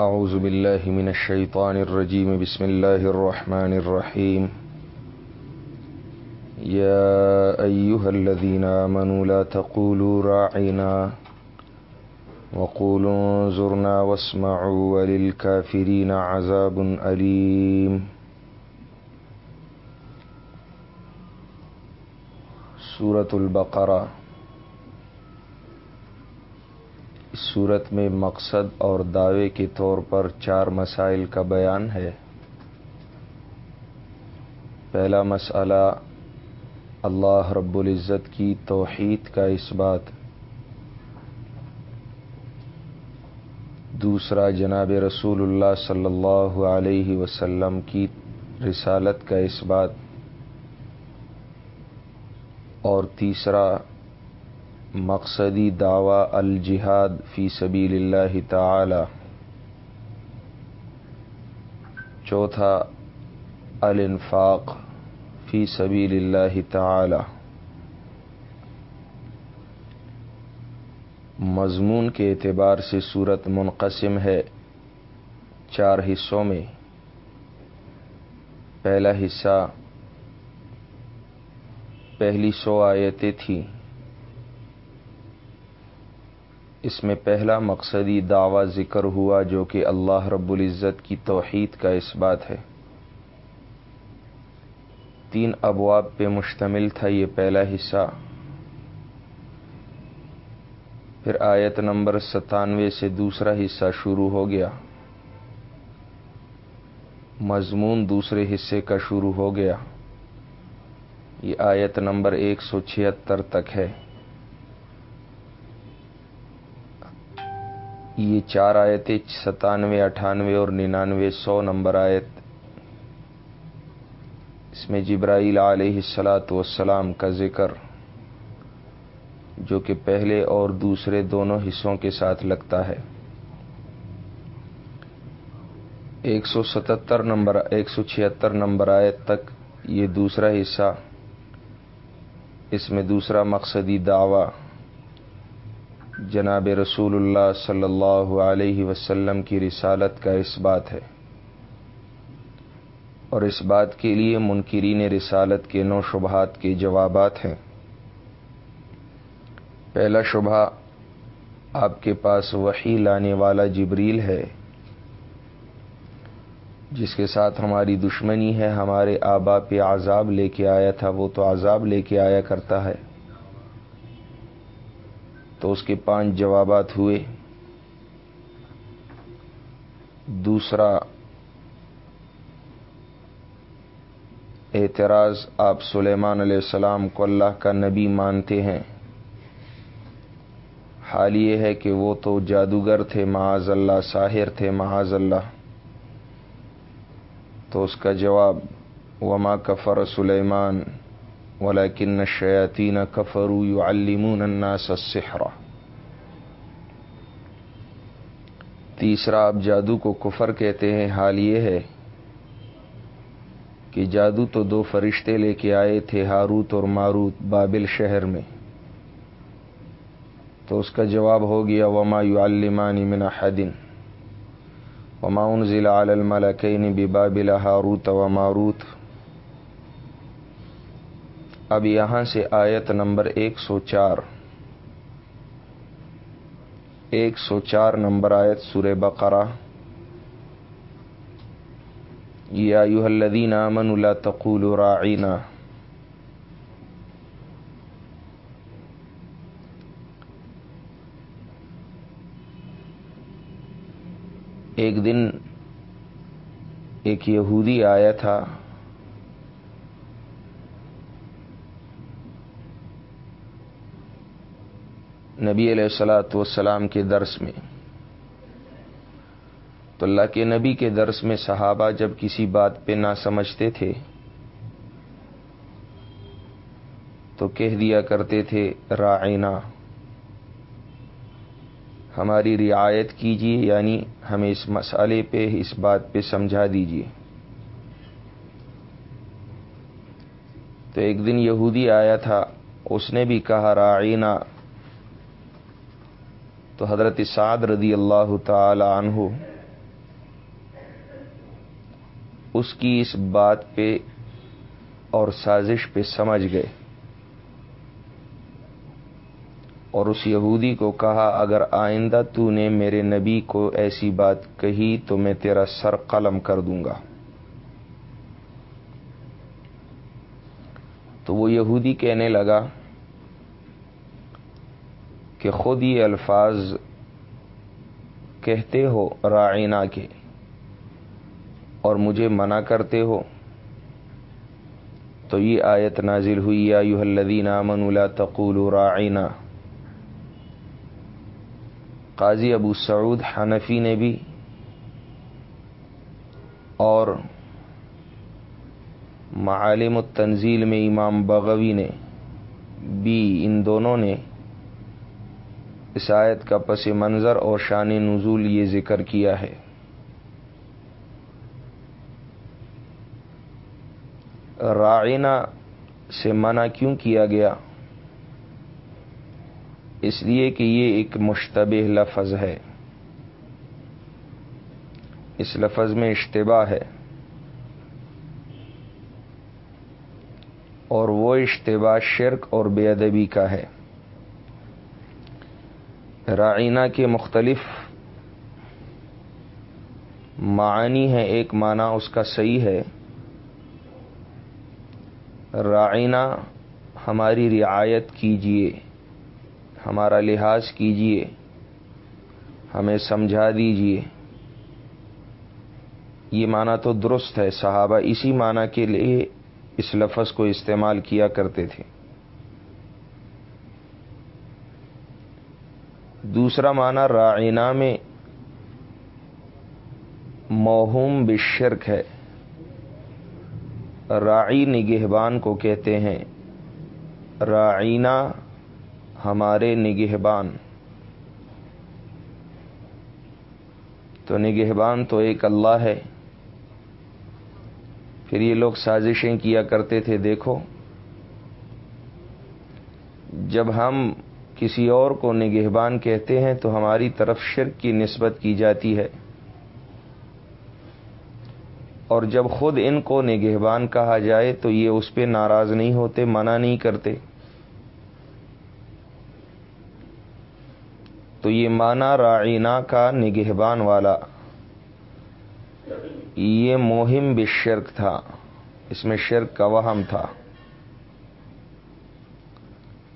أعوذ بالله من الشيطان الرجيم. بسم الله الرحمن الرحيم. يا أيها الذين آمنوا لا تقولوا راعنا وقولوا انظرنا واسمعوا وللكافرين عذاب أليم. سورة البقرة. اس صورت میں مقصد اور دعوے کے طور پر چار مسائل کا بیان ہے۔ پہلا مسئلہ، اللہ رب العزت کی توحید کا اس بات۔ دوسرا، جناب رسول اللہ صلی اللہ علیہ وسلم کی رسالت کا اس بات۔ اور تیسرا مقصدی دعوی الجہاد فی سبیل اللہ تعالی۔ چوتھا، الانفاق فی سبیل اللہ تعالی۔ مضمون کے اعتبار سے صورت منقسم ہے چار حصوں میں۔ پہلا حصہ، پہلی سو آیتیں تھیں۔ اس میں پہلا مقصدی دعوی ذکر ہوا جو کہ اللہ رب العزت کی توحید کا اس بات ہے۔ تین ابواب پہ مشتمل تھا یہ پہلا حصہ۔ پھر آیت نمبر ستانوے سے دوسرا حصہ شروع ہو گیا۔ مضمون دوسرے حصے کا شروع ہو گیا۔ یہ آیت نمبر ایک سو چھہتر تک ہے۔ یہ چار آیتیں ستانوے، اٹھانوے اور ننانوے، سو نمبر آیت۔ اس میں جبرائیل علیہ السلاۃ والسلام کا ذکر، جو کہ پہلے اور دوسرے دونوں حصوں کے ساتھ لگتا ہے۔ ایک سو ستتر نمبر، ایک سو چھہتر نمبر آیت تک یہ دوسرا حصہ، اس میں دوسرا مقصدی دعوی۔ جناب رسول اللہ صلی اللہ علیہ وسلم کی رسالت کا اس بات ہے۔ اور اس بات کے لیے منکرین رسالت کے نو شبہات کے جوابات ہیں۔ پہلا شبہ آپ کے پاس وہی لانے والا جبریل ہے۔ جس کے ساتھ ہماری دشمنی ہے، ہمارے آبا پہ عذاب لے کے آیا تھا، وہ تو عذاب لے کے آیا کرتا ہے۔ تو اس کے پانچ جوابات ہوئے۔ دوسرا، اعتراض، آپ سلیمان علیہ السلام کو اللہ کا نبی مانتے ہیں۔ حال یہ ہے کہ وہ تو جادوگر تھے، معاذ اللہ، ساحر تھے، معاذ اللہ۔ تو اس کا جواب، وما کفر سلیمان۔ ولیکن الشیاطین کفروا یعلمون الناس السحر. تیسرا آپ جادو کو کفر کہتے ہیں، حال یہ ہے کہ جادو تو دو فرشتے لے کے آئے تھے، ہاروت اور ماروت، بابل شہر میں۔ تو اس کا جواب ہو گیا، وما یعلمان من حدن وما انزل علی الملکین ببابل ہاروت و ماروت اب یہاں سے آیت نمبر ایک سو چار۔ ایک سو چار نمبر آیت سور بقرہ۔ یا ایوہ الذین آمنوا لا تقولوا راعینا۔ ایک دن ایک یہودی آیا تھا۔ نبی علیہ السلاۃ والسلام کے درس میں۔ تو اللہ کے نبی کے درس میں صحابہ جب کسی بات پہ نہ سمجھتے تھے، تو کہہ دیا کرتے تھے رائنا ہماری رعایت کیجیے یعنی ہمیں اس مسئلے پہ، اس بات پہ سمجھا دیجیے تو ایک دن یہودی آیا تھا، اس نے بھی کہا رائنا تو حضرت سعد رضی اللہ تعالی عنہ اس کی اس بات پہ اور سازش پہ سمجھ گئے اور اس یہودی کو کہا، اگر آئندہ تو نے میرے نبی کو ایسی بات کہی تو میں تیرا سر قلم کر دوں گا۔ تو وہ یہودی کہنے لگا کہ خود یہ الفاظ کہتے ہو رائنا کے اور مجھے منع کرتے ہو، تو یہ آیت نازل ہوئی، یا یو الدین امن لا تقول رائنا قاضی ابو سعود حنفی نے بھی اور معالم التنزیل میں امام بغوی نے بھی ان دونوں نے اس آیت کا پس منظر اور شان نزول یہ ذکر کیا ہے۔ رائنا سے منع کیوں کیا گیا؟ اس لیے کہ یہ ایک مشتبہ لفظ ہے۔ اس لفظ میں اشتباہ ہے۔ اور وہ اشتباہ شرک اور بے ادبی کا ہے۔ رائنا کے مختلف معنی ہے ایک معنی اس کا صحیح ہے۔ رائنا ہماری رعایت کیجیے ہمارا لحاظ کیجیے ہمیں سمجھا دیجیے یہ معنی تو درست ہے، صحابہ اسی معنی کے لیے اس لفظ کو استعمال کیا کرتے تھے۔ دوسرا معنی رائنا میں موہوم بشرک ہے۔ راعی نگہبان کو کہتے ہیں۔ رائنا ہمارے نگہبان۔ تو نگہبان تو ایک اللہ ہے۔ پھر یہ لوگ سازشیں کیا کرتے تھے، دیکھو۔ جب ہم کسی اور کو نگہبان کہتے ہیں تو ہماری طرف شرک کی نسبت کی جاتی ہے۔ اور جب خود ان کو نگہبان کہا جائے تو یہ اس پہ ناراض نہیں ہوتے، منع نہیں کرتے۔ تو یہ مانا رائنا کا نگہبان والا۔ یہ مہم بھی شرک تھا، اس میں شرک کا وہم تھا۔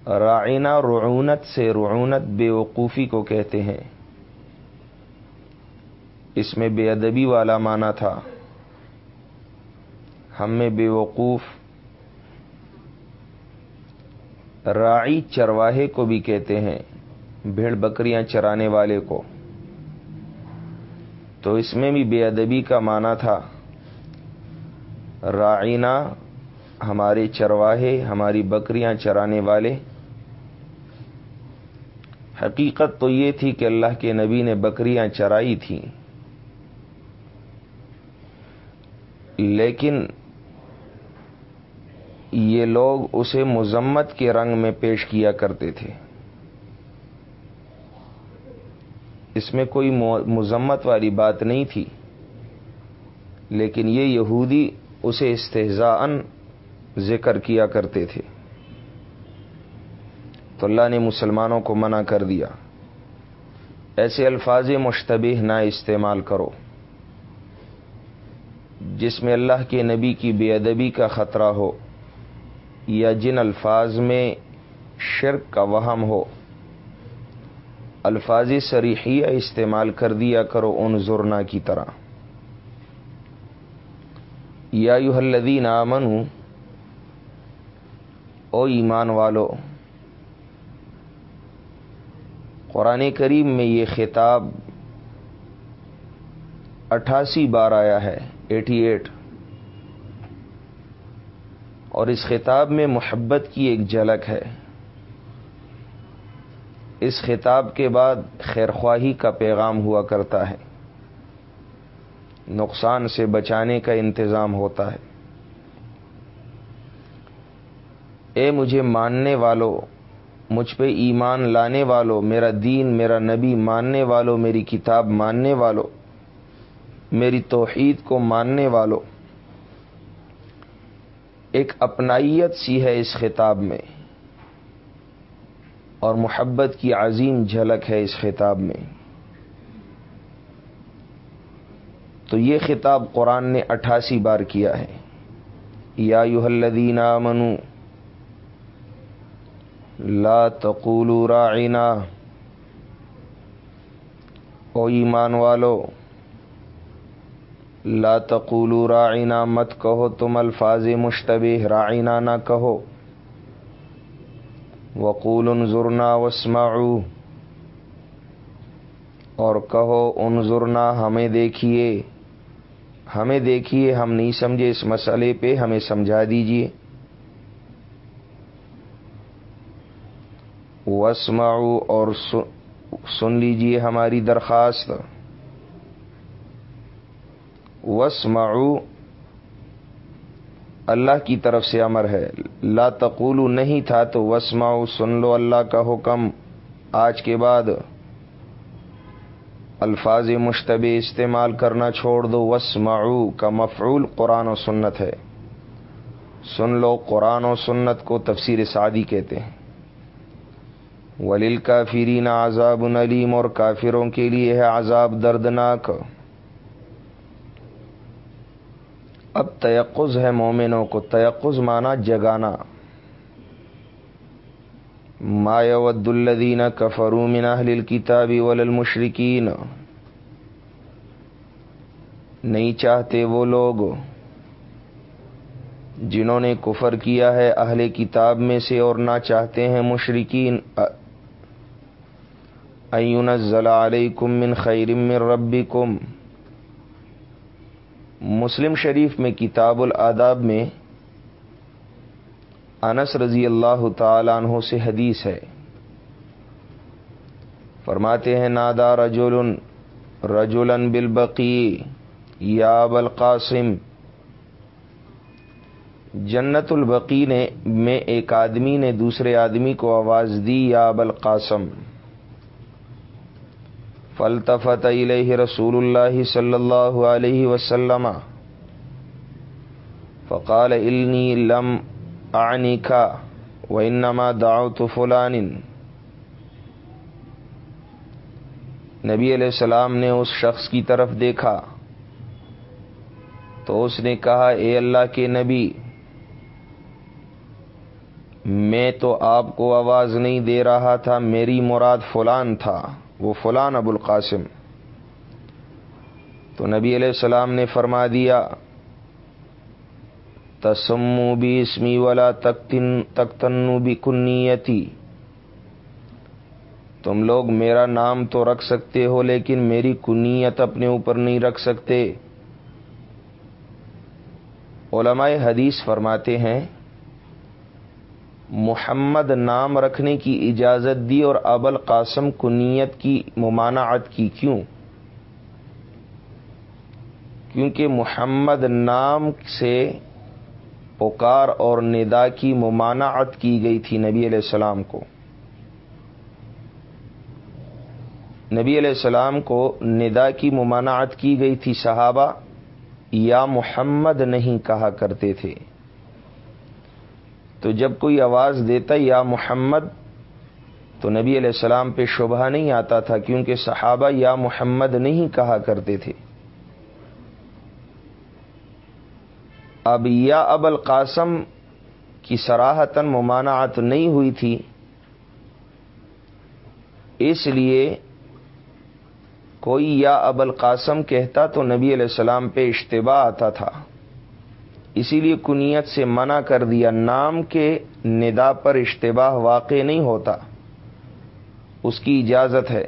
رائنا رعونت سے رعونت بے وقوفی کو کہتے ہیں۔ اس میں بے ادبی والا معنی تھا۔ ہم میں بے وقوف راعی چرواہے کو بھی کہتے ہیں، بھیڑ بکریاں چرانے والے کو۔ تو اس میں بھی بے ادبی کا معنی تھا۔ رائنا ہمارے چرواہے، ہماری بکریاں چرانے والے۔ حقیقت تو یہ تھی کہ اللہ کے نبی نے بکریاں چرائی تھیں۔ لیکن یہ لوگ اسے مذمت کے رنگ میں پیش کیا کرتے تھے۔ اس میں کوئی مذمت والی بات نہیں تھی۔ لیکن یہ یہودی اسے استحزاً ذکر کیا کرتے تھے۔ تو اللہ نے مسلمانوں کو منع کر دیا۔ ایسے الفاظ مشتبہ نہ استعمال کرو، جس میں اللہ کے نبی کی بے ادبی کا خطرہ ہو یا جن الفاظ میں شرک کا وہم ہو۔ الفاظ سریحیہ استعمال کر دیا کرو ان زرنا کی طرح۔ یا یو الدین آمن او ایمان والو قرآن کریم میں یہ خطاب اٹھاسی بار آیا ہے، ایٹی ایٹ۔ اور اس خطاب میں محبت کی ایک جھلک ہے۔ اس خطاب کے بعد خیرخواہی کا پیغام ہوا کرتا ہے۔ نقصان سے بچانے کا انتظام ہوتا ہے۔ اے مجھے ماننے والوں مجھ پہ ایمان لانے والوں میرا دین، میرا نبی ماننے والوں میری کتاب ماننے والوں میری توحید کو ماننے والوں ایک اپنائیت سی ہے اس خطاب میں، اور محبت کی عظیم جھلک ہے اس خطاب میں۔ تو یہ خطاب قرآن نے اٹھاسی بار کیا ہے۔ یا الذین منو لا تقولوا راعنا. او ایمان والو، لا تقولوا راعنا مت کہو، تم الفاظ مشتبہ راعنا نہ کہو. وقول انظرنا واسمعوا. اور کہو، انظرنا، ہمیں دیکھیے. ہمیں دیکھیے، ہم نہیں سمجھے اس مسئلے پہ، ہمیں سمجھا دیجیے. وسمعوا اور سن لیجیے ہماری درخواست۔ وسمعوا اللہ کی طرف سے امر ہے۔ لا تقولو نہیں تھا تو وسماؤ سن لو اللہ کا حکم۔ آج کے بعد الفاظ مشتبہ استعمال کرنا چھوڑ دو۔ وسمعو کا مفعول قرآن و سنت ہے۔ سن لو، قرآن و سنت کو تفسیر سعدی کہتے ہیں۔ ولیل کافرین عذاب علیم اور کافروں کے لیے ہے عذاب دردناک۔ اب تیقز ہے مومنوں کو تیقز مانا جگانا۔ ما الدین کفرو من اہل الكتاب وللمشرکین نہیں چاہتے وہ لوگ جنہوں نے کفر کیا ہے اہل کتاب میں سے اور نہ چاہتے ہیں مشرقین ایون علیکم من خیر من ربکم مسلم شریف میں کتاب الاداب میں انس رضی اللہ تعالیٰ عنہ سے حدیث ہے۔ فرماتے ہیں، نادا رجولن رجولن بالبقی، یا بالقاسم جنت البقی نے، میں ایک آدمی نے دوسرے آدمی کو آواز دی، یا بالقاسم فلتفت علیہ رسول اللہ صلی اللہ علیہ وسلم. فقال علنی لم آنی کا و انما دعوت فلان. نبی علیہ السلام نے اس شخص کی طرف دیکھا، تو اس نے کہا، اے اللہ کے نبی، میں تو آپ کو آواز نہیں دے رہا تھا، میری مراد فلان تھا. وہ فلان ابو القاسم۔ تو نبی علیہ السلام نے فرما دیا، تسمو بھی اسمی والا تختن بھی کنیتی۔ تم لوگ میرا نام تو رکھ سکتے ہو، لیکن میری کنیت اپنے اوپر نہیں رکھ سکتے۔ علماء حدیث فرماتے ہیں محمد نام رکھنے کی اجازت دی اور ابل قاسم کنیت کی ممانعت کی کیوں؟ کیونکہ محمد نام سے پکار اور ندا کی ممانعت کی گئی تھی نبی علیہ السلام کو۔ نبی علیہ السلام کو ندا کی ممانعت کی گئی تھی صحابہ، یا محمد نہیں کہا کرتے تھے۔ تو جب کوئی آواز دیتا یا محمد، تو نبی علیہ السلام پہ شبہ نہیں آتا تھا، کیونکہ صحابہ یا محمد نہیں کہا کرتے تھے۔ اب یا اب القاسم کی سراہتن ممانعت نہیں ہوئی تھی، اس لیے کوئی یا اب القاسم کہتا تو نبی علیہ السلام پہ اشتباہ آتا تھا۔ اسی لیے کنیت سے منع کر دیا نام کے ندا پر اشتباہ واقع نہیں ہوتا۔ اس کی اجازت ہے۔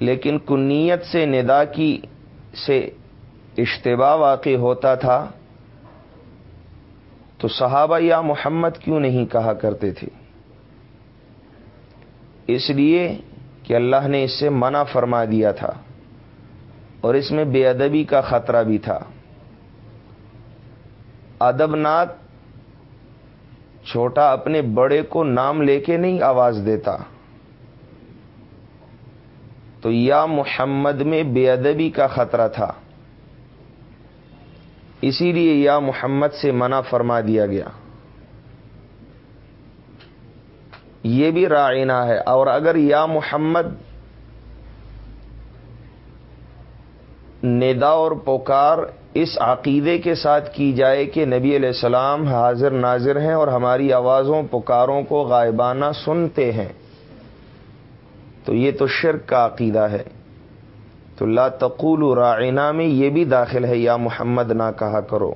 لیکن کنیت سے ندا کی سے اشتباہ واقع ہوتا تھا تو صحابہ یا محمد کیوں نہیں کہا کرتے تھے؟ اس لیے کہ اللہ نے اس سے منع فرما دیا تھا اور اس میں بے ادبی کا خطرہ بھی تھا۔ ادب ناک چھوٹا اپنے بڑے کو نام لے کے نہیں آواز دیتا۔ تو یا محمد میں بے ادبی کا خطرہ تھا۔ اسی لیے یا محمد سے منع فرما دیا گیا۔ یہ بھی رائنا ہے۔ اور اگر یا محمد ندا اور پکار اس عقیدے کے ساتھ کی جائے کہ نبی علیہ السلام حاضر ناظر ہیں اور ہماری آوازوں، پکاروں کو غائبانہ سنتے ہیں۔ تو یہ تو شرک کا عقیدہ ہے۔ تو لا تقول رائنا میں یہ بھی داخل ہے، یا محمد نہ کہا کرو۔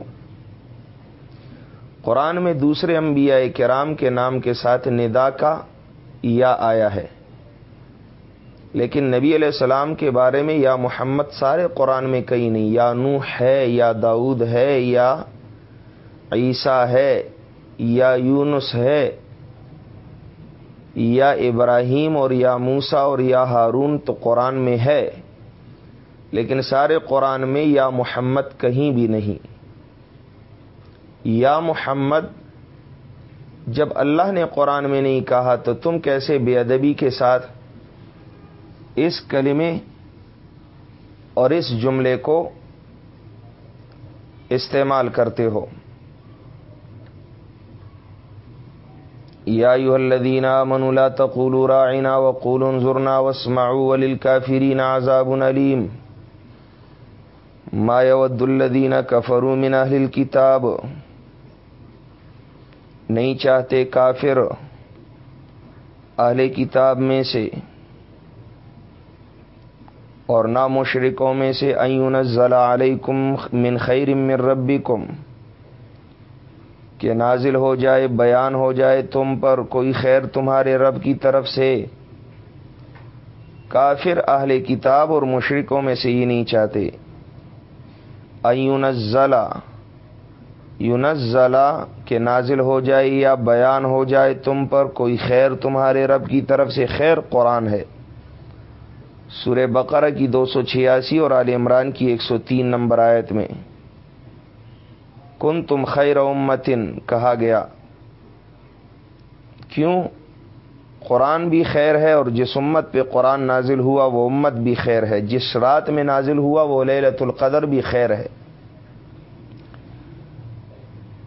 قرآن میں دوسرے انبیاء کرام کے نام کے ساتھ ندا کا یا آیا ہے۔ لیکن نبی علیہ السلام کے بارے میں یا محمد سارے قرآن میں کہیں نہیں، یا نوح ہے، یا داود ہے، یا عیسیٰ ہے، یا یونس ہے، یا ابراہیم اور یا موسا اور یا ہارون تو قرآن میں ہے، لیکن سارے قرآن میں یا محمد کہیں بھی نہیں۔ یا محمد، جب اللہ نے قرآن میں نہیں کہا تو تم کیسے بے ادبی کے ساتھ اس کلمے اور اس جملے کو استعمال کرتے ہو۔ یا الذین آمنوا لا تقولوا راعنا وقولوا انظرنا واسمعوا وللكافرین عذاب علیم ما يود الذین كفروا من اہل الكتاب نہیں چاہتے کافر اہل کتاب میں سے۔ اور نہ مشرقوں میں سے ایون ضلع علیکم من خیر من ربکم کہ نازل ہو جائے، بیان ہو جائے تم پر کوئی خیر تمہارے رب کی طرف سے۔ کافر اہل کتاب اور مشرقوں میں سے یہ نہیں چاہتے۔ ایون ضلع یونزلہ کہ نازل ہو جائے یا بیان ہو جائے تم پر کوئی خیر تمہارے رب کی طرف سے۔ خیر قرآن ہے۔ سورہ بقرہ کی دو سو چھیاسی اور عال عمران کی ایک سو تین نمبر آیت میں۔ کن تم خیر امتن، کہا گیا۔ کیوں؟ قرآن بھی خیر ہے اور جس امت پہ قرآن نازل ہوا وہ امت بھی خیر ہے۔ جس رات میں نازل ہوا وہ لیلت القدر بھی خیر ہے۔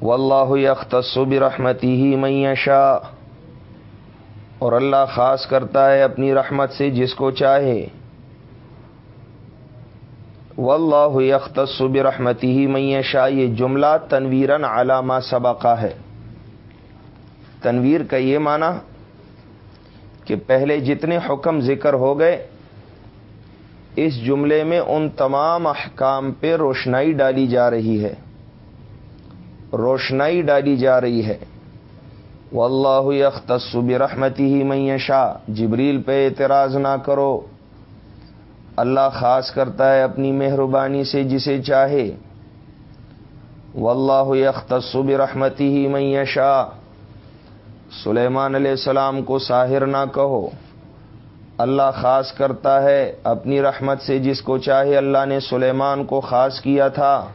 واللہ یختص برحمتی ہی میشا اور اللہ خاص کرتا ہے اپنی رحمت سے جس کو چاہے۔ واللہ یختص برحمتی ہی میشا یہ جملہ تنویرن علامہ سبقہ ہے۔ تنویر کا یہ معنی کہ پہلے جتنے حکم ذکر ہو گئے، اس جملے میں ان تمام احکام پہ روشنائی ڈالی جا رہی ہے۔ روشنائی ڈالی جا رہی ہے۔ واللہ یختص برحمتی ہی میشا جبریل پہ اعتراض نہ کرو۔ اللہ خاص کرتا ہے اپنی مہربانی سے جسے چاہے۔ واللہ یختص برحمتی ہی میشا سلیمان علیہ السلام کو ساحر نہ کہو۔ اللہ خاص کرتا ہے اپنی رحمت سے جس کو چاہے۔ اللہ نے سلیمان کو خاص کیا تھا۔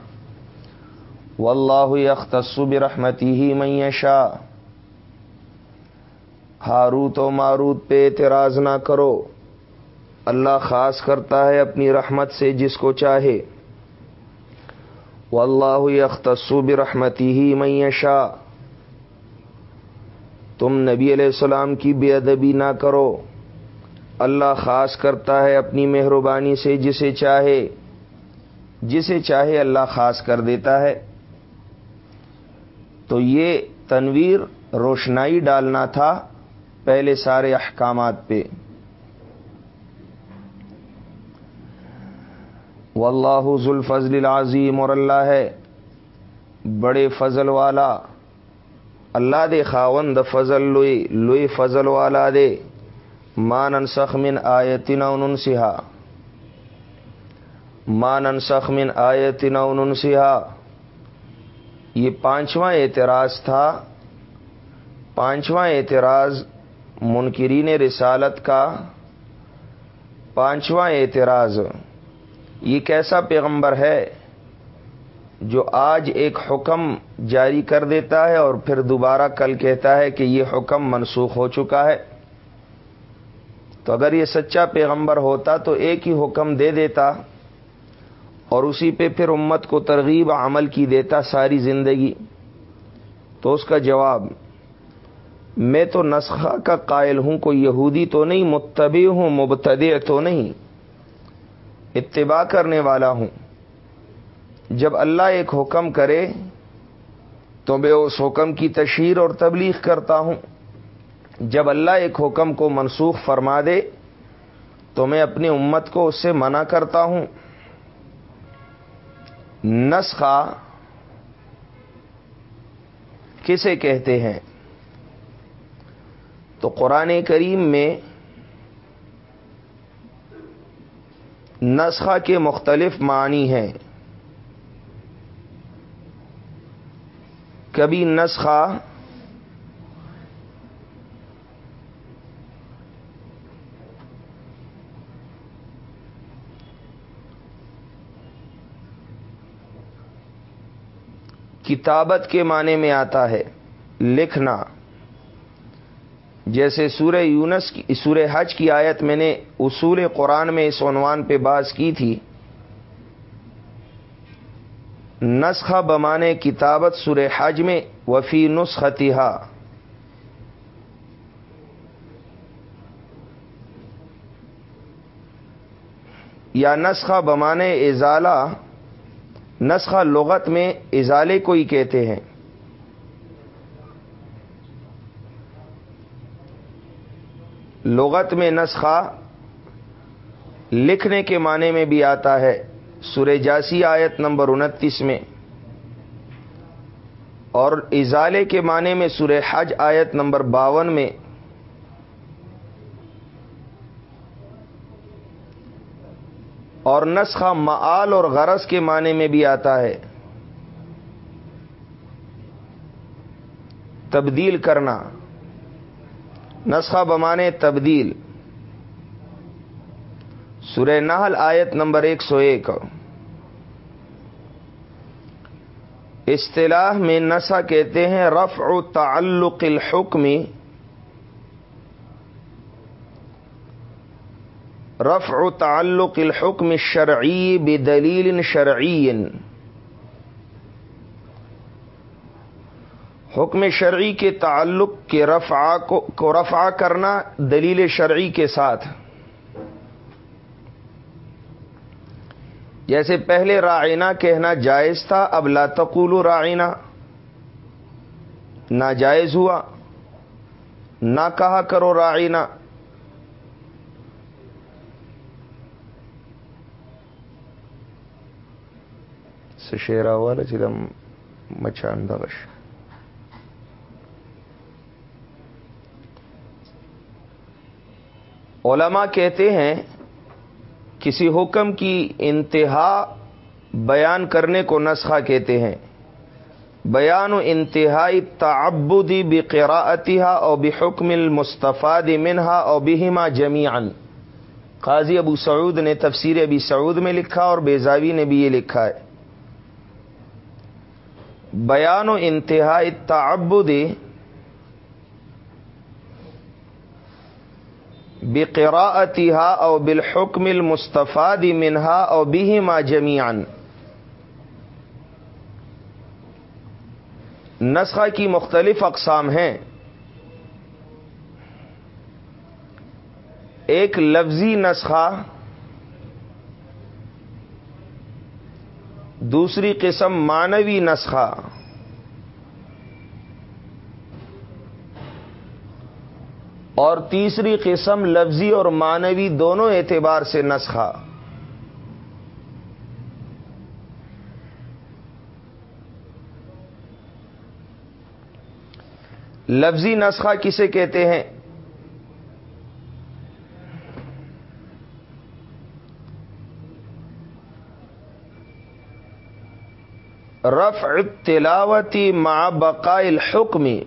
واللہ یختص برحمتی ہی میشا ہاروت و ماروت پہ اعتراض نہ کرو۔ اللہ خاص کرتا ہے اپنی رحمت سے جس کو چاہے۔ واللہ یختص برحمتی ہی میشا تم نبی علیہ السلام کی بے ادبی نہ کرو۔ اللہ خاص کرتا ہے اپنی مہربانی سے جسے چاہے۔ جسے چاہے اللہ خاص کر دیتا ہے۔ تو یہ تنویر روشنائی ڈالنا تھا۔ پہلے سارے احکامات پہ۔ واللہ ذو الفضل العظیم اور اللہ ہے، بڑے فضل والا۔ اللہ دے خاوند فضل لوئی لوئی فضل والا دے۔ مان سخ من آیتنا انسہا مان سخ من آیتنا انسہا یہ پانچواں اعتراض تھا۔ پانچواں اعتراض منکرین رسالت کا پانچواں اعتراض، یہ کیسا پیغمبر ہے جو آج ایک حکم جاری کر دیتا ہے اور پھر دوبارہ کل کہتا ہے کہ یہ حکم منسوخ ہو چکا ہے؟ تو اگر یہ سچا پیغمبر ہوتا تو ایک ہی حکم دے دیتا اور اسی پہ پھر امت کو ترغیب عمل کی دیتا ساری زندگی۔ تو اس کا جواب میں تو نسخہ کا قائل ہوں، کوئی یہودی تو نہیں، متبع ہوں، مبتدع تو نہیں۔ اتباع کرنے والا ہوں۔ جب اللہ ایک حکم کرے تو میں اس حکم کی تشہیر اور تبلیغ کرتا ہوں۔ جب اللہ ایک حکم کو منسوخ فرما دے تو میں اپنی امت کو اس سے منع کرتا ہوں۔ نسخہ کسے کہتے ہیں؟ تو قرآن کریم میں نسخہ کے مختلف معنی ہیں۔ کبھی نسخہ کتابت کے معنی میں آتا ہے، لکھنا۔ جیسے سورہ یونس کی سورہ حج کی آیت میں نے اصول قرآن میں اس عنوان پہ باز کی تھی۔ نسخہ بمانے کتابت سورہ حج میں وفی نسختہ یا نسخہ بمانے ازالہ نسخہ لغت میں ازالے کو ہی کہتے ہیں۔ لغت میں نسخہ لکھنے کے معنی میں بھی آتا ہے۔ سورہ جاسی آیت نمبر انتیس میں۔ اور ازالے کے معنی میں سورہ حج آیت نمبر باون میں۔ اور نسخہ معال اور غرض کے معنی میں بھی آتا ہے۔ تبدیل کرنا۔ نسخہ بمانے تبدیل۔ سورہ نحل آیت نمبر ایک سو ایک۔ اصطلاح میں نسا کہتے ہیں رفع تعلق الحکمی رفع تعلق الحکم شرعی بدلیل شرعی۔ حکم شرعی کے تعلق کے رفع کو رفع کرنا دلیل شرعی کے ساتھ۔ جیسے پہلے رائنا کہنا جائز تھا، اب لا تقول رائنا ناجائز ہوا۔ نہ کہا کرو رائنا شیرا والا چدم مچان دغش علماء کہتے ہیں کسی حکم کی انتہا بیان کرنے کو نسخہ کہتے ہیں۔ بیان و انتہائی تعبدی بقراءتها او بحکم المستفاد منہا او بہما جمیعا۔ قاضی ابو سعود نے تفسیر ابی سعود میں لکھا اور بیزاوی نے بھی یہ لکھا ہے۔ بیان و انتہائی تعبدی بقراءتها او بالحکم المستفاد منها او بهما جميعا نسخہ کی مختلف اقسام ہیں. ایک لفظی نسخہ، دوسری قسم مانوی نسخہ. اور تیسری قسم لفظی اور مانوی دونوں اعتبار سے نسخہ۔ لفظی نسخہ کسے کہتے ہیں؟ رفع تلاوتی مع بقاء الحکمی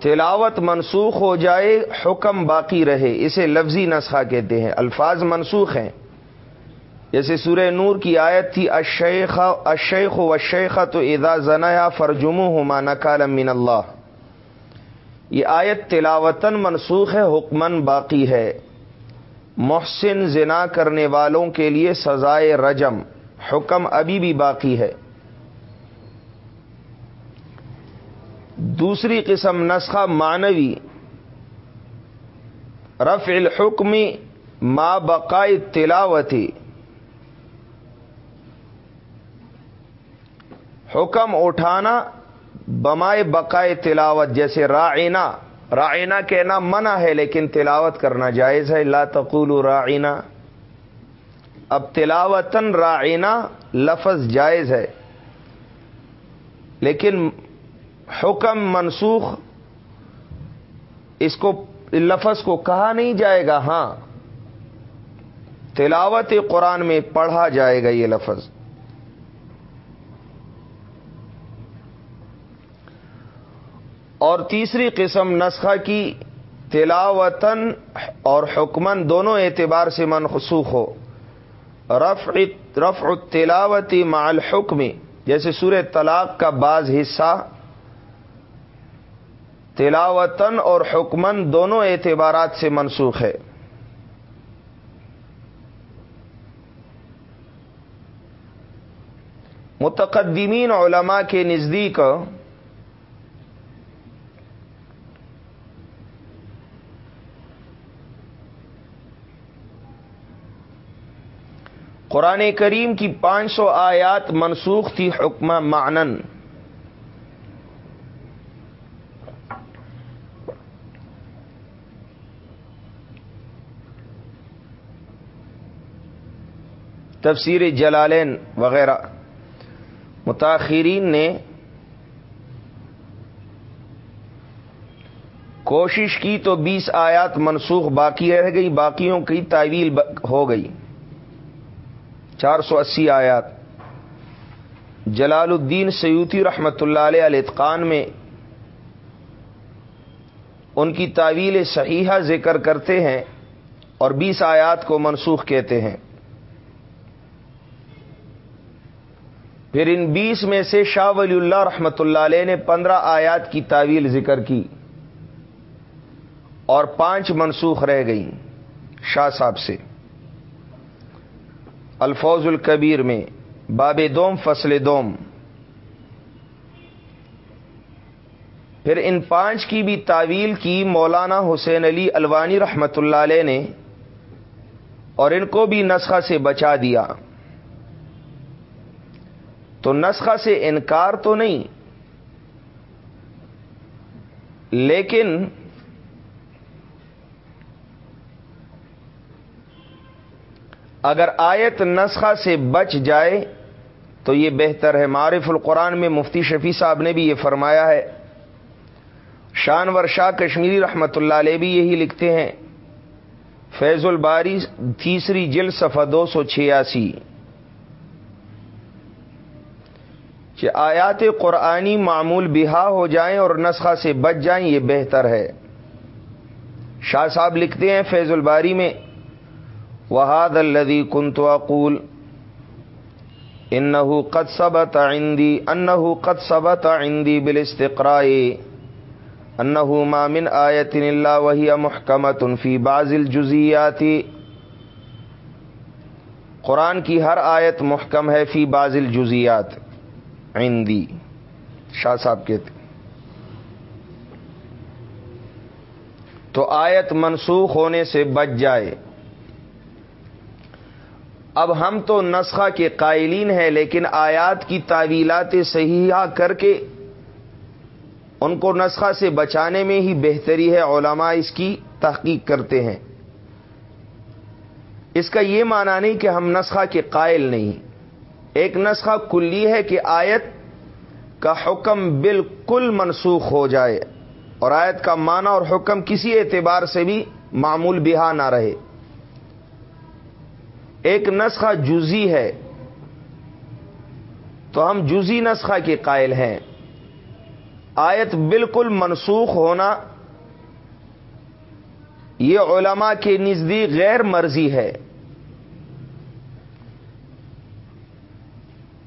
تلاوت منسوخ ہو جائے، حکم باقی رہے، اسے لفظی نسخہ کہتے ہیں، الفاظ منسوخ ہیں۔ جیسے سورہ نور کی آیت تھی اشیخ اشیخ و تو ادا زنایا فرجم ہما نکال من اللہ۔ یہ آیت تلاوتن منسوخ ہے حکمن باقی ہے۔ محسن زنا کرنے والوں کے لیے سزائے رجم، حکم ابھی بھی باقی ہے۔ دوسری قسم نسخہ معنوی، رفع الحکمی ما بقائے تلاوتی حکم اٹھانا بمائے بقائے تلاوت، جیسے رائنا رائنا کہنا منع ہے لیکن تلاوت کرنا جائز ہے، لا تقول رائنا اب تلاوتن رائنا لفظ جائز ہے، لیکن حکم منسوخ، اس کو، لفظ کو کہا نہیں جائے گا ہاں تلاوت قرآن میں پڑھا جائے گا یہ لفظ۔ اور تیسری قسم نسخہ کی تلاوتن اور حکمن دونوں اعتبار سے منسوخ ہو۔ رفع رفع تلاوتی مع الحکم، جیسے سور طلاق کا بعض حصہ۔ تلاوتن اور حکمن دونوں اعتبارات سے منسوخ ہے۔ متقدمین علماء کے نزدیک قرآن کریم کی پانچ سو آیات منسوخ تھی حکم معنن تفسیر جلالین وغیرہ۔ متاخرین نے کوشش کی تو بیس آیات منسوخ باقی رہ گئی، باقیوں کی تعویل ہو گئی۔ چار سو اسی آیات۔ جلال الدین سیوتی رحمت اللہ علیہ الاتقان میں ان کی تعویل صحیحہ ذکر کرتے ہیں اور بیس آیات کو منسوخ کہتے ہیں۔ پھر ان بیس میں سے شاہ ولی اللہ رحمت اللہ علیہ نے پندرہ آیات کی تعویل ذکر کی اور پانچ منسوخ رہ گئیں شاہ صاحب سے۔ الفوظ الکبیر میں باب دوم، فصل دوم۔ پھر ان پانچ کی بھی تعویل کی مولانا حسین علی الوانی رحمت اللہ علیہ نے اور ان کو بھی نسخہ سے بچا دیا۔ تو نسخہ سے انکار تو نہیں، لیکن اگر آیت نسخہ سے بچ جائے تو یہ بہتر ہے۔ معرف القرآن میں مفتی شفیع صاحب نے بھی یہ فرمایا ہے۔ شانور شاہ کشمیری رحمت اللہ علیہ بھی یہی لکھتے ہیں۔ فیض الباری تیسری جل صفحہ دو سو چھیاسی۔ کہ آیات قرآنی معمول بہا ہو جائیں اور نسخہ سے بچ جائیں، یہ بہتر ہے۔ شاہ صاحب لکھتے ہیں فیض الباری میں وحاد الدی کنت اقول عندی شاہ صاحب کہتے تو آیت منسوخ ہونے سے بچ جائے. اب ہم تو نسخہ کے قائلین ہیں لیکن آیات کی تعویلات صحیحہ کر کے ان کو نسخہ سے بچانے میں ہی بہتری ہے علماء اس کی تحقیق کرتے ہیں. اس کا یہ معنی نہیں کہ ہم نسخہ کے قائل نہیں ایک نسخہ کلی ہے کہ آیت کا حکم بالکل منسوخ ہو جائے اور آیت کا معنی اور حکم کسی اعتبار سے بھی معمول بہا نہ رہے۔ ایک نسخہ جزی ہے۔ تو ہم جزی نسخہ کے قائل ہیں۔ آیت بالکل منسوخ ہونا یہ علماء کے نزدیک غیر مرضی ہے۔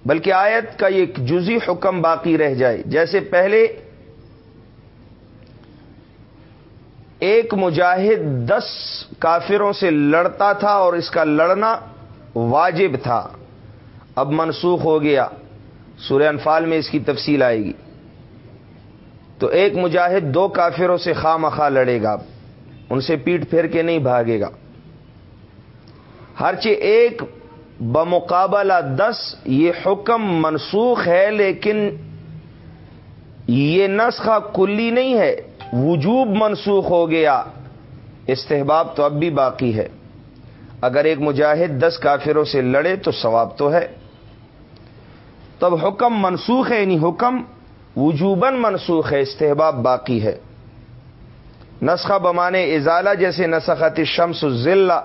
بلکہ آیت کا یہ جزی حکم باقی رہ جائے۔ جیسے پہلے ایک مجاہد دس کافروں سے لڑتا تھا اور اس کا لڑنا واجب تھا۔ اب منسوخ ہو گیا۔ سورہ انفال میں اس کی تفصیل آئے گی۔ تو ایک مجاہد دو کافروں سے خواہ مخواہ لڑے گا۔ ان سے پیٹ پھیر کے نہیں بھاگے گا۔ ہرچہ ایک بمقابلہ دس، یہ حکم منسوخ ہے لیکن یہ نسخہ کلی نہیں ہے، وجوب منسوخ ہو گیا۔ استحباب تو اب بھی باقی ہے۔ اگر ایک مجاہد دس کافروں سے لڑے تو ثواب تو ہے۔ تب حکم منسوخ ہے یعنی حکم وجوبن منسوخ ہے، استحباب باقی ہے۔ نسخہ بمانے ازالہ جیسے نسخت شمس ضلع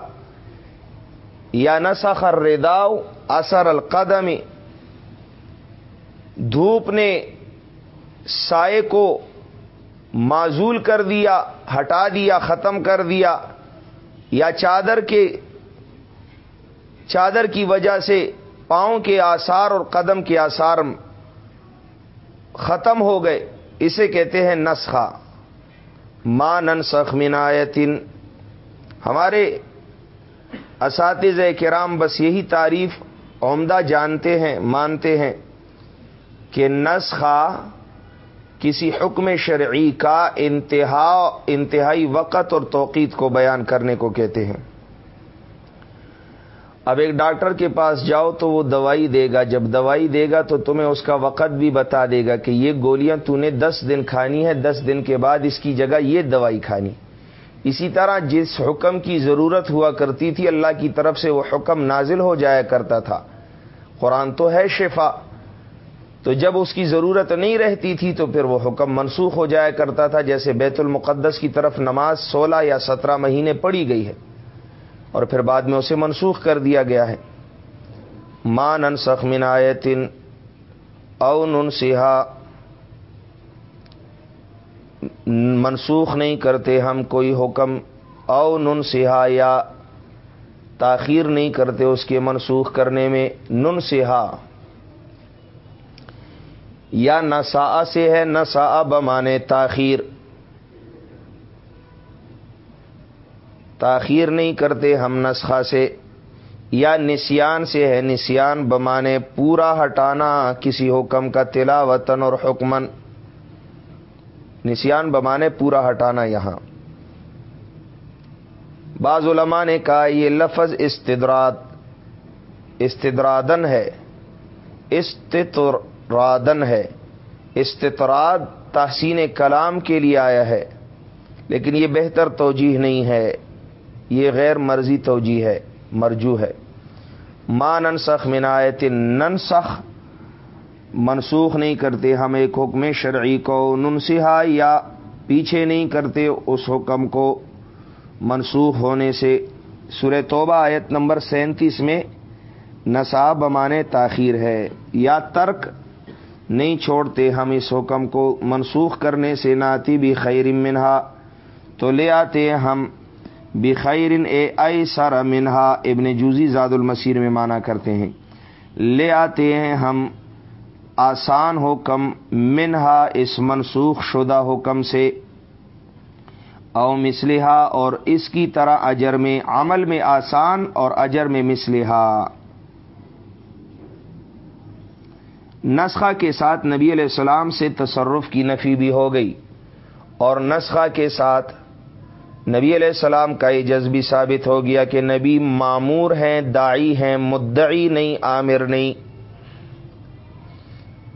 یا نسخ الرداؤ اثر القدمی دھوپ نے سائے کو معذول کر دیا، ہٹا دیا، ختم کر دیا، یا چادر کے، چادر کی وجہ سے پاؤں کے آثار اور قدم کے آثار ختم ہو گئے، اسے کہتے ہیں نسخہ۔ ماں ننسخ منایتن ہمارے اساتذ کرام بس یہی تعریف عمدہ جانتے ہیں، مانتے ہیں کہ نسخہ کسی حکم شرعی کا انتہا، انتہائی وقت اور توقید کو بیان کرنے کو کہتے ہیں۔ اب ایک ڈاکٹر کے پاس جاؤ تو وہ دوائی دے گا، جب دوائی دے گا تو تمہیں اس کا وقت بھی بتا دے گا کہ یہ گولیاں تو نے دس دن کھانی ہے دس دن کے بعد اس کی جگہ یہ دوائی کھانی۔ اسی طرح جس حکم کی ضرورت ہوا کرتی تھی اللہ کی طرف سے وہ حکم نازل ہو جایا کرتا تھا۔ قرآن تو ہے شفا۔ تو جب اس کی ضرورت نہیں رہتی تھی تو پھر وہ حکم منسوخ ہو جایا کرتا تھا، جیسے بیت المقدس کی طرف نماز سولہ یا سترہ مہینے پڑی گئی ہے اور پھر بعد میں اسے منسوخ کر دیا گیا ہے۔ مان ان سخمن آیتن او نن سہا منسوخ نہیں کرتے، ہم کوئی حکم او نن سہا یا تاخیر نہیں کرتے اس کے منسوخ کرنے میں، نن سہا۔ یا نسا سے ہے نسا بمانے، تاخیر۔ تاخیر نہیں کرتے ہم نسخہ سے۔ یا نسیان سے ہے، نسیان بمانے، پورا ہٹانا کسی حکم کا تلا وطن اور حکمن نسیان بمانے پورا ہٹانا یہاں۔ بعض علماء نے کہا یہ لفظ استدراد، استدرادن ہے۔ استر رادن ہے۔ استطراد تحسین کلام کے لیے آیا ہے، لیکن یہ بہتر توجیح نہیں ہے۔ یہ غیر مرضی توجیح ہے، مرجو ہے۔ ماں ننسخ منایت ننسخ منسوخ نہیں کرتے، ہم ایک حکم شرعی کو ننسحا یا پیچھے نہیں کرتے اس حکم کو۔ منسوخ ہونے سے سورہ توبہ آیت نمبر سینتیس میں نصاب بمانے تاخیر ہے۔ یا ترک نہیں چھوڑتے ہم اس حکم کو، منسوخ کرنے سے ناتی بھی خیر منہا۔ تو لے آتے ہم بخیر اے اے سر منہا۔ ابن جوزی زاد المسیر میں مانا کرتے ہیں۔ لے آتے ہیں ہم آسان حکم منہا اس منسوخ شدہ حکم سے، او مسلحا اور اس کی طرح اجر میں، عمل میں آسان اور اجر میں مسلحا نسخہ کے ساتھ نبی علیہ السلام سے تصرف کی نفی بھی ہو گئی، اور نسخہ کے ساتھ نبی علیہ السلام کا یہ جذبی ثابت ہو گیا کہ نبی معمور ہیں دائی ہیں، مدعی نہیں، عامر نہیں۔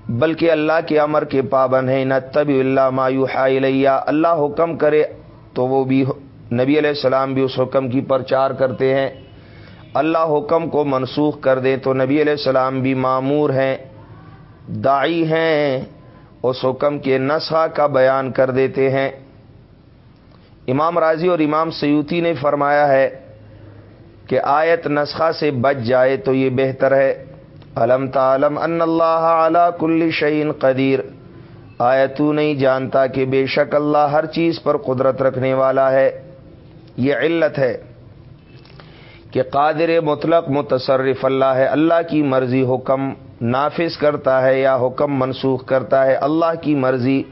بلکہ اللہ کے امر کے پابند ہیں۔ نہ طبی اللہ مایو اللہ حکم کرے تو وہ بھی نبی علیہ السلام بھی اس حکم کی پرچار کرتے ہیں۔ اللہ حکم کو منسوخ کر دے تو نبی علیہ السلام بھی معمور ہیں دائی ہیں، اس حکم کے نسخہ کا بیان کر دیتے ہیں۔ امام راضی اور امام سیوتی نے فرمایا ہے کہ آیت نسخہ سے بچ جائے تو یہ بہتر ہے۔ علم تعلم ان اللہ اعلی کل شعین قدیر آیا تو نہیں جانتا کہ بے شک اللہ ہر چیز پر قدرت رکھنے والا ہے؟ یہ علت ہے کہ قادر مطلق متصرف اللہ ہے، اللہ کی مرضی حکم نافذ کرتا ہے یا حکم منسوخ کرتا ہے، اللہ کی مرضی۔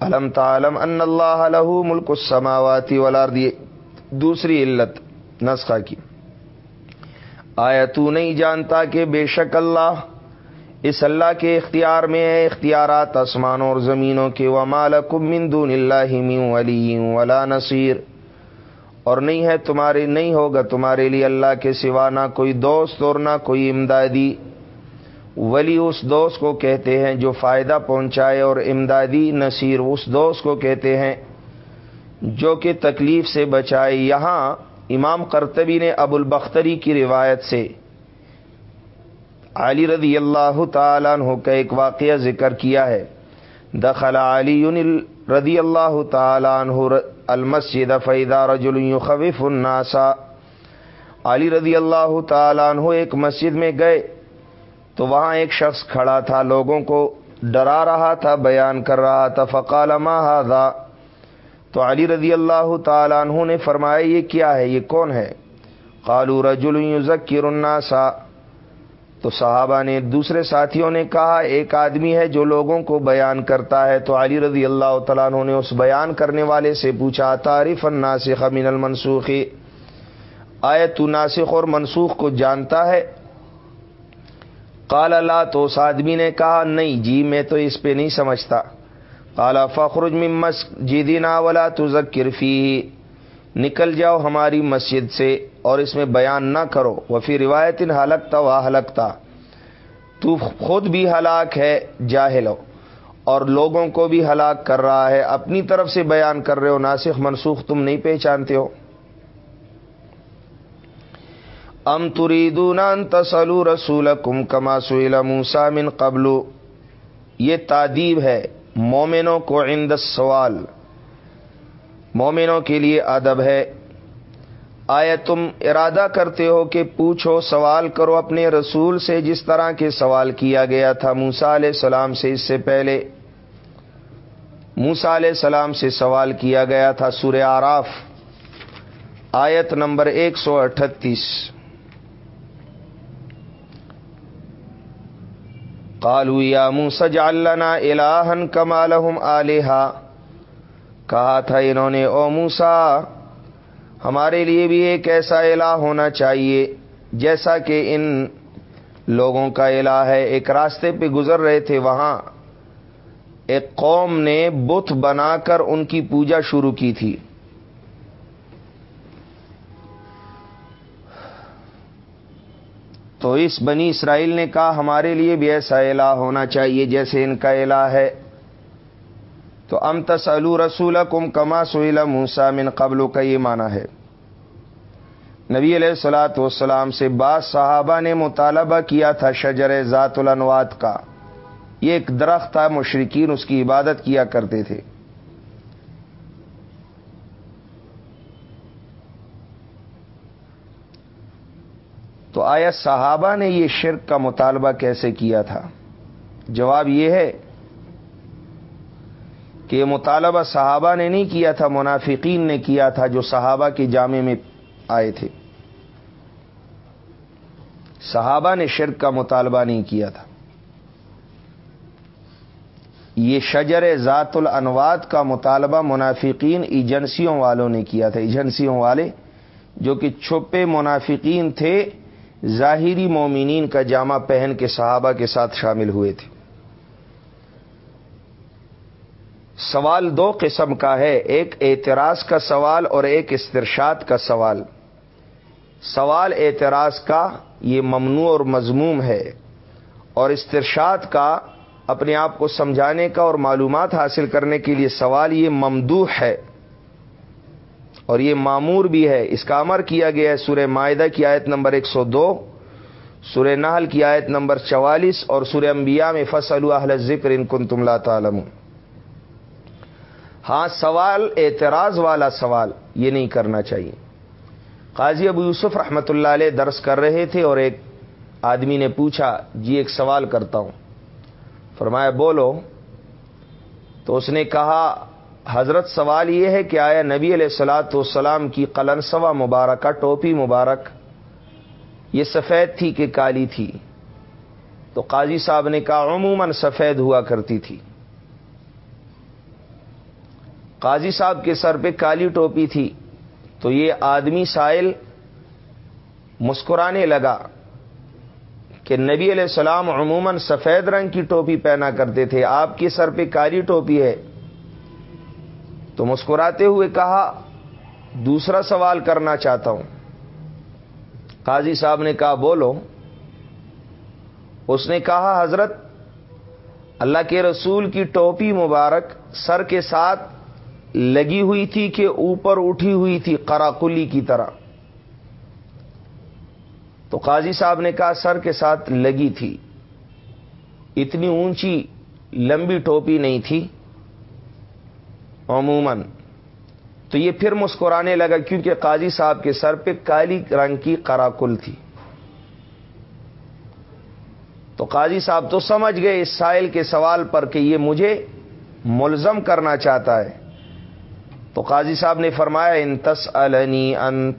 علم تعلم ان اللہ له ملک السماواتی والارض دوسری علت، نسخہ کی۔ آیا تو نہیں جانتا کہ بے شک اللہ اس اللہ کے اختیار میں ہے؟ اختیارات آسمانوں اور زمینوں کے۔ ومال من دون اللہ ولی ولا نصیر اور نہیں ہے تمہارے، نہیں ہوگا تمہارے لیے اللہ کے سوا نہ کوئی دوست اور نہ کوئی امدادی۔ ولی اس دوست کو کہتے ہیں جو فائدہ پہنچائے اور امدادی نصیر اس دوست کو کہتے ہیں جو کہ تکلیف سے بچائے۔ یہاں امام کرتبی نے ابو البختری کی روایت سے علی رضی اللہ تعالیٰ عنہ کا ایک واقعہ ذکر کیا ہے۔ دخل علی رضی اللہ تعالیٰ عنہ المسجد فیدا رجل يخوف الناس۔ علی رضی اللہ تعالیٰ عنہ ایک مسجد میں گئے تو وہاں ایک شخص کھڑا تھا، لوگوں کو ڈرا رہا تھا، بیان کر رہا تھا۔ فقال ما هذا؟ تو علی رضی اللہ تعالیٰ عنہ نے فرمایا، یہ کیا ہے؟ یہ کون ہے؟ قالوا رجل يذكر الناس. تو صحابہ نے دوسرے ساتھیوں نے کہا، ایک آدمی ہے جو لوگوں کو بیان کرتا ہے۔ تو علی رضی اللہ تعالیٰ نے اس بیان کرنے والے سے پوچھا، تعریف الناسخ من المنسوخ؟ آئے تو ناسخ اور منسوخ کو جانتا ہے؟ قال اللہ تو اس آدمی نے کہا، نہیں جی میں تو اس پہ نہیں سمجھتا۔ کالا فخرج ممس جیدینا ولا تو فی نکل جاؤ ہماری مسجد سے اور اس میں بیان نہ کرو۔ وہ پھر روایت ہلکتا و ہلکتا تو خود بھی ہلاک ہے، جاہل اور لوگوں کو بھی ہلاک کر رہا ہے۔ اپنی طرف سے بیان کر رہے ہو، ناسخ منسوخ تم نہیں پہچانتے ہو۔ ام تریدون ان تسلو رسول کم کما سیل موسا من قبل۔ یہ تعدیب ہے۔ مومنوں کو عند سوال مومنوں کے لیے ادب ہے۔ آیا تم ارادہ کرتے ہو کہ پوچھو، سوال کرو اپنے رسول سے، جس طرح کے سوال کیا گیا تھا موسا علیہ السلام سے اس سے پہلے۔ موسا علیہ السلام سے سوال کیا گیا تھا سورہ آراف، آیت نمبر ایک سو اٹھتیس۔ کالو یا موسج اللہ الہن کمالحم علیہ کہا تھا انہوں نے، او موسا ہمارے لیے بھی ایک ایسا الہ ہونا چاہیے، جیسا کہ ان لوگوں کا الہ ہے۔ ایک راستے پہ گزر رہے تھے وہاں۔ ایک قوم نے بت بنا کر ان کی پوجا شروع کی تھی۔ تو اس بنی اسرائیل نے کہا، ہمارے لیے بھی ایسا الہ ہونا چاہیے جیسے ان کا الہ ہے۔ تو ام تسلو رسول کم کما سہیلا موسا من قبل، کا یہ مانا ہے۔ نبی علیہ السلاۃ والسلام سے بعض صحابہ نے مطالبہ کیا تھا شجر ذات الانوات کا۔ یہ ایک درخت تھا مشرقین اس کی عبادت کیا کرتے تھے۔ تو آیا صحابہ نے یہ شرک کا مطالبہ کیسے کیا تھا؟ جواب یہ ہے کہ یہ مطالبہ صحابہ نے نہیں کیا تھا، منافقین نے کیا تھا جو صحابہ کے جامع میں آئے تھے۔ صحابہ نے شرک کا مطالبہ نہیں کیا تھا۔ یہ شجر ذات الانواد کا مطالبہ منافقین، ایجنسیوں والوں نے کیا تھا۔ ایجنسیوں والے جو کہ چھپے منافقین تھے ظاہری مومنین کا جامع پہن کے صحابہ کے ساتھ شامل ہوئے تھے۔ سوال دو قسم کا ہے، ایک اعتراض کا سوال اور ایک استرشاد کا سوال۔ سوال اعتراض کا یہ ممنوع اور مضموم ہے اور استرشاد کا اپنے آپ کو سمجھانے کا اور معلومات حاصل کرنے کے لیے سوال یہ ممدوح ہے۔ اور یہ معمور بھی ہے۔ اس کا امر کیا گیا ہے؟ سورہ معاہدہ کی آیت نمبر ایک سو دو، سورہ نحل کی آیت نمبر چوالیس، اور سورہ انبیاء میں فصل اہل ذکر ان کن تم لا تعلم ہاں سوال، اعتراض والا سوال یہ نہیں کرنا چاہیے۔ قاضی ابو یوسف رحمۃ اللہ علیہ درس کر رہے تھے اور ایک آدمی نے پوچھا جی ایک سوال کرتا ہوں۔ فرمایا، بولو۔ تو اس نے کہا حضرت سوال یہ ہے کہ آیا نبی علیہ السلاۃ والسلام کی قلن سوا مبارکہ ٹوپی مبارک؟ یہ سفید تھی کہ کالی تھی؟ تو قاضی صاحب نے کہا عموماً سفید ہوا کرتی تھی۔ قاضی صاحب کے سر پہ کالی ٹوپی تھی۔ تو یہ آدمی سائل مسکرانے لگا کہ نبی علیہ السلام عموماً سفید رنگ کی ٹوپی پہنا کرتے تھے۔ آپ کے سر پہ کالی ٹوپی ہے۔ تو مسکراتے ہوئے کہا، دوسرا سوال کرنا چاہتا ہوں. قاضی صاحب نے کہا، بولو. اس نے کہا، حضرت، اللہ کے رسول کی ٹوپی مبارک سر کے ساتھ لگی ہوئی تھی کہ اوپر اٹھی ہوئی تھی، قراقلی کی طرح. تو قاضی صاحب نے کہا، سر کے ساتھ لگی تھی، اتنی اونچی لمبی ٹوپی نہیں تھی عموماً۔ تو یہ پھر مسکرانے لگا کیونکہ قاضی صاحب کے سر پہ کالی رنگ کی کراکل تھی۔ تو قاضی صاحب تو سمجھ گئے اس سائل کے سوال پر کہ یہ مجھے ملزم کرنا چاہتا ہے۔ تو قاضی صاحب نے فرمایا، ان تس النی ان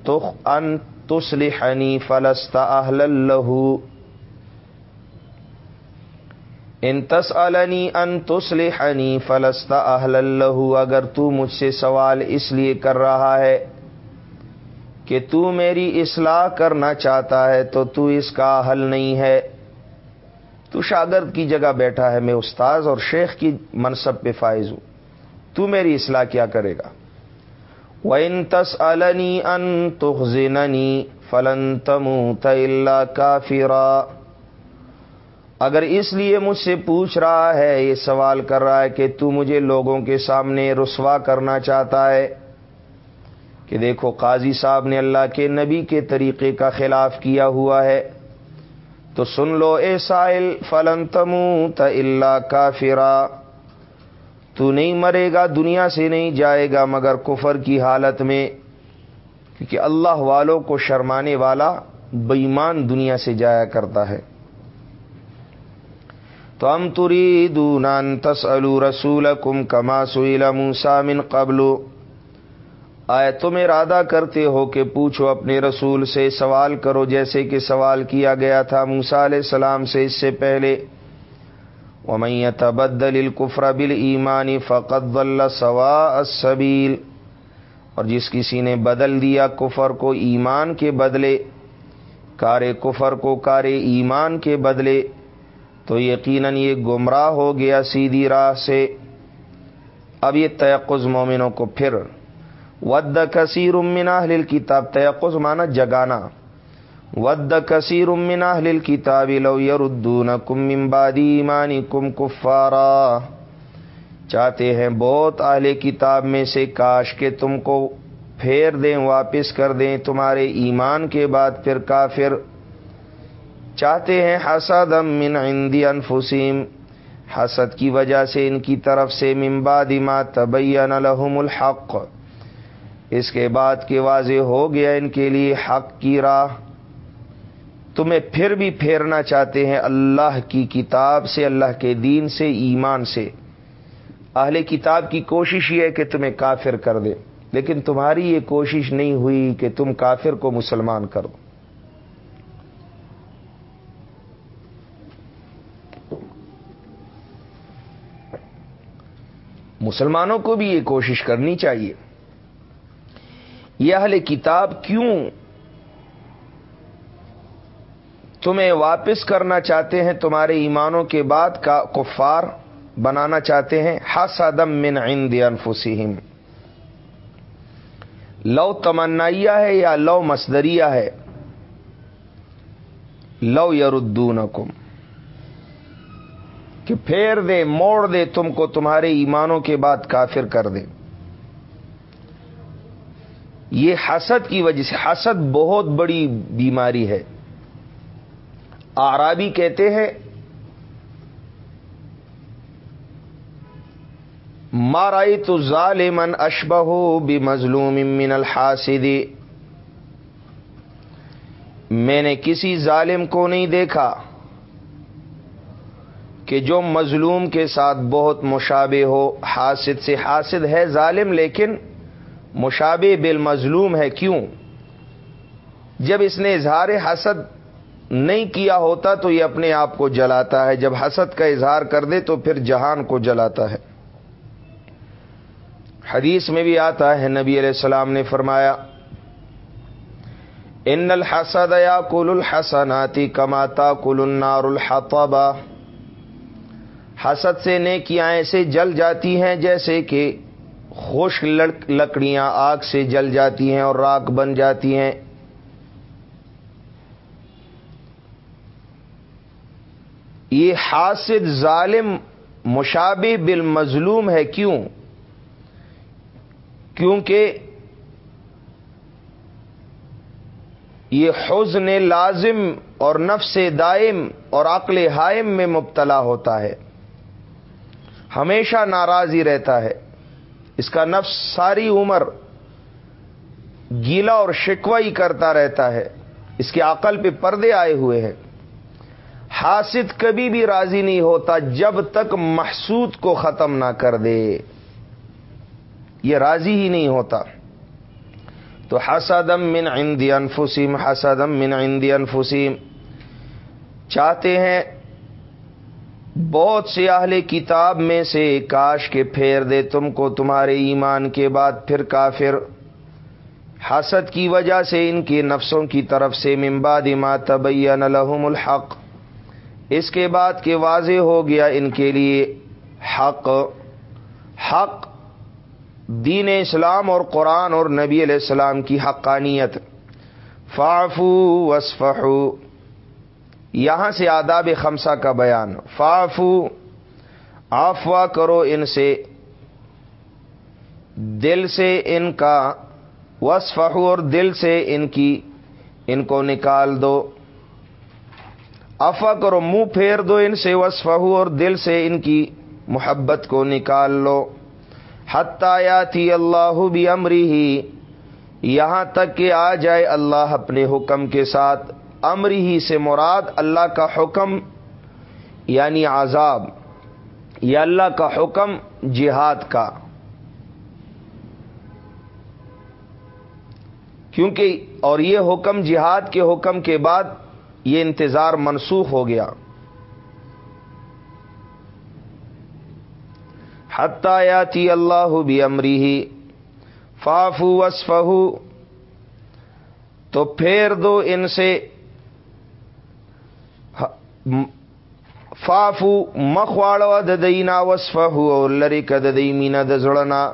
تسلحنی فلست اہل اللہ ان تسالنی ان تسلحنی فلست اہل اللہ اگر تو مجھ سے سوال اس لیے کر رہا ہے کہ تو میری اصلاح کرنا چاہتا ہے تو تو اس کا حل نہیں ہے۔ تو شاگرد کی جگہ بیٹھا ہے میں استاذ اور شیخ کی منصب پہ فائز ہوں۔ تو میری اصلاح کیا کرے گا؟ وَإِن تَسْأَلَنِي أَن تُخْزِنَنِي فَلَن تَمُوتَ إِلَّا كَافِرًا۔ اگر اس لیے مجھ سے پوچھ رہا ہے، یہ سوال کر رہا ہے کہ تو مجھے لوگوں کے سامنے رسوا کرنا چاہتا ہے؟ کہ دیکھو، قاضی صاحب نے اللہ کے نبی کے طریقے کا خلاف کیا ہوا ہے۔ تو سن لو، اے سائل، فلن تمو اللہ کافرا۔ تو نہیں مرے گا، دنیا سے نہیں جائے گا، مگر کفر کی حالت میں۔ کیونکہ اللہ والوں کو شرمانے والا بےمان دنیا سے جایا کرتا ہے۔ تو ہم تری دونان تس رسول کم کما سیلا من قبل؟ آئے تم ارادہ کرتے ہو کہ پوچھو اپنے رسول سے، سوال کرو جیسے کہ سوال کیا گیا تھا موسا علیہ السلام سے اس سے پہلے۔ ومن تبدل القفر بل ایمانی فقط سوا السبیل اور جس کسی نے بدل دیا کفر کو ایمان کے بدلے، کار کفر کو کار ایمان کے بدلے تو یقیناً یہ گمراہ ہو گیا سیدھی راہ سے۔ اب یہ تیقز مومنوں کو پھر ود کثیر امنا کتاب تیقز مانا جگانا۔ ود کثیر امنا کتاب لو یردون کم امبادی ایمانی کم کفارا۔ چاہتے ہیں بہت اہل کتاب میں سے کاش کے تم کو پھیر دیں، واپس کر دیں۔ تمہارے ایمان کے بعد پھر کافر چاہتے ہیں حسد من عندی انفسیم۔ حسد کی وجہ سے ان کی طرف سے ممباد ما تبین لهم الحق۔ اس کے بعد کے واضح ہو گیا ان کے لیے حق کی راہ۔ تمہیں پھر بھی پھیرنا چاہتے ہیں اللہ کی کتاب سے، اللہ کے دین سے، ایمان سے۔ اہل کتاب کی کوشش یہ ہے کہ تمہیں کافر کر دے، لیکن تمہاری یہ کوشش نہیں ہوئی کہ تم کافر کو مسلمان کرو۔ مسلمانوں کو بھی یہ کوشش کرنی چاہیے۔ یہ اہل کتاب کیوں تمہیں واپس کرنا چاہتے ہیں؟ تمہارے ایمانوں کے بعد کا کفار بنانا چاہتے ہیں۔ حسدم من عند انفسہم۔ لو تمنائیا ہے یا لو مصدریہ ہے؟ لو یردونکم۔ کہ پھیر دے، موڑ دے تم کو، تمہارے ایمانوں کے بعد کافر کر دے۔ یہ حسد کی وجہ سے، حسد بہت بڑی بیماری ہے۔ آرابی کہتے ہیں مارائی تو ظالمن اشبہ ہو بھی مظلوم امن الحاصدی میں نے کسی ظالم کو نہیں دیکھا۔ کہ جو مظلوم کے ساتھ بہت مشابہ ہو، حاسد سے حاسد ہے، ظالم، لیکن مشابہ بالمظلوم ہے کیوں؟ جب اس نے اظہار حسد نہیں کیا ہوتا تو یہ اپنے آپ کو جلاتا ہے، جب حسد کا اظہار کر دے تو پھر جہان کو جلاتا ہے۔ حدیث میں بھی آتا ہے، نبی علیہ السلام نے فرمایا، ان الحسد یا کل الحسناتی کماتا کل النار الحطبہ حسد سے نیکیاں ایسے جل جاتی ہیں جیسے کہ خوش لکڑیاں آگ سے جل جاتی ہیں اور راک بن جاتی ہیں۔ یہ حاسد ظالم مشابہ بالمظلوم ہے کیوں؟ کیونکہ یہ حزن لازم اور نفس دائم اور عقل حائم میں مبتلا ہوتا ہے۔ ہمیشہ ناراض ہی رہتا ہے۔ اس کا نفس ساری عمر گیلا اور شکوا ہی کرتا رہتا ہے۔ اس کے عقل پہ پردے آئے ہوئے ہیں۔ حاسد کبھی بھی راضی نہیں ہوتا جب تک محسود کو ختم نہ کر دے۔ یہ راضی ہی نہیں ہوتا۔ تو حسدم من عند انفسیم، حسدم من عند انفسیم۔ چاہتے ہیں بہت سے اہل کتاب میں سے کاش کے پھیر دے تم کو تمہارے ایمان کے بعد پھر کافر۔ حسد کی وجہ سے ان کے نفسوں کی طرف سے ممباد ما تبین لهم الحق۔ اس کے بعد کہ واضح ہو گیا ان کے لیے حق۔ حق دین اسلام اور قرآن اور نبی علیہ السلام کی حقانیت۔ فافو وسفحو یہاں سے آداب خمسہ کا بیان۔ فافو آفوا کرو ان سے۔ دل سے ان کا وسفہو اور دل سے ان کی۔ ان کو نکال دو۔ افا کرو، منہ پھیر دو ان سے وسفہو اور دل سے ان کی۔ محبت کو نکال لو۔ حتیاتی اللہ بھی امری ہی یہاں تک کہ آ جائے اللہ اپنے حکم کے ساتھ۔ امری ہی سے مراد اللہ کا حکم یعنی عذاب، یا اللہ کا حکم جہاد کا۔ کیونکہ اور یہ حکم جہاد کے حکم کے بعد یہ انتظار منسوخ ہو گیا۔ حتیاتی اللہ بھی امری ہی فافو تو پھیر دو ان سے فافو مخواڑو ددینا وسفہو لری کدئی مینا دزڑنا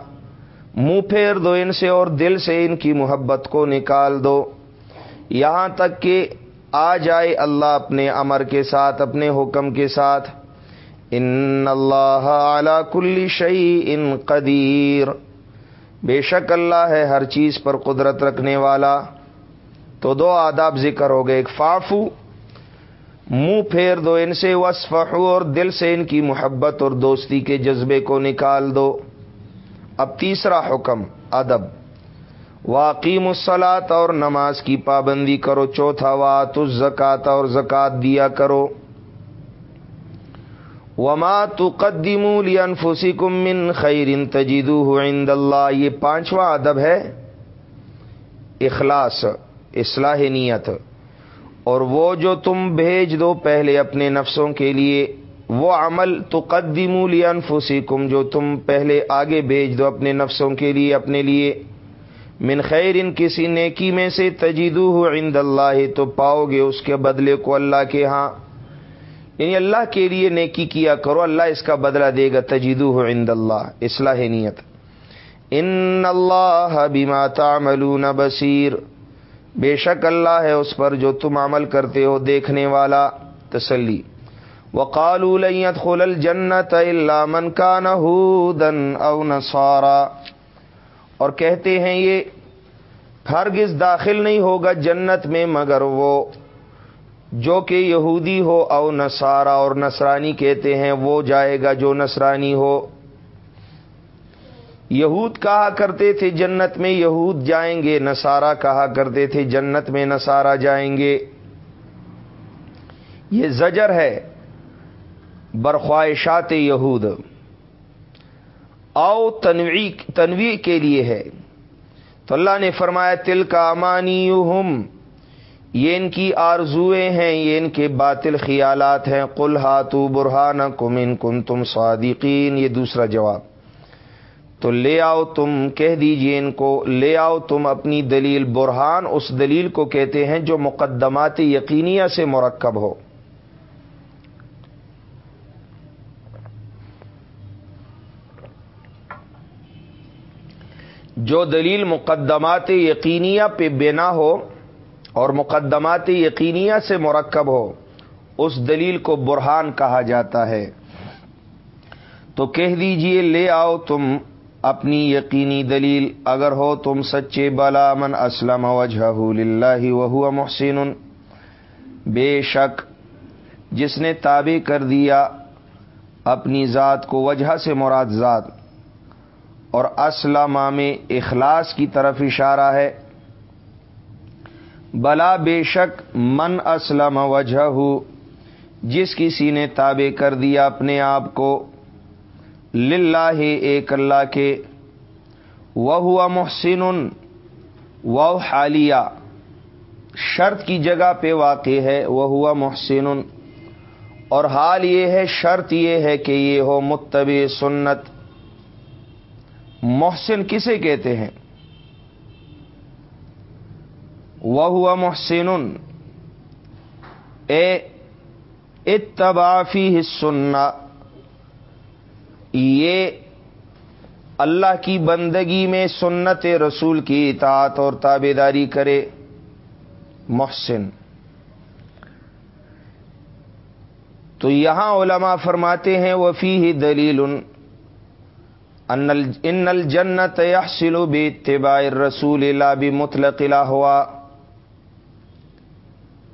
منہ پھیر دو ان سے اور دل سے ان کی محبت کو نکال دو. یہاں تک کہ آ جائے اللہ اپنے امر کے ساتھ، اپنے حکم کے ساتھ. ان اللہ اعلی کل شعی ان قدیر. بے شک اللہ ہے ہر چیز پر قدرت رکھنے والا. تو دو آداب ذکر ہو گئے، ایک فافو منہ پھیر دو ان سے وسفحو اور دل سے ان کی محبت اور دوستی کے جذبے کو نکال دو۔ اب تیسرا حکم، ادب۔ واقعی مسلات اور نماز کی پابندی کرو۔ چوتھا وات زکات اور زکات دیا کرو۔ وما تقدم لانفسکم من خیر تجدوه عند اللہ۔ یہ پانچواں ادب ہے، اخلاص، اصلاح نیت۔ اور وہ جو تم بھیج دو پہلے اپنے نفسوں کے لیے، وہ عمل تقدم لانفسکم، جو تم پہلے آگے بھیج دو اپنے نفسوں کے لیے، اپنے لیے۔ من خیر ان کسی نیکی میں سے تجیدو عند اللہ، تو پاؤ گے اس کے بدلے کو اللہ کے ہاں۔ یعنی اللہ کے لیے نیکی کیا کرو، اللہ اس کا بدلہ دے گا تجیدو عند اللہ، اصلاح نیت۔ ان اللہ بما تعملون بصیر۔ بے شک اللہ ہے اس پر جو تم عمل کرتے ہو دیکھنے والا تسلی۔ وقالوا لن يدخل الجنت الا من كان هودا او نصارا۔ اور کہتے ہیں یہ ہرگز داخل نہیں ہوگا جنت میں مگر وہ۔ جو کہ یہودی ہو او نسارا اور نصرانی کہتے ہیں وہ جائے گا جو نصرانی ہو۔ یہود کہا کرتے تھے جنت میں یہود جائیں گے، نصارہ کہا کرتے تھے جنت میں نصارہ جائیں گے۔ یہ زجر ہے برخواہشات یہود۔ او تنوی تنوی کے لیے ہے۔ تو اللہ نے فرمایا تل کا امانی یہ ان کی آرزویں ہیں، یہ ان کے باطل خیالات ہیں۔ قل ہاتو برہان کم ان کن تم صادقین، یہ دوسرا جواب۔ تو لے آؤ تم، کہہ دیجیے ان کو، لے آؤ تم اپنی دلیل، برہان اس دلیل کو کہتے ہیں جو مقدمات یقینیہ سے مرکب ہو۔ جو دلیل مقدمات یقینیہ پہ بنا ہو اور مقدمات یقینیہ سے مرکب ہو، اس دلیل کو برہان کہا جاتا ہے۔ تو کہہ دیجیے لے آؤ تم اپنی یقینی دلیل اگر ہو تم سچے بلا من اسلم وجہ وہ محسن. بے شک جس نے تابع کر دیا اپنی ذات کو وجہ سے مراد ذات اور اسلم میں اخلاص کی طرف اشارہ ہے، بلا بے شک من اسلم وجہ جس کسی نے تابع کر دیا اپنے آپ کو للہ ایک اللہ کے۔ وہ ہوا محسن و حالیہ۔ شرط کی جگہ پہ واقع ہے وہ ہوا محسن اور حال یہ ہے، شرط یہ ہے کہ یہ ہو متب سنت۔ محسن کسے کہتے ہیں؟ وہ ہوا محسن اے اتبافی سننا یہ اللہ کی بندگی میں سنت رسول کی اطاعت اور تابے داری کرے محسن۔ تو یہاں علماء فرماتے ہیں وفی ہی دلیل ان الجنت یحصل اتباع الرسول لا بمطلق ہوا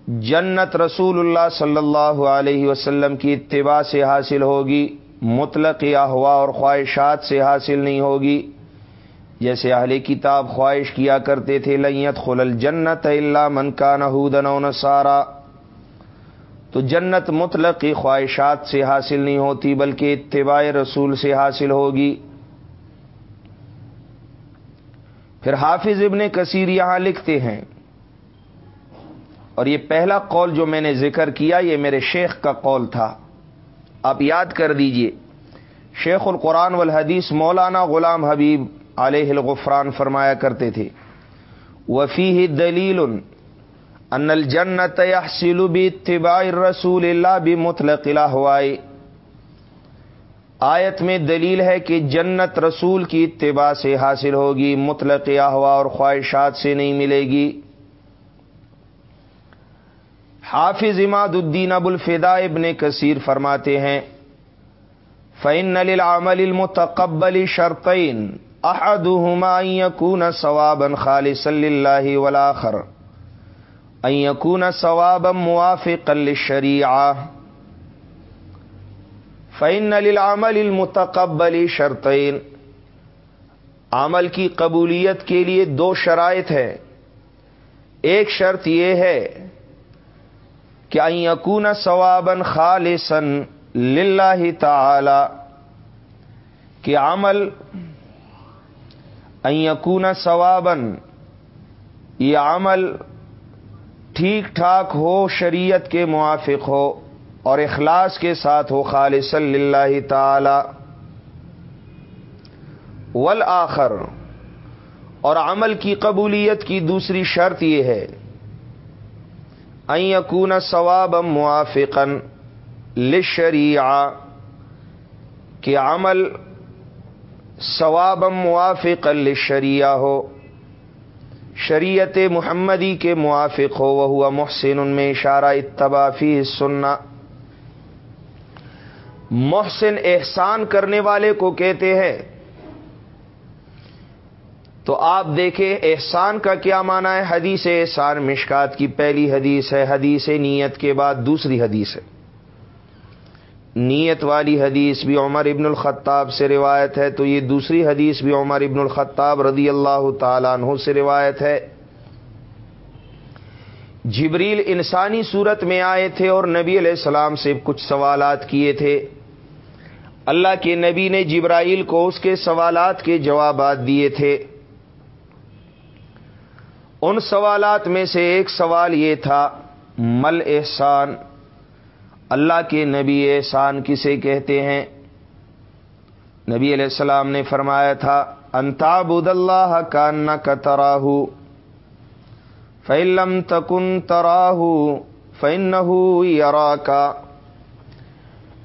جنت رسول اللہ صلی اللہ علیہ وسلم کی اتباع سے حاصل ہوگی۔ مطلق یا ہوا اور خواہشات سے حاصل نہیں ہوگی۔ جیسے اہل کتاب خواہش کیا کرتے تھے لینت خلل جنت اللہ من کا نہ سارا تو جنت مطلق خواہشات سے حاصل نہیں ہوتی، بلکہ اتباع رسول سے حاصل ہوگی۔ پھر حافظ ابن کثیر یہاں لکھتے ہیں، اور یہ پہلا قول جو میں نے ذکر کیا، یہ میرے شیخ کا قول تھا۔ آپ یاد کر دیجیے، شیخ القرآن والحدیث مولانا غلام حبیب علیہ الغفران فرمایا کرتے تھے وفی دلیل ان الجنت يحصل باتباع الرسول اللہ بھی مطلق آیت میں دلیل ہے کہ جنت رسول کی اتباع سے حاصل ہوگی، مطلق ہوا اور خواہشات سے نہیں ملے گی۔ حافظ اماد الدین ابو الفدا ابن کثیر فرماتے ہیں فعن للعمل المتقبل شرطین احدهما ان يكون ثوابا خالصا لله والاخر ان يكون ثوابا موافقا للشريعه فعن للعمل المتقبل شرطین عمل کی قبولیت کے لیے دو شرائط ہے ایک شرط یہ ہے کہ یقون ثوابن خالصن للہ تعالی، کہ عمل یقون ثوابن یہ عمل ٹھیک ٹھاک ہو، شریعت کے موافق ہو اور اخلاص کے ساتھ ہو خالص اللہ تعالی۔ والآخر، اور عمل کی قبولیت کی دوسری شرط یہ ہے یقون ثواب موافقن لشریع کہ عمل ثواب موافق لشریعہ ہو، شریعت محمدی کے موافق ہو وہ ہوا محسن ان میں اشارہ اتبافی سننا محسن احسان کرنے والے کو کہتے ہیں تو آپ دیکھیں احسان کا کیا معنی ہے؟ حدیث احسان، مشکات کی پہلی حدیث ہے، حدیث نیت کے بعد دوسری حدیث ہے۔ نیت والی حدیث بھی عمر ابن الخطاب سے روایت ہے، تو یہ دوسری حدیث بھی عمر ابن الخطاب رضی اللہ تعالیٰ عنہ سے روایت ہے۔ جبریل انسانی صورت میں آئے تھے اور نبی علیہ السلام سے کچھ سوالات کیے تھے۔ اللہ کے نبی نے جبرائیل کو اس کے سوالات کے جوابات دیے تھے۔ ان سوالات میں سے ایک سوال یہ تھا، مل احسان، اللہ کے نبی احسان کسے کہتے ہیں؟ نبی علیہ السلام نے فرمایا تھا انتابود اللہ کا نہ کتراہ فعلم تکن تراہ فن یرا کا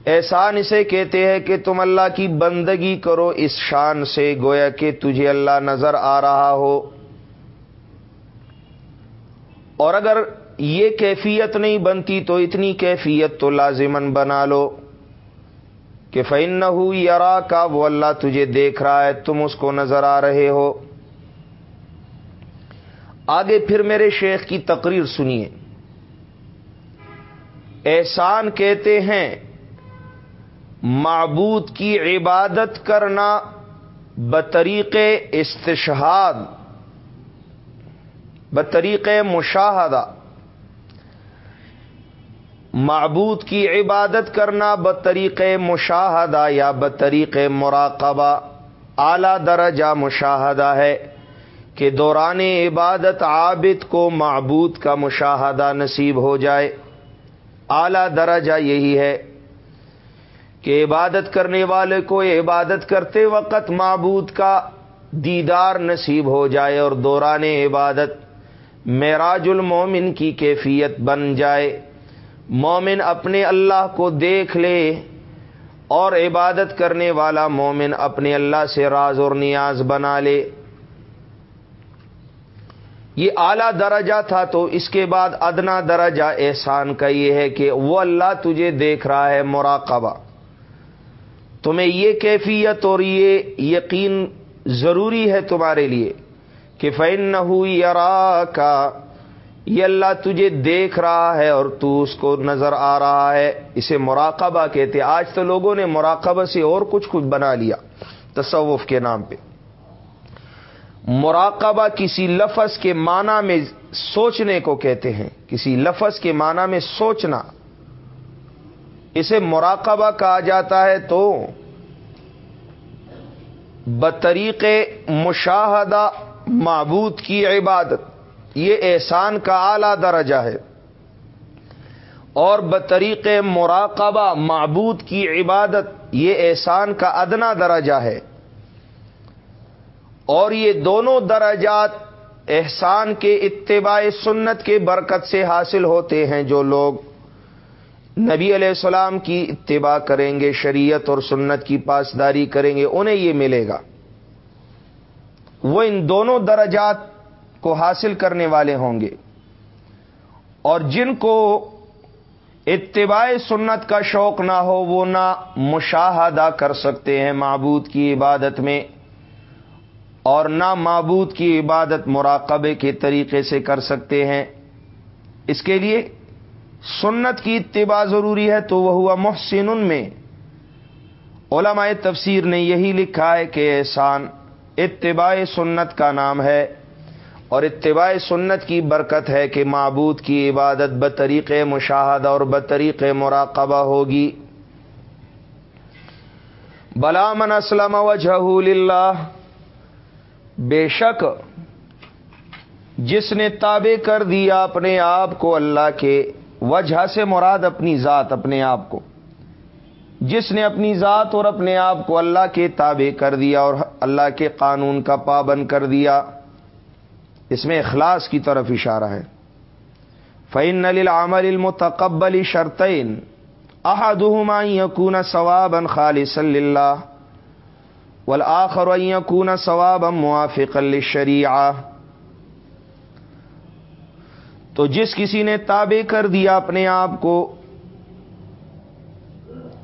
احسان اسے کہتے ہیں کہ تم اللہ کی بندگی کرو، اس شان سے گویا کہ تجھے اللہ نظر آ رہا ہو۔ اور اگر یہ کیفیت نہیں بنتی تو اتنی کیفیت تو لازمن بنا لو کہ فن نہ یرا کا وہ اللہ تجھے دیکھ رہا ہے، تم اس کو نظر آ رہے ہو۔ آگے پھر میرے شیخ کی تقریر سنیے۔ احسان کہتے ہیں، معبود کی عبادت کرنا بطریق استشہاد۔ بطریق مشاہدہ، معبود کی عبادت کرنا بطریق مشاہدہ یا بطریق مراقبہ، اعلی درجہ مشاہدہ ہے کہ دوران عبادت عابد کو معبود کا مشاہدہ نصیب ہو جائے۔ اعلی درجہ یہی ہے کہ عبادت کرنے والے کو عبادت کرتے وقت معبود کا دیدار نصیب ہو جائے اور دوران عبادت معراج المومن کی کیفیت بن جائے۔ مومن اپنے اللہ کو دیکھ لے اور عبادت کرنے والا مومن اپنے اللہ سے راز اور نیاز بنا لے۔ یہ اعلی درجہ تھا تو اس کے بعد ادنا درجہ احسان کا یہ ہے کہ وہ اللہ تجھے دیکھ رہا ہے مراقبہ۔ تمہیں یہ کیفیت اور یہ یقین ضروری ہے تمہارے لیے۔ کہ فین نہ ہوئی کا یہ اللہ تجھے دیکھ رہا ہے اور تو اس کو نظر آ رہا ہے۔ اسے مراقبہ کہتے آج تو لوگوں نے مراقبہ سے اور کچھ کچھ بنا لیا تصوف کے نام پہ۔ مراقبہ کسی لفظ کے معنی میں سوچنے کو کہتے ہیں۔ کسی لفظ کے معنی میں سوچنا۔ اسے مراقبہ کہا جاتا ہے تو بطریق مشاہدہ معبود کی عبادت، یہ احسان کا اعلی درجہ ہے۔ اور بطریق مراقبہ معبود کی عبادت، یہ احسان کا ادنا درجہ ہے۔ اور یہ دونوں درجات احسان کے اتباع سنت کے برکت سے حاصل ہوتے ہیں جو لوگ نبی علیہ السلام کی اتباع کریں گے، شریعت اور سنت کی پاسداری کریں گے، انہیں یہ ملے گا۔ وہ ان دونوں درجات کو حاصل کرنے والے ہوں گے۔ اور جن کو اتباع سنت کا شوق نہ ہو، وہ نہ مشاہدہ کر سکتے ہیں معبود کی عبادت میں، اور نہ معبود کی عبادت مراقبے کے طریقے سے کر سکتے ہیں۔ اس کے لیے سنت کی اتباع ضروری ہے، تو وہ ہوا محسن میں۔ علماء تفسیر نے یہی لکھا ہے کہ احسان اتباع سنت کا نام ہے اور اتباع سنت کی برکت ہے کہ معبود کی عبادت بطریق مشاہدہ اور بطریق مراقبہ ہوگی۔ بلا من اسلم وجہ اللہ بے شک جس نے تابع کر دیا اپنے آپ کو اللہ کے، وجہ سے مراد اپنی ذات، اپنے آپ کو۔ جس نے اپنی ذات اور اپنے آپ کو اللہ کے تابع کر دیا اور اللہ کے قانون کا پابند کر دیا، اس میں اخلاص کی طرف اشارہ ہے۔ فعن نل عامر المتقبل شرطین احدہما یقون ثواب خالص اللہ والآخر یقون ثواب موافق الشریعہ تو جس کسی نے تابع کر دیا اپنے آپ کو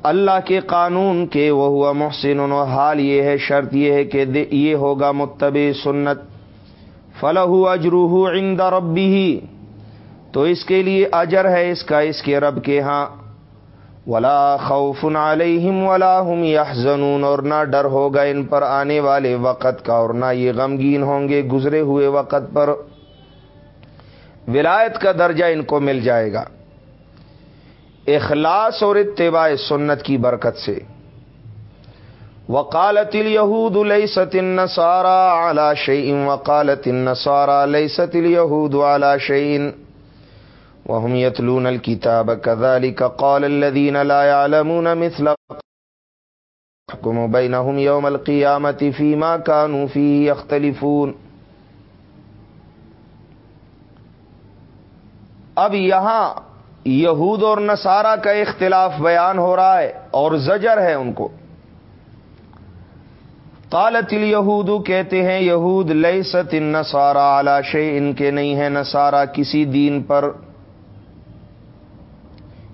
اللہ کے قانون کے وہ ہوا محسن و حال یہ ہے، شرط یہ ہے کہ یہ ہوگا متب سنت۔ فلاح اجروح عند ربی ہی تو اس کے لیے اجر ہے اس کا، اس کے رب کے ہاں۔ ولا خوف علیہم ولا ہم یحزنون، اور نہ ڈر ہوگا ان پر آنے والے وقت کا، اور نہ یہ غمگین ہوں گے گزرے ہوئے وقت پر۔ ولایت کا درجہ ان کو مل جائے گا۔ اخلاص اور اتباع سنت کی برکت سے۔ وکالت الہود لیست النصارى على شيء، وقالت النصارى ليست اليهود على شيء. وهم يتلون الكتاب كذلك قال الذين لا يعلمون مثل یحکم بینہم یوم القیامت فیما کانو فی یختلفون اب یہاں یہود اور نصارہ کا اختلاف بیان ہو رہا ہے اور زجر ہے ان کو۔ قالت الیہود کہتے ہیں، یہود لیست النصارى على شيء ان کے نہیں ہے نصارہ کسی دین پر۔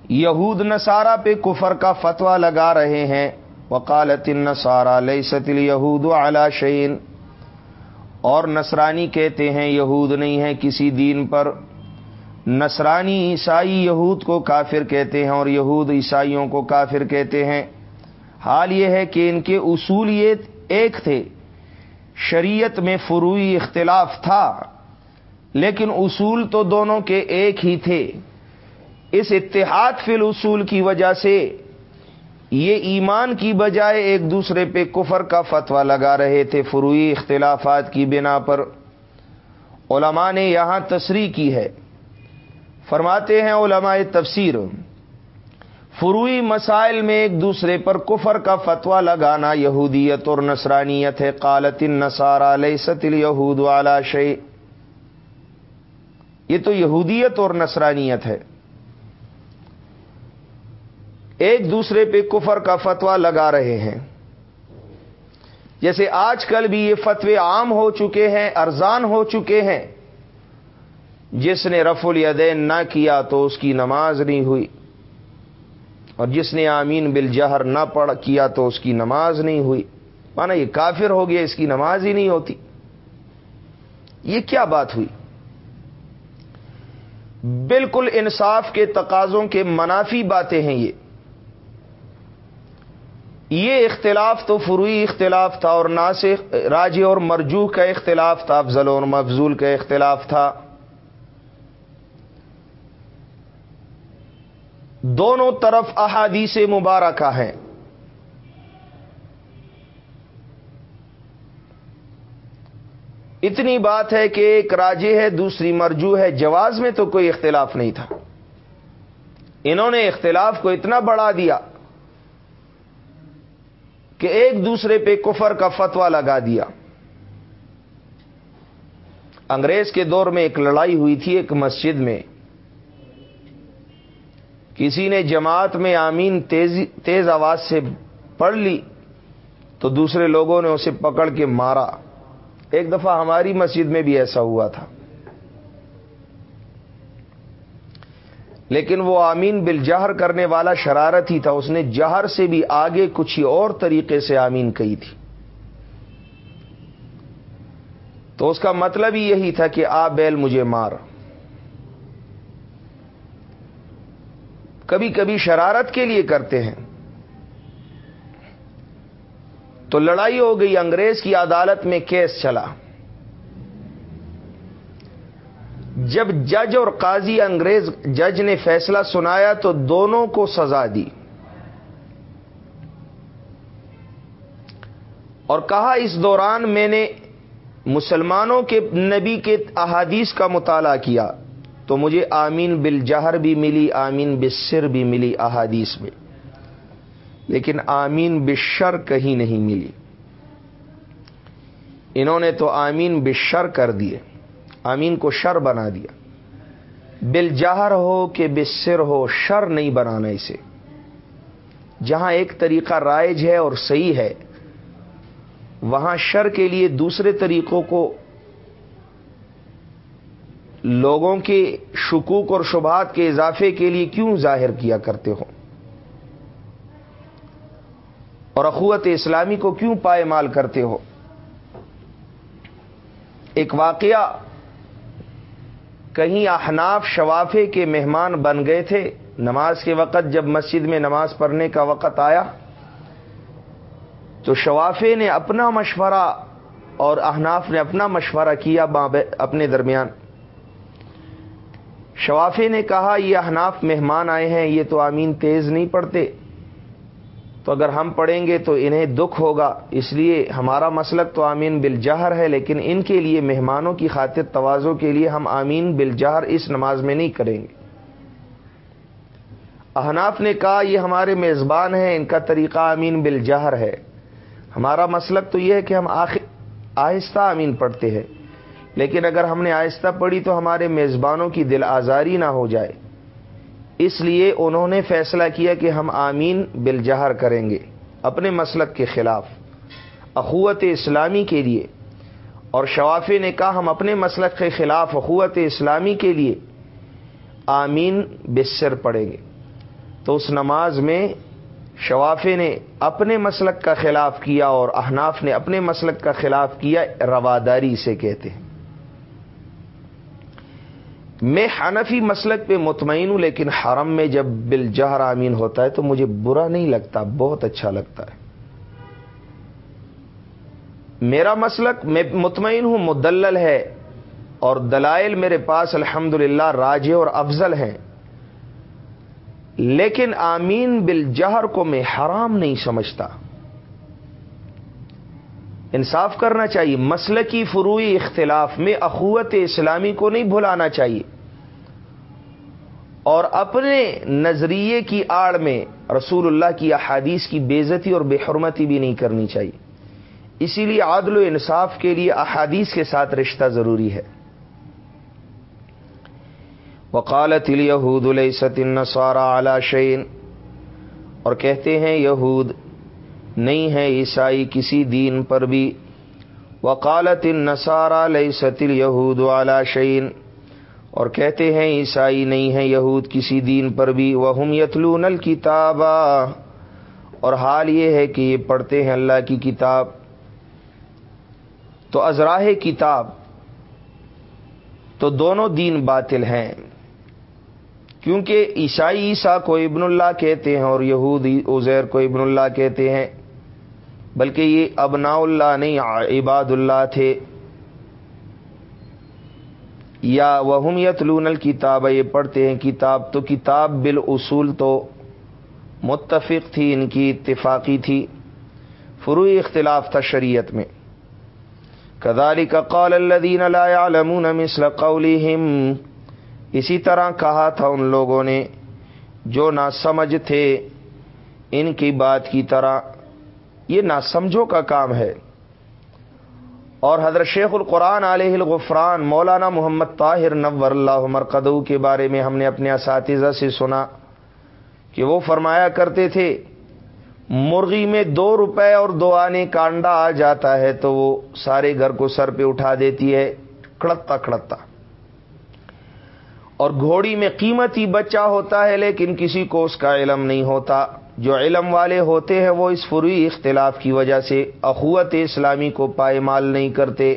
یہود نصارہ پہ کفر کا فتویٰ لگا رہے ہیں۔ وقالت النصارى لیست الیہود على شيء اور نصرانی کہتے ہیں، یہود نہیں ہے کسی دین پر۔ نصرانی عیسائی یہود کو کافر کہتے ہیں اور یہود عیسائیوں کو کافر کہتے ہیں۔ حال یہ ہے کہ ان کے اصول یہ ایک تھے۔ شریعت میں فروئی اختلاف تھا، لیکن اصول تو دونوں کے ایک ہی تھے۔ اس اتحاد فی الاصول کی وجہ سے یہ ایمان کی بجائے ایک دوسرے پہ کفر کا فتویٰ لگا رہے تھے فروئی اختلافات کی بنا پر۔ علماء نے یہاں تصریح کی ہے۔ فرماتے ہیں علماء تفسیر، فروئی مسائل میں ایک دوسرے پر کفر کا فتویٰ لگانا یہودیت اور نصرانیت ہے۔ قالت نسارا ست یہود والا شے یہ تو یہودیت اور نصرانیت ہے۔ ایک دوسرے پہ کفر کا فتویٰ لگا رہے ہیں۔ جیسے آج کل بھی یہ فتوے عام ہو چکے ہیں، ارزان ہو چکے ہیں۔ جس نے رف الیدین نہ کیا تو اس کی نماز نہیں ہوئی اور جس نے آمین بل جہر نہ پڑھ کیا تو اس کی نماز نہیں ہوئی مانا یہ کافر ہو گیا اس کی نماز ہی نہیں ہوتی یہ کیا بات ہوئی بالکل انصاف کے تقاضوں کے منافی باتیں ہیں یہ یہ اختلاف تو فروئی اختلاف تھا اور ناسخ راجی اور مرجو کا اختلاف تھا، افضل اور مفضول کا اختلاف تھا۔ دونوں طرف احادیث مبارکہ ہیں۔ اتنی بات ہے کہ ایک راجے ہے، دوسری مرجو ہے۔ جواز میں تو کوئی اختلاف نہیں تھا۔ انہوں نے اختلاف کو اتنا بڑھا دیا کہ ایک دوسرے پہ کفر کا فتوا لگا دیا۔ انگریز کے دور میں ایک لڑائی ہوئی تھی ایک مسجد میں۔ کسی نے جماعت میں آمین تیز تیز آواز سے پڑھ لی تو دوسرے لوگوں نے اسے پکڑ کے مارا۔ ایک دفعہ ہماری مسجد میں بھی ایسا ہوا تھا۔ لیکن وہ آمین بل جہر کرنے والا شرارت ہی تھا۔ اس نے جہر سے بھی آگے کچھ ہی اور طریقے سے آمین کہی تھی۔ تو اس کا مطلب ہی یہی تھا کہ آ بیل مجھے مار۔ کبھی کبھی شرارت کے لیے کرتے ہیں۔ تو لڑائی ہو گئی، انگریز کی عدالت میں کیس چلا۔ جب جج اور قاضی انگریز جج نے فیصلہ سنایا تو دونوں کو سزا دی۔ اور کہا، اس دوران میں نے مسلمانوں کے نبی کے احادیث کا مطالعہ کیا۔ تو مجھے آمین بل جہر بھی ملی، آمین بسر بھی ملی احادیث میں۔ لیکن آمین بشر کہیں نہیں ملی۔ انہوں نے تو آمین بشر کر دیے، آمین کو شر بنا دیا۔ بالجہر ہو کہ بسر ہو، شر نہیں بنانا اسے۔ جہاں ایک طریقہ رائج ہے اور صحیح ہے، وہاں شر کے لیے دوسرے طریقوں کو لوگوں کے شکوک اور شبہات کے اضافے کے لیے کیوں ظاہر کیا کرتے ہو؟ اور اخوت اسلامی کو کیوں پائے مال کرتے ہو؟ ایک واقعہ، کہیں احناف شوافے کے مہمان بن گئے تھے، نماز کے وقت جب مسجد میں نماز پڑھنے کا وقت آیا، تو شوافے نے اپنا مشورہ اور احناف نے اپنا مشورہ کیا اپنے درمیان۔ شوافی نے کہا، یہ احناف مہمان آئے ہیں، یہ تو آمین تیز نہیں پڑتے تو اگر ہم پڑھیں گے تو انہیں دکھ ہوگا، اس لیے ہمارا مسلک تو آمین بل جہر ہے، لیکن ان کے لیے مہمانوں کی خاطر توازوں کے لیے ہم آمین بل جہر اس نماز میں نہیں کریں گے۔ احناف نے کہا، یہ ہمارے میزبان ہیں، ان کا طریقہ آمین بل جہر ہے۔ ہمارا مسلک تو یہ ہے کہ ہم آہستہ امین پڑھتے ہیں۔ لیکن اگر ہم نے آہستہ پڑھی تو ہمارے میزبانوں کی دل آزاری نہ ہو جائے۔ اس لیے انہوں نے فیصلہ کیا کہ ہم آمین بالجہر کریں گے اپنے مسلک کے خلاف، اخوت اسلامی کے لیے۔ اور شوافے نے کہا ہم اپنے مسلک کے خلاف، اخوت اسلامی کے لیے آمین بسر پڑیں گے۔ تو اس نماز میں شوافے نے اپنے مسلک کا خلاف کیا اور احناف نے اپنے مسلک کا خلاف کیا، رواداری سے کہتے ہیں۔ میں حنفی مسلک پہ مطمئن ہوں، لیکن حرم میں جب بل جہر آمین ہوتا ہے تو مجھے برا نہیں لگتا، بہت اچھا لگتا ہے۔ میرا مسلک، میں مطمئن ہوں، مدلل ہے اور دلائل میرے پاس الحمد للہ راجے اور افضل ہیں۔ لیکن آمین بل جہر کو میں حرام نہیں سمجھتا۔ انصاف کرنا چاہیے۔ مسل کی فروئی اختلاف میں اخوت اسلامی کو نہیں بھلانا چاہیے۔ اور اپنے نظریے کی آڑ میں رسول اللہ کی احادیث کی بےزتی اور بے حرمتی بھی نہیں کرنی چاہیے۔ اسی لیے عادل و انصاف کے لیے احادیث کے ساتھ رشتہ ضروری ہے۔ وقالت الیہود لیست النصارى على شین اور کہتے ہیں یہود نہیں ہے عیسائی کسی دین پر بھی. وقالت النصارى لیست الیہود على شین اور کہتے ہیں عیسائی نہیں ہے یہود کسی دین پر بھی. وہ یتلون الکتاب اور حال یہ ہے کہ یہ پڑھتے ہیں اللہ کی کتاب. تو ازراہ کتاب تو دونوں دین باطل ہیں. کیونکہ عیسائی عیسیٰ کو ابن اللہ کہتے ہیں اور یہود عزیر کو ابن اللہ کہتے ہیں. بلکہ یہ ابنا اللہ نہیں، عباد اللہ تھے۔ یا وہ یتلون الکتاب، یہ پڑھتے ہیں کتاب، تو کتاب بالاصول تو متفق تھی، ان کی اتفاقی تھی۔ فروئی اختلاف تھا شریعت میں۔ کدالی کا قول اللہ لا مثل قولهم اسی طرح کہا تھا ان لوگوں نے جو نہ سمجھ تھے ان کی بات کی طرح۔ یہ نہ سمجھو کا کام ہے۔ اور حضرت شیخ القرآن علیہ الغفران مولانا محمد طاہر نور اللہ مرقدو کے بارے میں ہم نے اپنے اساتذہ سے سنا کہ وہ فرمایا کرتے تھے، مرغی میں دو روپے اور دو آنے کا انڈا آ جاتا ہے تو وہ سارے گھر کو سر پہ اٹھا دیتی ہے کڑتا کڑتا اور گھوڑی میں قیمتی بچہ ہوتا ہے لیکن کسی کو اس کا علم نہیں ہوتا۔ جو علم والے ہوتے ہیں وہ اس فروئی اختلاف کی وجہ سے اخوت اسلامی کو پائمال نہیں کرتے۔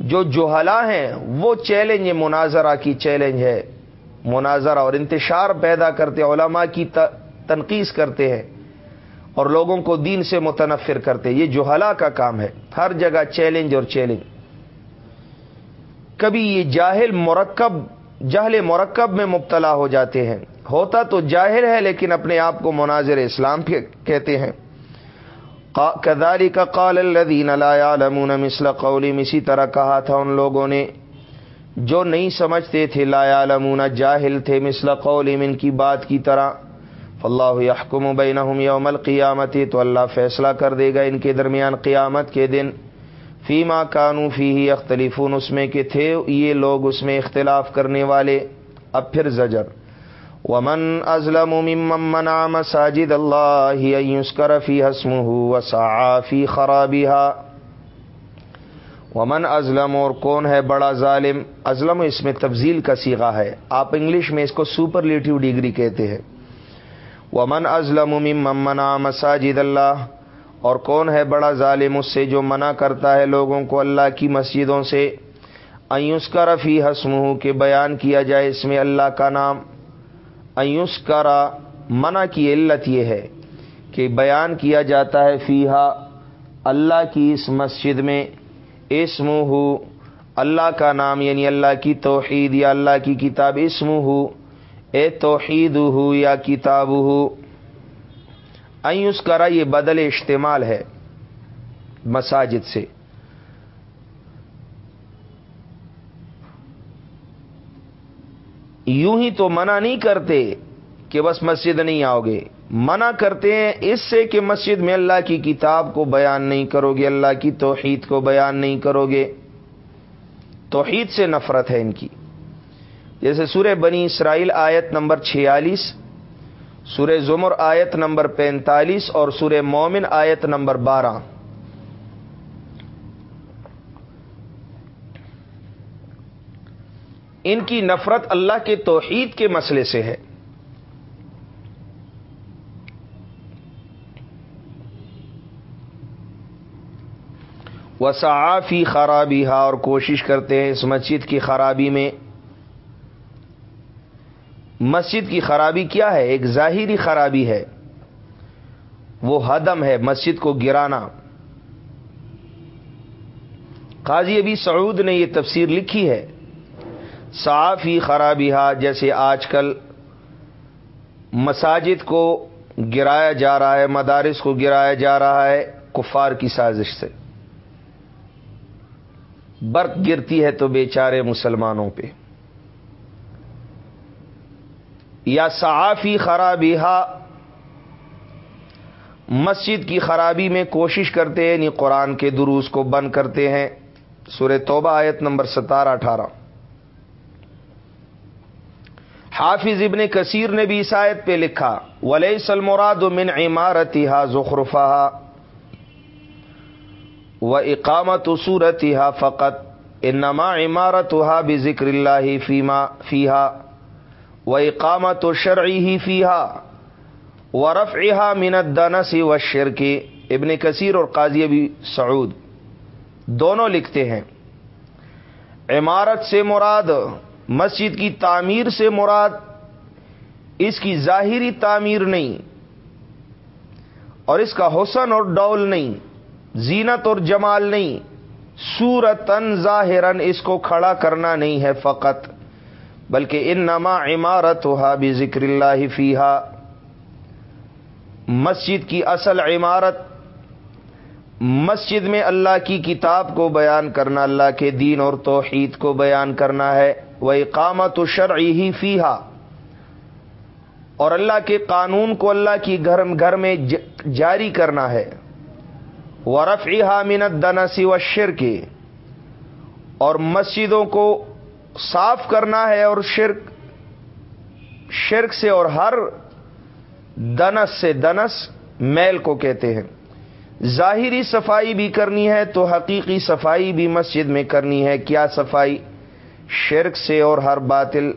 جو جوہلا ہیں، وہ چیلنج مناظرہ کی چیلنج ہے۔ مناظرہ اور انتشار پیدا کرتے، علماء کی تنقید کرتے ہیں۔ اور لوگوں کو دین سے متنفر کرتے۔ یہ جوہلا کا کام ہے۔ ہر جگہ چیلنج اور چیلنج۔ کبھی یہ جاہل مرکب، جہل مرکب میں مبتلا ہو جاتے ہیں۔ ہوتا تو جاہر ہے، لیکن اپنے آپ کو مناظر اسلام کہتے ہیں۔ کداری کا قال الدین علامون مسل قولم اسی طرح کہا تھا ان لوگوں نے، جو نہیں سمجھتے تھے، لا علمون جاہل تھے، مثل قولم ان کی بات کی طرح۔ فاللہ یحکم بینہم یوم القیامت، تو اللہ فیصلہ کر دے گا ان کے درمیان قیامت کے دن۔ فیما کانو فی ہی اختلفون اس میں کہ تھے، یہ لوگ اس میں اختلاف کرنے والے۔ اب پھر زجر۔ ومن ازلم ممن منع مساجد اللہ يذكر فيها اسمه وسعى في خرابها. ومن ازلم اور کون ہے بڑا ظالم؟ ازلم اس میں تفضیل کا سیغہ ہے۔ آپ انگلش میں اس کو سپرلیٹو ڈگری کہتے ہیں۔ ومن ازلم ممن منع مساجد اللہ اور کون ہے بڑا ظالم اس سے جو منع کرتا ہے لوگوں کو اللہ کی مسجدوں سے؟ ایوس کا رفیع حسم کہ بیان کیا جائے اس میں اللہ کا نام۔ ایوس کرا منع کی علت یہ ہے کہ بیان کیا جاتا ہے فیحا اللہ کی اس مسجد میں اسم ہو اللہ کا نام یعنی اللہ کی توحید یا اللہ کی کتاب اسم ہو اے توحید ہو یا کتاب ہو اس کرا یہ بدل استعمال ہے مساجد سے۔ یوں ہی تو منع نہیں کرتے کہ بس مسجد نہیں آؤ گے۔ منع کرتے ہیں اس سے کہ مسجد میں اللہ کی کتاب کو بیان نہیں کرو گے، اللہ کی توحید کو بیان نہیں کرو گے۔ توحید سے نفرت ہے ان کی۔ جیسے سورہ بنی اسرائیل آیت نمبر چھیالیس، سورہ زمر آیت نمبر پینتالیس اور سورہ مومن آیت نمبر بارہ۔ ان کی نفرت اللہ کے توحید کے مسئلے سے ہے۔ وسعافی خرابی ہا اور کوشش کرتے ہیں اس مسجد کی خرابی میں۔ مسجد کی خرابی کیا ہے؟ ایک ظاہری خرابی ہے۔ وہ حدم ہے مسجد کو گرانا۔ قاضی ابھی سعود نے یہ تفسیر لکھی ہے۔ صافی خرابی ہا جیسے آج کل مساجد کو گرایا جا رہا ہے، مدارس کو گرایا جا رہا ہے کفار کی سازش سے۔ برق گرتی ہے تو بیچارے مسلمانوں پہ۔ یا صحافی خرابی مسجد کی خرابی میں کوشش کرتے ہیں یعنی قرآن کے دروس کو بند کرتے ہیں۔ سورہ توبہ آیت نمبر ستارہ اٹھارہ۔ حافظ ابن کثیر نے بھی آیت پہ لکھا ولی سلمراد من عمارتی ہا زخرفا و اقامت صورت ہا فقط، انما عمارت ہا بھی ذکر اللہ فیما فیحا و اقامت و شرعی ہی فیحا و رف احا منت دنسی و شرکی ابن کثیر اور قاضی ابی سعود دونوں لکھتے ہیں، عمارت سے مراد مسجد کی تعمیر سے مراد اس کی ظاہری تعمیر نہیں اور اس کا حسن اور ڈول نہیں، زینت اور جمال نہیں سورتن ظاہرن اس کو کھڑا کرنا نہیں ہے فقط، بلکہ ان نما عمارت ہوا بھی ذکر اللہ فیحا مسجد کی اصل عمارت، مسجد میں اللہ کی کتاب کو بیان کرنا، اللہ کے دین اور توحید کو بیان کرنا ہے۔ وہ اقامت و شرعی ہی فیحا اور اللہ کے قانون کو اللہ کی گھر گھر میں جاری کرنا ہے۔ ورف منت دنسی و شرک اور مسجدوں کو صاف کرنا ہے اور شرک شرک سے اور ہر دنس سے دنس میل کو کہتے ہیں۔ ظاہری صفائی بھی کرنی ہے تو حقیقی صفائی بھی مسجد میں کرنی ہے۔ کیا صفائی شرک سے اور ہر باطل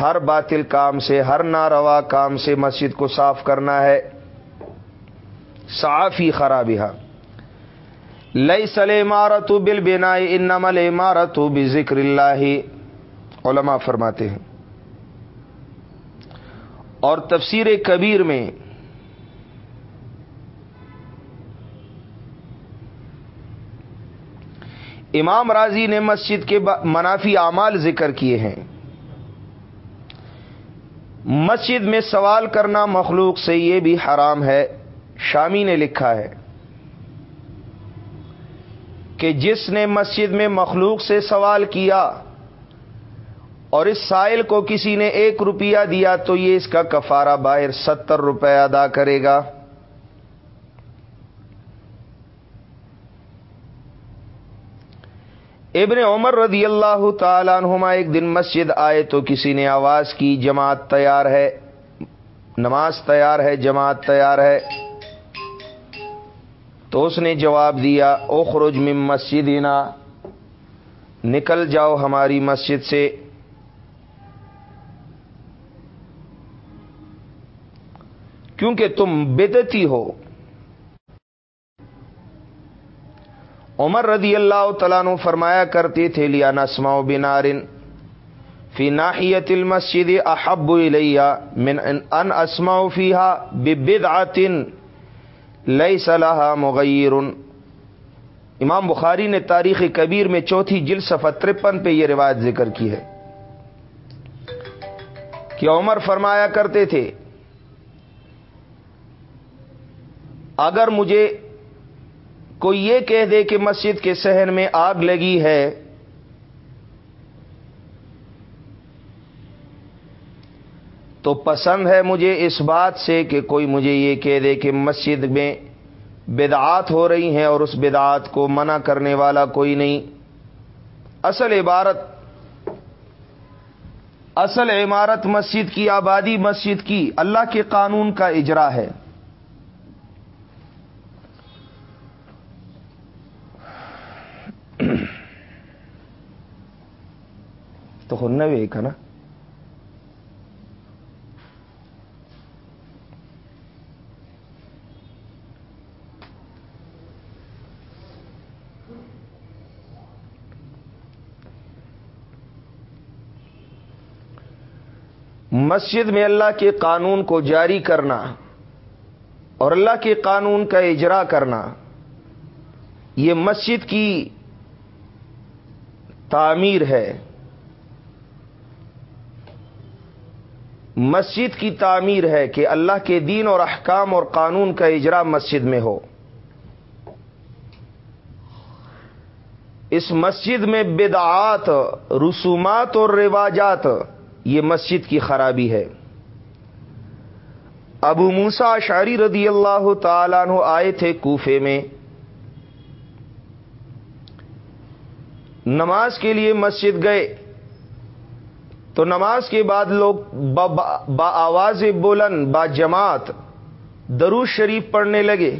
ہر باطل کام سے، ہر ناروا کام سے مسجد کو صاف کرنا ہے۔ صافی خرابی لئی سل عمارت بل بنا ان نمل عمارت بھی ذکر اللہ۔ علماء فرماتے ہیں۔ اور تفسیر کبیر میں امام راضی نے مسجد کے منافی اعمال ذکر کیے ہیں۔ مسجد میں سوال کرنا مخلوق سے یہ بھی حرام ہے، شامی نے لکھا ہے کہ جس نے مسجد میں مخلوق سے سوال کیا اور اس سائل کو کسی نے ایک روپیہ دیا تو یہ اس کا کفارہ باہر ستر روپے ادا کرے گا۔ ابن عمر رضی اللہ تعالیٰ عنہما ایک دن مسجد آئے تو کسی نے آواز کی، جماعت تیار ہے، نماز تیار ہے، جماعت تیار ہے۔ تو اس نے جواب دیا، اخرج من مسجدنا، نکل جاؤ ہماری مسجد سے۔ کیونکہ تم بدتی ہو۔ عمر رضی اللہ تعالیٰ نو فرمایا کرتے تھے لیا نسما بنارن فی ناحیت المسجد احب الیہ من ان اسما فیحا بدعتن لئی صلاح مغیر۔ امام بخاری نے تاریخ کبیر میں چوتھی جل صفحہ ترپن پہ یہ روایت ذکر کی ہے کہ عمر فرمایا کرتے تھے، اگر مجھے کوئی یہ کہہ دے کہ مسجد کے شہر میں آگ لگی ہے۔ تو پسند ہے مجھے اس بات سے کہ کوئی مجھے یہ کہہ دے کہ مسجد میں بدعات ہو رہی ہیں اور اس بدعات کو منع کرنے والا کوئی نہیں۔ اصل عبارت، اصل عمارت مسجد کی، آبادی مسجد کی، اللہ کے قانون کا اجرا ہے۔ تو خود ایک نا۔ مسجد میں اللہ کے قانون کو جاری کرنا اور اللہ کے قانون کا اجرا کرنا، یہ مسجد کی تعمیر ہے۔ مسجد کی تعمیر ہے کہ اللہ کے دین اور احکام اور قانون کا اجرا مسجد میں ہو۔ اس مسجد میں بدعات، رسومات اور رواجات، یہ مسجد کی خرابی ہے۔ ابو موسا شاری رضی اللہ تعالیٰ عنہ آئے تھے کوفے میں۔ نماز کے لیے مسجد گئے۔ تو نماز کے بعد لوگ با با آواز بلند، با جماعت درو شریف پڑھنے لگے۔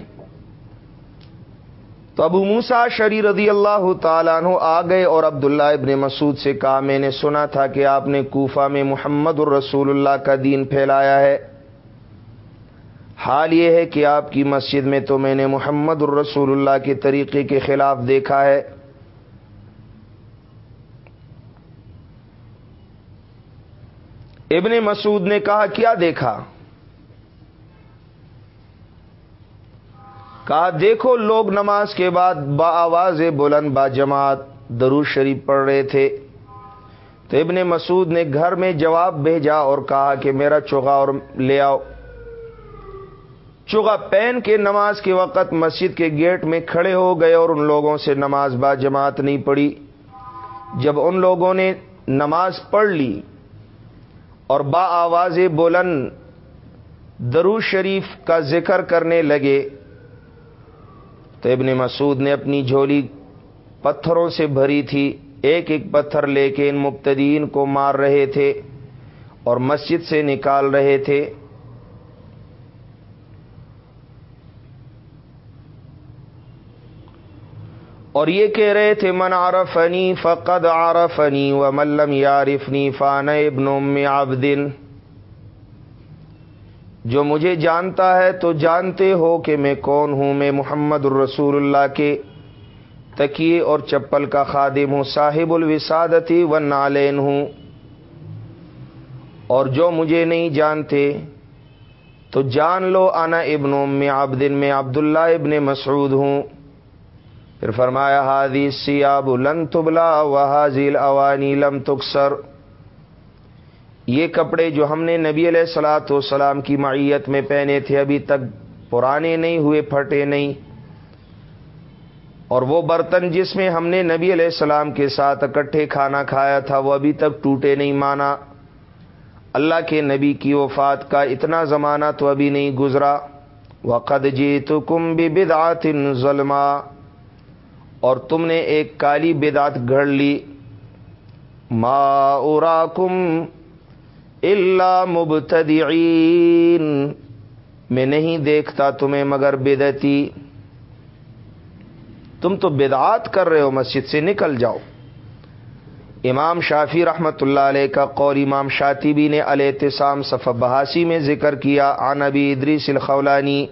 تو ابو موسا شری رضی اللہ تعالیٰ عنہ آ گئے اور عبداللہ ابن مسعود سے کہا، میں نے سنا تھا کہ آپ نے کوفہ میں محمد الرسول اللہ کا دین پھیلایا ہے۔ حال یہ ہے کہ آپ کی مسجد میں تو میں نے محمد الرسول اللہ کے طریقے کے خلاف دیکھا ہے۔ ابن مسعود نے کہا، کیا دیکھا؟ کہا، دیکھو لوگ نماز کے بعد با آواز بلند با جماعت درو شریف پڑھ رہے تھے۔ تو ابن مسعود نے گھر میں جواب بھیجا اور کہا کہ میرا چوگا اور لے آؤ۔ چوگا پہن کے نماز کے وقت مسجد کے گیٹ میں کھڑے ہو گئے اور ان لوگوں سے نماز با جماعت نہیں پڑی جب ان لوگوں نے نماز پڑھ لی اور با آواز بلند درو شریف کا ذکر کرنے لگے۔ تو ابن مسعود نے اپنی جھولی پتھروں سے بھری تھی۔ ایک ایک پتھر لے کے ان مبتدین کو مار رہے تھے اور مسجد سے نکال رہے تھے۔ اور یہ کہہ رہے تھے، من عرفنی فقد عرفنی و ملم یارفنی فان ابن ام عبدن جو مجھے جانتا ہے تو جانتے ہو کہ میں کون ہوں، میں محمد الرسول اللہ کے تکیے اور چپل کا خادم ہوں، صاحب الوسادتی و نالین ہوں۔ اور جو مجھے نہیں جانتے تو جان لو، انا ابن ام عبدن میں عبداللہ ابن مسعود ہوں۔ پھر فرمایا حادی سیاب لن تبلا و حاضل اوانی لم تکسر. یہ کپڑے جو ہم نے نبی علیہ السلاۃ والسلام کی معیت میں پہنے تھے، ابھی تک پرانے نہیں ہوئے، پھٹے نہیں۔ اور وہ برتن جس میں ہم نے نبی علیہ السلام کے ساتھ اکٹھے کھانا کھایا تھا، وہ ابھی تک ٹوٹے نہیں، مانا۔ اللہ کے نبی کی وفات کا اتنا زمانہ تو ابھی نہیں گزرا۔ وقد جی تو کم بھی بدعت اور تم نے ایک کالی بدعت گھڑ لی۔ ما اراکم اللہ مبتدعین۔ میں نہیں دیکھتا تمہیں مگر بدتی تم تو بدعات کر رہے ہو، مسجد سے نکل جاؤ۔ امام شافی رحمت اللہ علیہ کا قول امام شاطبی نے التسام صف بہاسی میں ذکر کیا۔ آنبی ادریس الخولانی۔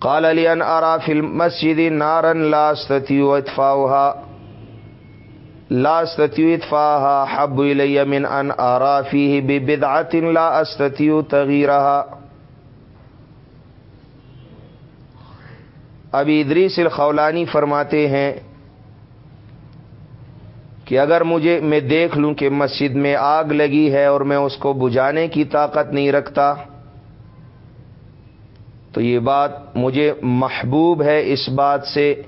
قال علی ان ارا فی المسجد نارن لا استطيع اطفاؤها لا استطيع اطفاها حب الي من ان ارى فيه ببدعه لا استطيع تغييرها. ابھی ادریس الخولانی فرماتے ہیں کہ اگر مجھے میں دیکھ لوں کہ مسجد میں آگ لگی ہے اور میں اس کو بجھانے کی طاقت نہیں رکھتا تو یہ بات مجھے محبوب ہے اس بات سے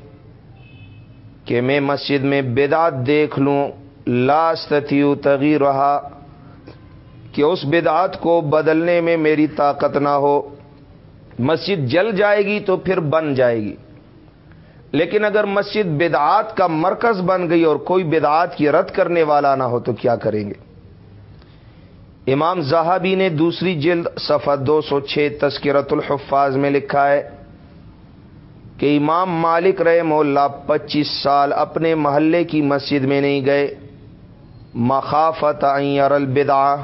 کہ میں مسجد میں بدعت دیکھ لوں لاستیو تغیر رہا کہ اس بدعات کو بدلنے میں میری طاقت نہ ہو۔ مسجد جل جائے گی تو پھر بن جائے گی۔ لیکن اگر مسجد بدعات کا مرکز بن گئی اور کوئی بدعات کی رد کرنے والا نہ ہو تو کیا کریں گے؟ امام زہابی نے دوسری جلد صفحہ دو سو چھ تذکرت الحفاظ میں لکھا ہے کہ امام مالک رہے مولا پچیس سال اپنے محلے کی مسجد میں نہیں گئے۔ مخافت البدا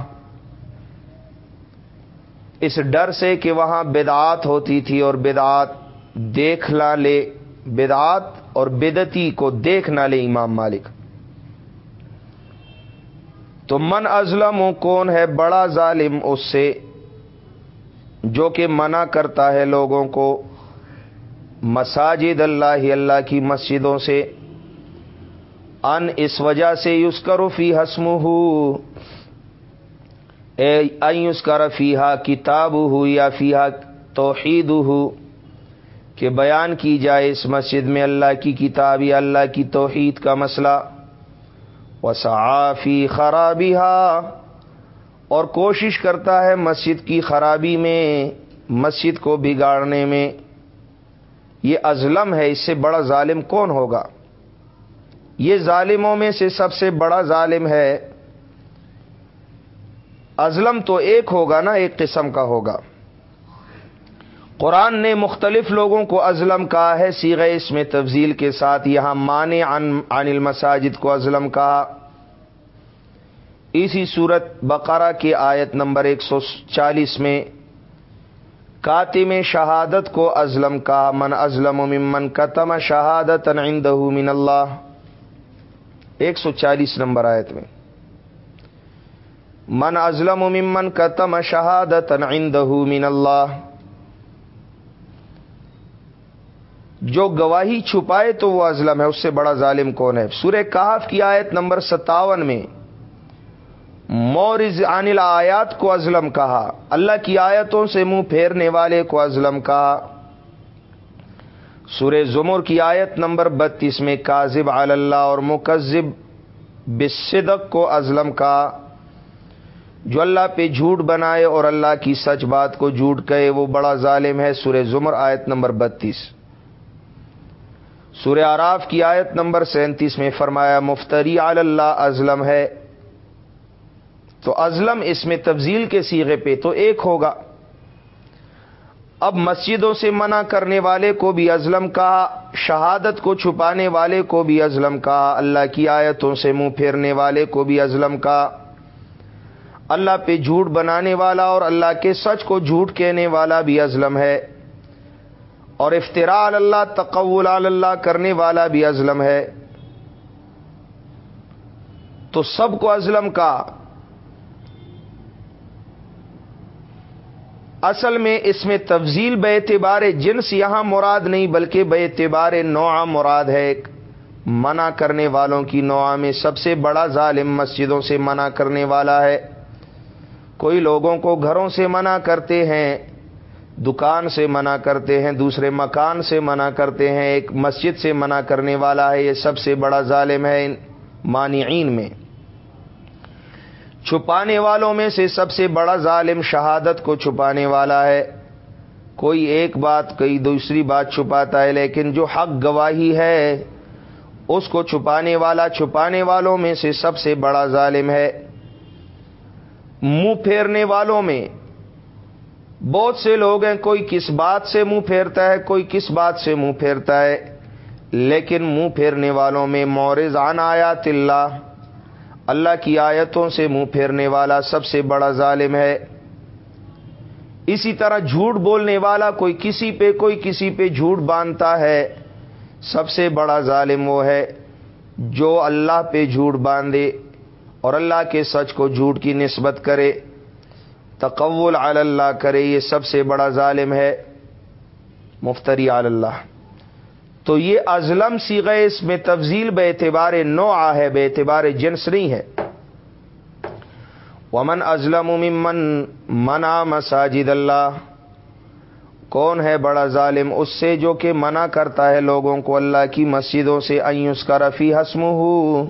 اس ڈر سے کہ وہاں بدعات ہوتی تھی اور بدعات دیکھ لا لے، بدعات اور بدتی کو دیکھ نہ لے امام مالک۔ تو من ازلم کون ہے بڑا ظالم اس سے جو کہ منع کرتا ہے لوگوں کو مساجد اللہ اللہ کی مسجدوں سے ان اس وجہ سے یوس کرو فی حسم ہو یوس کر فیحا کتاب ہو یا فیحا توحید ہو کہ بیان کی جائے اس مسجد میں اللہ کی کتاب یا اللہ کی توحید کا مسئلہ وصافی خرابی اور کوشش کرتا ہے مسجد کی خرابی میں، مسجد کو بگاڑنے میں۔ یہ ازلم ہے، اس سے بڑا ظالم کون ہوگا؟ یہ ظالموں میں سے سب سے بڑا ظالم ہے۔ ازلم تو ایک ہوگا نا، ایک قسم کا ہوگا۔ قرآن نے مختلف لوگوں کو ازلم کہا ہے سیغ اس میں تفضیل کے ساتھ یہاں مانے عن المساجد کو ازلم کہا۔ اسی صورت بقرہ کی آیت نمبر ایک سو چالیس میں کاتم شہادت کو ازلم کا من ازلم ممن کتم شہادت عندہ من اللہ۔ ایک سو چالیس نمبر آیت میں۔ من ازلم ممن کتم شہادت عندہ من اللہ۔ جو گواہی چھپائے تو وہ ازلم ہے، اس سے بڑا ظالم کون ہے؟ سورہ کہف کی آیت نمبر ستاون میں، مورز عن آیات کو ازلم کہا، اللہ کی آیتوں سے منہ پھیرنے والے کو ازلم کہا۔ سورہ زمر کی آیت نمبر بتیس میں، کاذب اللہ اور مکذب بصدق کو ازلم کہا۔ جو اللہ پہ جھوٹ بنائے اور اللہ کی سچ بات کو جھوٹ کہے، وہ بڑا ظالم ہے۔ سورہ زمر آیت نمبر بتیس۔ سورہ آراف کی آیت نمبر سینتیس میں فرمایا، مفتری اللہ ازلم ہے۔ تو ازلم اس میں تفضیل کے سیغے پہ تو ایک ہوگا۔ اب مسجدوں سے منع کرنے والے کو بھی ازلم کہا شہادت کو چھپانے والے کو بھی ازلم کہا اللہ کی آیتوں سے منہ پھیرنے والے کو بھی ازلم کہا اللہ پہ جھوٹ بنانے والا اور اللہ کے سچ کو جھوٹ کہنے والا بھی ازلم ہے۔ اور افطرا اللہ، تقول اللہ کرنے والا بھی ازلم ہے۔ تو سب کو ازلم کا۔ اصل میں اس میں تفضیل بے اعتبار جنس یہاں مراد نہیں، بلکہ بے اعتبار نوع مراد ہے۔ منع کرنے والوں کی نوع میں سب سے بڑا ظالم مسجدوں سے منع کرنے والا ہے۔ کوئی لوگوں کو گھروں سے منع کرتے ہیں۔ دکان سے منع کرتے ہیں، دوسرے مکان سے منع کرتے ہیں، ایک مسجد سے منع کرنے والا ہے، یہ سب سے بڑا ظالم ہے مانعین میں۔ چھپانے والوں میں سے سب سے بڑا ظالم شہادت کو چھپانے والا ہے۔ کوئی ایک بات، کوئی دوسری بات چھپاتا ہے، لیکن جو حق گواہی ہے، اس کو چھپانے والا، چھپانے والوں میں سے سب سے بڑا ظالم ہے۔ منہ پھیرنے والوں میں بہت سے لوگ ہیں، کوئی کس بات سے منہ پھیرتا ہے، کوئی کس بات سے منہ پھیرتا ہے، لیکن منہ پھیرنے والوں میں مورز آن آیات اللہ اللہ کی آیتوں سے منہ پھیرنے والا سب سے بڑا ظالم ہے۔ اسی طرح جھوٹ بولنے والا کوئی کسی پہ، کوئی کسی پہ جھوٹ باندھتا ہے، سب سے بڑا ظالم وہ ہے جو اللہ پہ جھوٹ باندھے اور اللہ کے سچ کو جھوٹ کی نسبت کرے۔ تقول اللہ کرے، یہ سب سے بڑا ظالم ہے، مفتری اللہ۔ تو یہ ازلم سی گئے اس میں تفضیل بے اعتبار نو ہے، بے اعتبار جنس نہیں ہے۔ ومن ازلم ممن منا مساجد اللہ۔ کون ہے بڑا ظالم؟ اس سے جو کہ منع کرتا ہے لوگوں کو اللہ کی مسجدوں سے ایس کا رفیع حسم ہو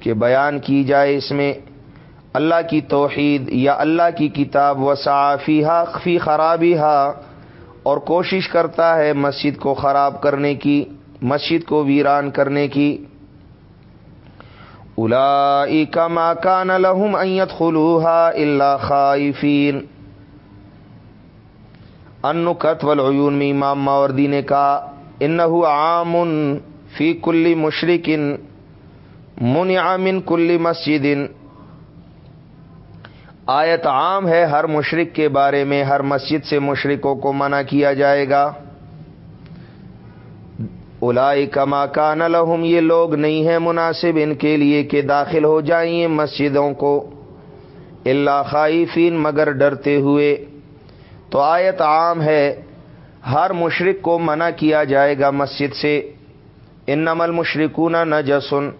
کہ بیان کی جائے اس میں۔ اللہ کی توحید یا اللہ کی کتاب و صافی فی خرابی ہا اور کوشش کرتا ہے مسجد کو خراب کرنے کی، مسجد کو ویران کرنے کی۔ الا کما کان لہم ایت خلوحا اللہ خائفین۔ انکت والعیون میں امام ماوردی نے کہا، انہو عام فی کل مشرکن، منع من کل مسجد آیت عام ہے، ہر مشرق کے بارے میں، ہر مسجد سے مشرقوں کو منع کیا جائے گا۔ الائی کما کان لہم، یہ لوگ نہیں ہیں مناسب، ان کے لیے کہ داخل ہو جائیں مسجدوں کو۔ اللہ خائفین، مگر ڈرتے ہوئے۔ تو آیت عام ہے، ہر مشرق کو منع کیا جائے گا مسجد سے۔ ان نمل مشرقون نجسن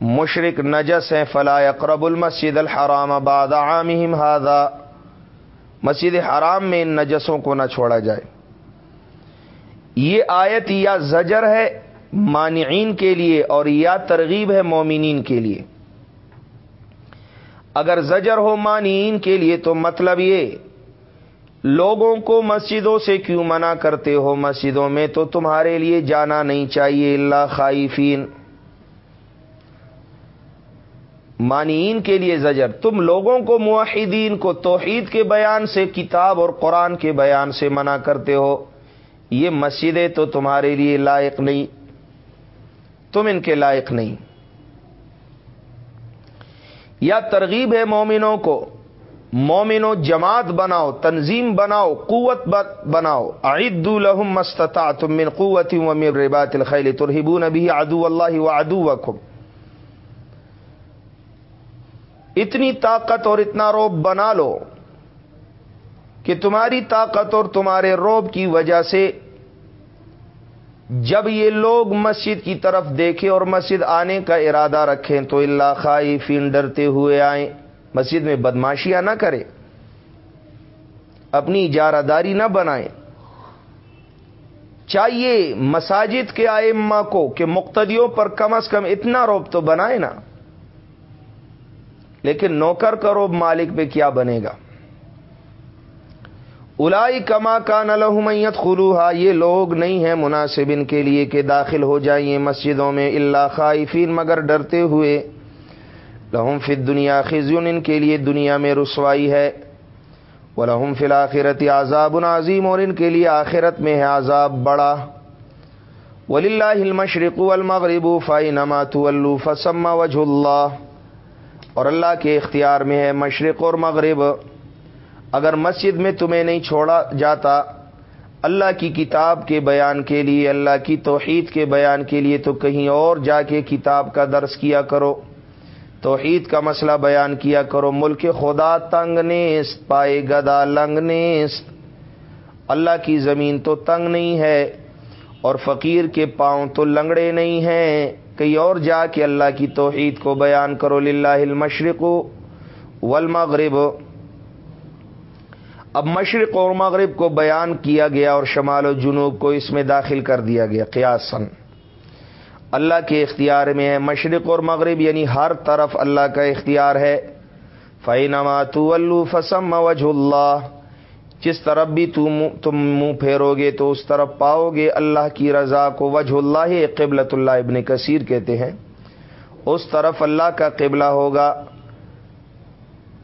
مشرق نجس ہیں، فلا اقرب المسد الحرام آباد عامہم ہادا مسجد حرام میں ان نجسوں کو نہ چھوڑا جائے۔ یہ آیت یا زجر ہے مانعین کے لیے اور یا ترغیب ہے مومنین کے لیے۔ اگر زجر ہو مانعین کے لیے تو مطلب یہ، لوگوں کو مسجدوں سے کیوں منع کرتے ہو؟ مسجدوں میں تو تمہارے لیے جانا نہیں چاہیے، اللہ خائفین۔ مانعین کے لیے زجر۔ تم لوگوں کو معاہدین کو توحید کے بیان سے، کتاب اور قرآن کے بیان سے منع کرتے ہو۔ یہ مسجدیں تو تمہارے لیے لائق نہیں۔ تم ان کے لائق نہیں۔ یا ترغیب ہے مومنوں کو۔ مومنو جماعت بناؤ، تنظیم بناؤ، قوت بناؤ۔ عید الحم مستتا تم من قوت ربات الخیل ترہبون بھی ادو اللہ و ادو اتنی طاقت اور اتنا روب بنا لو کہ تمہاری طاقت اور تمہارے روب کی وجہ سے جب یہ لوگ مسجد کی طرف دیکھیں اور مسجد آنے کا ارادہ رکھیں تو اللہ خائفین ڈرتے ہوئے آئیں۔ مسجد میں بدماشیاں نہ کریں۔ اپنی اجارہ داری نہ بنائیں۔ چاہیے مساجد کے آئمہ کو کہ مقتدیوں پر کم از کم اتنا روب تو بنائے نا۔ لیکن نوکر کا روب مالک پہ کیا بنے گا؟ الائی کما کا نلحمیت خلوحا یہ لوگ نہیں ہیں مناسب ان کے لیے کہ داخل ہو جائیں مسجدوں میں اللہ خائفین، مگر ڈرتے ہوئے۔ لہم فی دنیا خزیون، ان کے لیے دنیا میں رسوائی ہے۔ وہ لہم فی الآخرت عذاب عظیم، اور ان کے لیے آخرت میں ہے عذاب بڑا۔ ولی اللہ المشرق المغرب فائی نمات فسم وجہ اللہ اور اللہ کے اختیار میں ہے مشرق اور مغرب۔ اگر مسجد میں تمہیں نہیں چھوڑا جاتا، اللہ کی کتاب کے بیان کے لیے، اللہ کی توحید کے بیان کے لیے تو کہیں اور جا کے کتاب کا درس کیا کرو۔ توحید کا مسئلہ بیان کیا کرو۔ ملک خدا تنگ نیست، پائے گدا لنگ نیست۔ اللہ کی زمین تو تنگ نہیں ہے اور فقیر کے پاؤں تو لنگڑے نہیں ہیں۔ کہیں اور جا کے اللہ کی توحید کو بیان کرو، للہ المشرق والمغرب۔ اب مشرق اور مغرب کو بیان کیا گیا اور شمال و جنوب کو اس میں داخل کر دیا گیا قیاسن اللہ کے اختیار میں ہے مشرق اور مغرب یعنی ہر طرف اللہ کا اختیار ہے۔ فینما تو فسم وجہ اللہ جس طرف بھی تم منہ پھیرو گے تو اس طرف پاؤ گے اللہ کی رضا کو وجہ اللہ قبلت اللہ ابن کثیر کہتے ہیں۔ اس طرف اللہ کا قبلہ ہوگا۔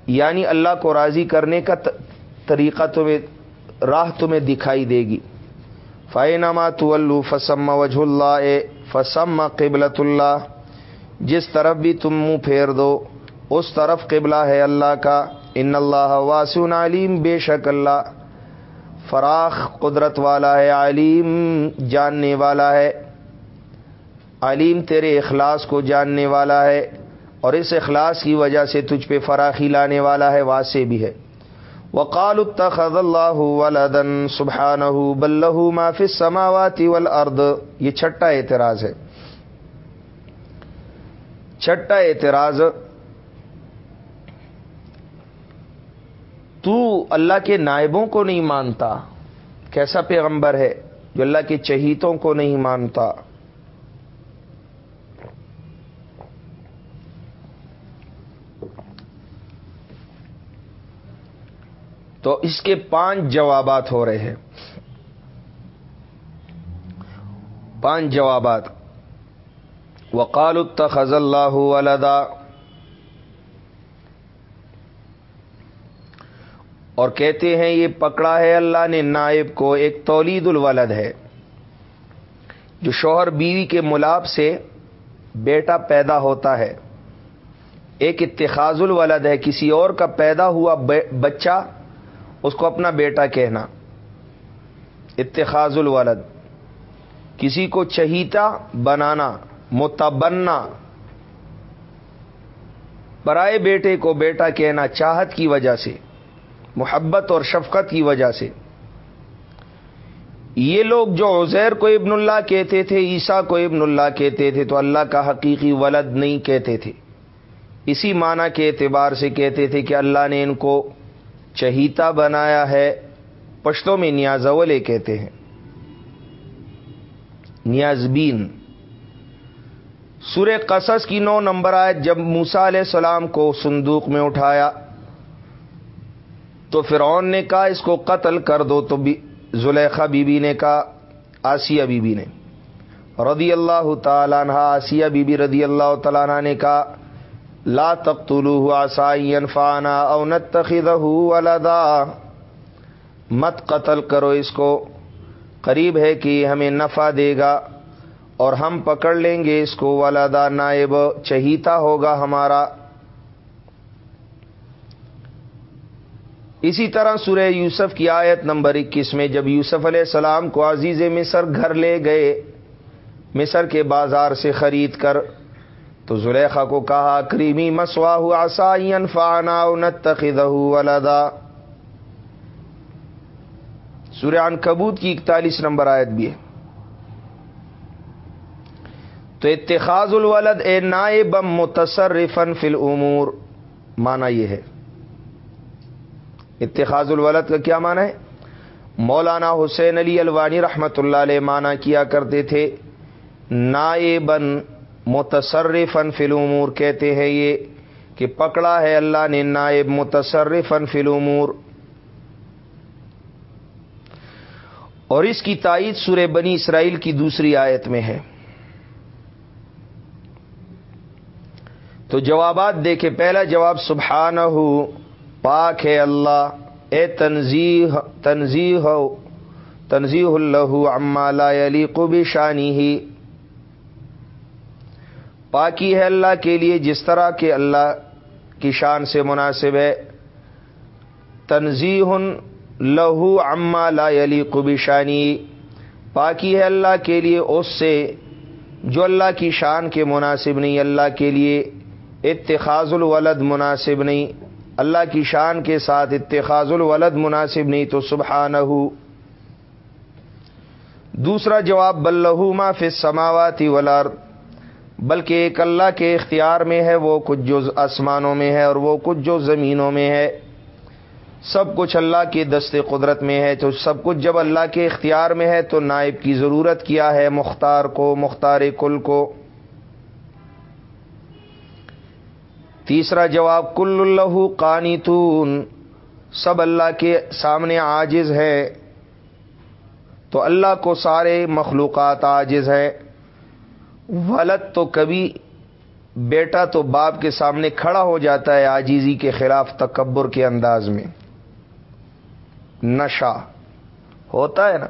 یعنی اللہ کو راضی کرنے کا طریقہ تمہیں راہ تمہیں دکھائی دے گی۔ فائنما تو فسم وجہ اللہ فسم قبلت اللہ جس طرف بھی تم منہ پھیر دو، اس طرف قبلہ ہے اللہ کا۔ ان اللہ واسن علیم، بے شک اللہ فراخ قدرت والا ہے، علیم جاننے والا ہے، علیم تیرے اخلاص کو جاننے والا ہے اور اس اخلاص کی وجہ سے تجھ پہ فراخی لانے والا ہے واسے بھی ہے۔ وقال اتخذ اللہ ولدن سبحانہ بلہ ما فی السماوات والارض۔ یہ چھٹا اعتراض ہے۔ چھٹا اعتراض تو اللہ کے نائبوں کو نہیں مانتا۔ کیسا پیغمبر ہے جو اللہ کے چہیتوں کو نہیں مانتا؟ تو اس کے پانچ جوابات ہو رہے ہیں۔ پانچ جوابات۔ وقال التخذ اللہ ولدا۔ اور کہتے ہیں یہ پکڑا ہے اللہ نے نائب کو، ایک تولید الولد ہے۔ جو شوہر بیوی کے ملاب سے بیٹا پیدا ہوتا ہے، ایک اتخاذ الولد ہے۔ کسی اور کا پیدا ہوا بچہ، اس کو اپنا بیٹا کہنا۔ اتخاذ الولد۔ کسی کو چہیتا بنانا متبنا برائے بیٹے کو بیٹا کہنا چاہت کی وجہ سے۔ محبت اور شفقت کی وجہ سے۔ یہ لوگ جو عزیر کو ابن اللہ کہتے تھے، عیسیٰ کو ابن اللہ کہتے تھے، تو اللہ کا حقیقی ولد نہیں کہتے تھے۔ اسی معنی کے اعتبار سے کہتے تھے کہ اللہ نے ان کو چہیتا بنایا ہے، پشتوں میں نیازولے کہتے ہیں۔ نیازبین سورہ قصص کی نو نمبر آئے جب موسا علیہ السلام کو صندوق میں اٹھایا تو فرعون نے کہا اس کو قتل کر دو تو زلیخا بی بی نے کہا، آسیہ بی بی نے۔ رضی اللہ تعالیٰ عنہ، آسیہ بی بی رضی اللہ تعالیٰ عنہ نے کہا، لا تقتلوه عسى ينفعنا او نتخذه ولدا۔ مت قتل کرو اس کو، قریب ہے کہ ہمیں نفع دے گا اور ہم پکڑ لیں گے اس کو، ولدا نائب، چہیتا ہوگا ہمارا۔ اسی طرح سورہ یوسف کی آیت نمبر اکیس میں جب یوسف علیہ السلام کو عزیز مصر گھر لے گئے، مصر کے بازار سے خرید کر، تو زلیخا کو کہا کریمی مسوا ہوا سائن فانا ولدا. سوریان کبوت کی اکتالیس نمبر آیت بھی ہے۔ تو اتخاذ الولد اے نائب متصرفن فی الامور مانا یہ ہے۔ اتخاذ الولد کا کیا مانا ہے؟ مولانا حسین علی الوانی رحمت اللہ علیہ مانا کیا کرتے تھے؟ نائبن متصرفن فی الامور، کہتے ہیں یہ کہ پکڑا ہے اللہ نے نائب متصرفن فی الامور۔ اور اس کی تائید سورہ بنی اسرائیل کی دوسری آیت میں ہے۔ تو جوابات دیکھے پہلا جواب سبحانہ ہو پاک ہے اللہ، اے تنزیح تنزیح ہو اللہ عما لا یلیق بشانی ہی پاکی ہے اللہ کے لیے جس طرح کہ اللہ کی شان سے مناسب ہے۔ تنظیح لہو اما لا علی قبی شانی پاکی ہے اللہ کے لیے اس سے جو اللہ کی شان کے مناسب نہیں، اللہ کے لیے اتخاذ الولد مناسب نہیں۔ اللہ کی شان کے ساتھ اتخاذ الولد مناسب نہیں تو سبحانہ۔ دوسرا جواب بلہو ما فی سماواتی ولار بلکہ ایک اللہ کے اختیار میں ہے، وہ کچھ جو آسمانوں میں ہے اور وہ کچھ جو زمینوں میں ہے۔ سب کچھ اللہ کے دست قدرت میں ہے، تو سب کچھ جب اللہ کے اختیار میں ہے تو نائب کی ضرورت کیا ہے؟ مختار کو، مختار کل کو۔ تیسرا جواب، کل اللہ قانتون، سب اللہ کے سامنے عاجز ہے۔ تو اللہ کو سارے مخلوقات عاجز ہے ولد تو کبھی، بیٹا تو باپ کے سامنے کھڑا ہو جاتا ہے آجیزی کے خلاف تکبر کے انداز میں۔ نشا ہوتا ہے نا۔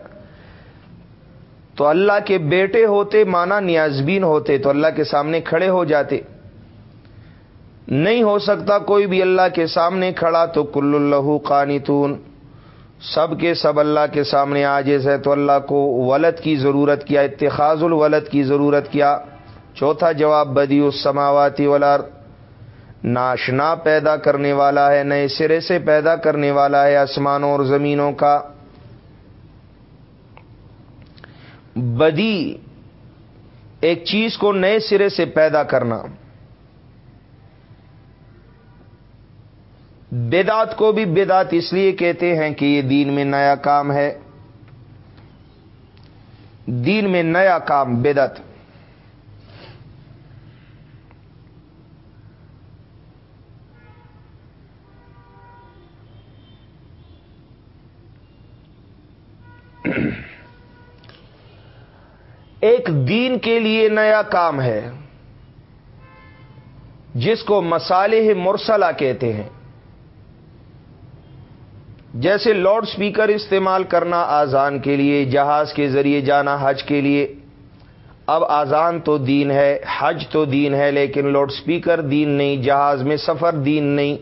تو اللہ کے بیٹے ہوتے مانا نیازبین ہوتے، تو اللہ کے سامنے کھڑے ہو جاتے۔ نہیں ہو سکتا کوئی بھی اللہ کے سامنے کھڑا تو کل اللہ قانتون۔ سب کے سب اللہ کے سامنے آجز ہے تو اللہ کو ولد کی ضرورت کیا، اتخاذ الولد کی ضرورت کیا۔ چوتھا جواب بدی السماواتی ولار ناشنا پیدا کرنے والا ہے، نئے سرے سے پیدا کرنے والا ہے آسمانوں اور زمینوں کا۔ بدی ایک چیز کو نئے سرے سے پیدا کرنا۔ بیدات کو بھی بیدات اس لیے کہتے ہیں کہ یہ دین میں نیا کام ہے۔ دین میں نیا کام بیدت ایک دین کے لیے نیا کام ہے، جس کو مسالح مرسلہ کہتے ہیں۔ جیسے لاؤڈ سپیکر استعمال کرنا آزان کے لیے، جہاز کے ذریعے جانا حج کے لیے۔ اب آزان تو دین ہے، حج تو دین ہے، لیکن لاؤڈ سپیکر دین نہیں، جہاز میں سفر دین نہیں۔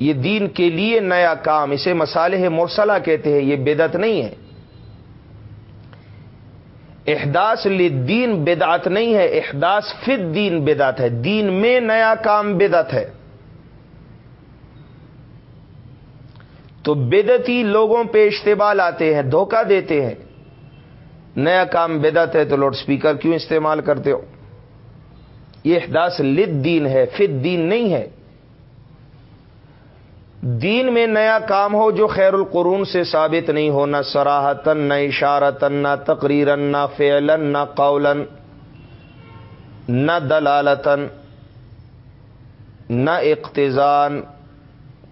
یہ دین کے لیے نیا کام، اسے مسالح مرسلہ کہتے ہیں، یہ بدت نہیں ہے۔ احداث لدین بدعت نہیں ہے، احداث فت دین بدعت ہے۔ دین میں نیا کام بدعت ہے۔ تو بدتی لوگوں پہ اشتبال آتے ہیں، دھوکہ دیتے ہیں۔ نیا کام بدت ہے تو لاؤڈ سپیکر کیوں استعمال کرتے ہو؟ یہ احداث لد دین ہے فت دین نہیں ہے۔ دین میں نیا کام ہو جو خیر القرون سے ثابت نہیں ہو، نہ سراہتن نہ اشارتن نہ تقریرن نہ فعلن نہ قولن نہ دلالتن نہ اقتضان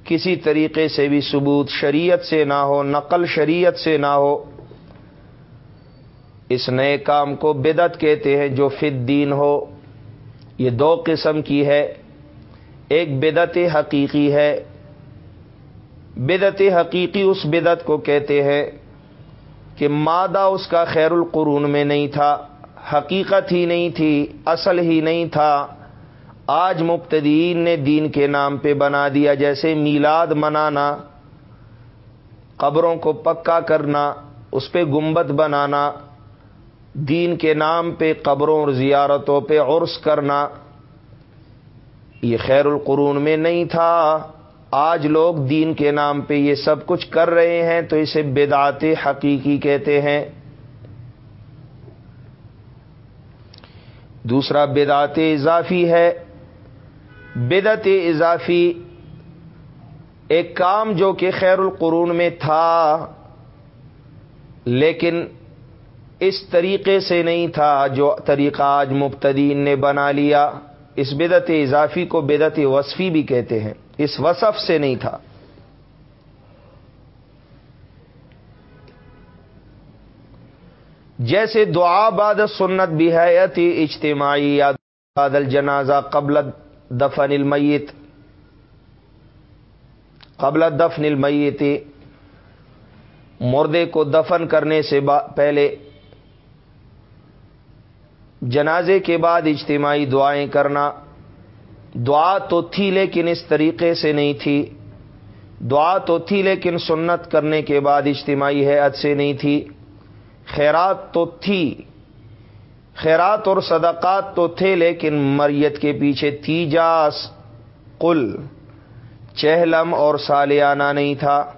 کسی طریقے سے بھی ثبوت شریعت سے نہ ہو، نقل شریعت سے نہ ہو، اس نئے کام کو بدت کہتے ہیں جو فت دین ہو۔ یہ دو قسم کی ہے۔ ایک بدت حقیقی ہے۔ بدت حقیقی اس بدت کو کہتے ہیں کہ مادہ اس کا خیر القرون میں نہیں تھا، حقیقت ہی نہیں تھی، اصل ہی نہیں تھا۔ آج مبتدین نے دین کے نام پہ بنا دیا، جیسے میلاد منانا، قبروں کو پکا کرنا، اس پہ گنبد بنانا، دین کے نام پہ قبروں اور زیارتوں پہ عرس کرنا۔ یہ خیر القرون میں نہیں تھا۔ آج لوگ دین کے نام پہ یہ سب کچھ کر رہے ہیں، تو اسے بدعت حقیقی کہتے ہیں۔ دوسرا بدعت اضافی ہے۔ بدعت اضافی ایک کام جو کہ خیر القرون میں تھا، لیکن اس طریقے سے نہیں تھا جو طریقہ آج مبتدین نے بنا لیا۔ اس بدعت اضافی کو بدعت وصفی بھی کہتے ہیں۔ اس وصف سے نہیں تھا۔ جیسے دعا بعد سنت بھی ہے اجتماعی یا بعد الجنازہ قبل دفن المیت قبل دفن المیت مردے کو دفن کرنے سے پہلے جنازے کے بعد اجتماعی دعائیں کرنا. دعا تو تھی لیکن اس طریقے سے نہیں تھی. دعا تو تھی لیکن سنت کرنے کے بعد اجتماعی حیت سے نہیں تھی. خیرات تو تھی خیرات اور صدقات تو تھے، لیکن مریت کے پیچھے تھی جاس۔ کل چہلم اور سالیانہ نہیں تھا۔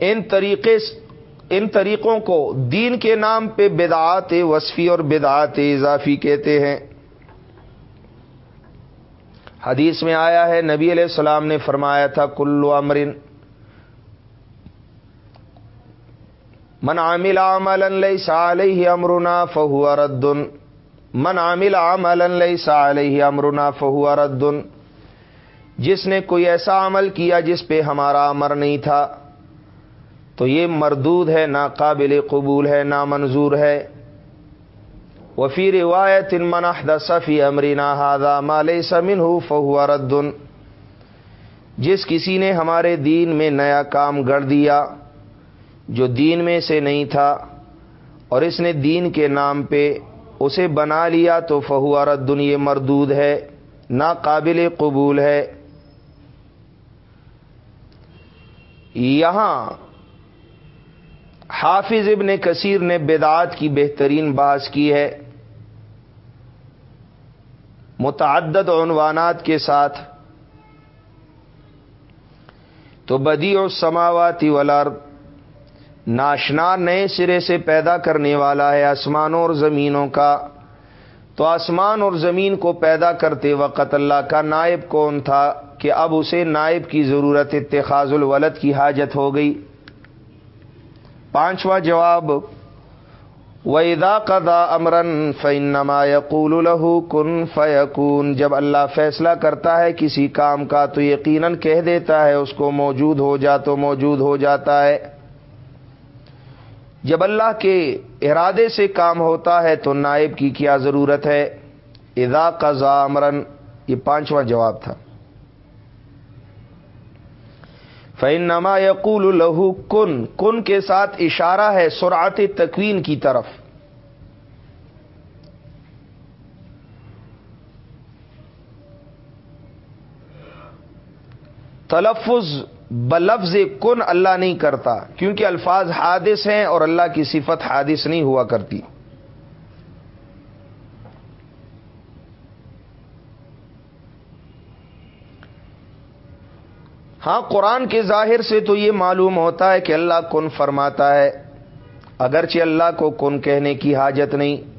ان طریقے ان طریقوں کو دین کے نام پہ بدعات وصفی اور بدعات اضافی کہتے ہیں۔ حدیث میں آیا ہے، نبی علیہ السلام نے فرمایا تھا، کلو امرن من عامل عملا ليس عليه امرنا فهو رد. من عامل عملا ليس عليه امرنا فهو رد. جس نے کوئی ایسا عمل کیا جس پہ ہمارا امر نہیں تھا، تو یہ مردود ہے ناقابل قبول ہے نامنظور ہے. وفی روایت ان منحد صفی امرینا ہاضا مال سمن ہو فہو ردن جس کسی نے ہمارے دین میں نیا کام گڑ دیا جو دین میں سے نہیں تھا اور اس نے دین کے نام پہ اسے بنا لیا تو فہو ردن یہ مردود ہے، ناقابل قبول ہے۔ یہاں حافظ ابن کثیر نے بدعات کی بہترین باز کی ہے۔ متعدد عنوانات کے ساتھ۔ تو بدی اور سماواتی ولار ناشنا نئے سرے سے پیدا کرنے والا ہے آسمانوں اور زمینوں کا۔ تو آسمان اور زمین کو پیدا کرتے وقت اللہ کا نائب کون تھا کہ اب اسے نائب کی ضرورت اتخاذ الولد کی حاجت ہو گئی؟ پانچواں جواب، وَإِذَا قَضَى أَمْرًا فَإِنَّمَا يَقُولُ لَهُ كُن فَيَكُون۔ جب اللہ فیصلہ کرتا ہے کسی کام کا تو یقیناً کہہ دیتا ہے اس کو موجود ہو جا تو موجود ہو جاتا ہے۔ جب اللہ کے ارادے سے کام ہوتا ہے تو نائب کی کیا ضرورت ہے؟ ادا قزا امرن، یہ پانچواں جواب تھا۔ فین نما یقول لہو کن کن کے ساتھ اشارہ ہے سرعت تکوین کی طرف۔ تلفظ بلفظ کن اللہ نہیں کرتا، کیونکہ الفاظ حادث ہیں اور اللہ کی صفت حادث نہیں ہوا کرتی۔ ہاں قرآن کے ظاہر سے تو یہ معلوم ہوتا ہے کہ اللہ کن فرماتا ہے، اگرچہ اللہ کو کن کہنے کی حاجت نہیں۔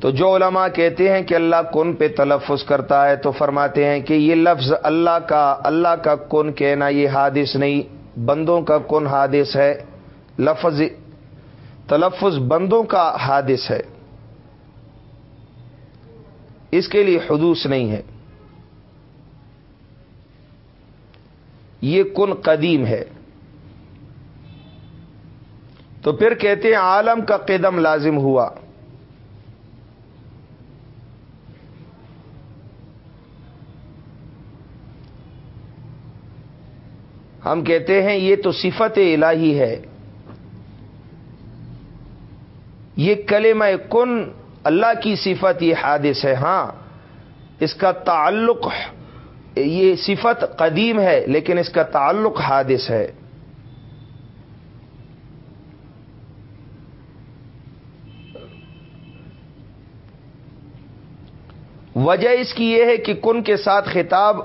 تو جو علماء کہتے ہیں کہ اللہ کن پہ تلفظ کرتا ہے تو فرماتے ہیں کہ یہ لفظ اللہ کا اللہ کا کن کہنا یہ حادث نہیں، بندوں کا کن حادث ہے۔ لفظ تلفظ بندوں کا حادث ہے۔ اس کے لیے حدوث نہیں ہے۔ یہ کن قدیم ہے۔ تو پھر کہتے ہیں عالم کا قدم لازم ہوا۔ ہم کہتے ہیں یہ تو صفت الہی ہے۔ یہ کلمہ کن اللہ کی صفت یہ حادث ہے۔ ہاں اس کا تعلق یہ صفت قدیم ہے، لیکن اس کا تعلق حادث ہے۔ وجہ اس کی یہ ہے کہ کن کے ساتھ خطاب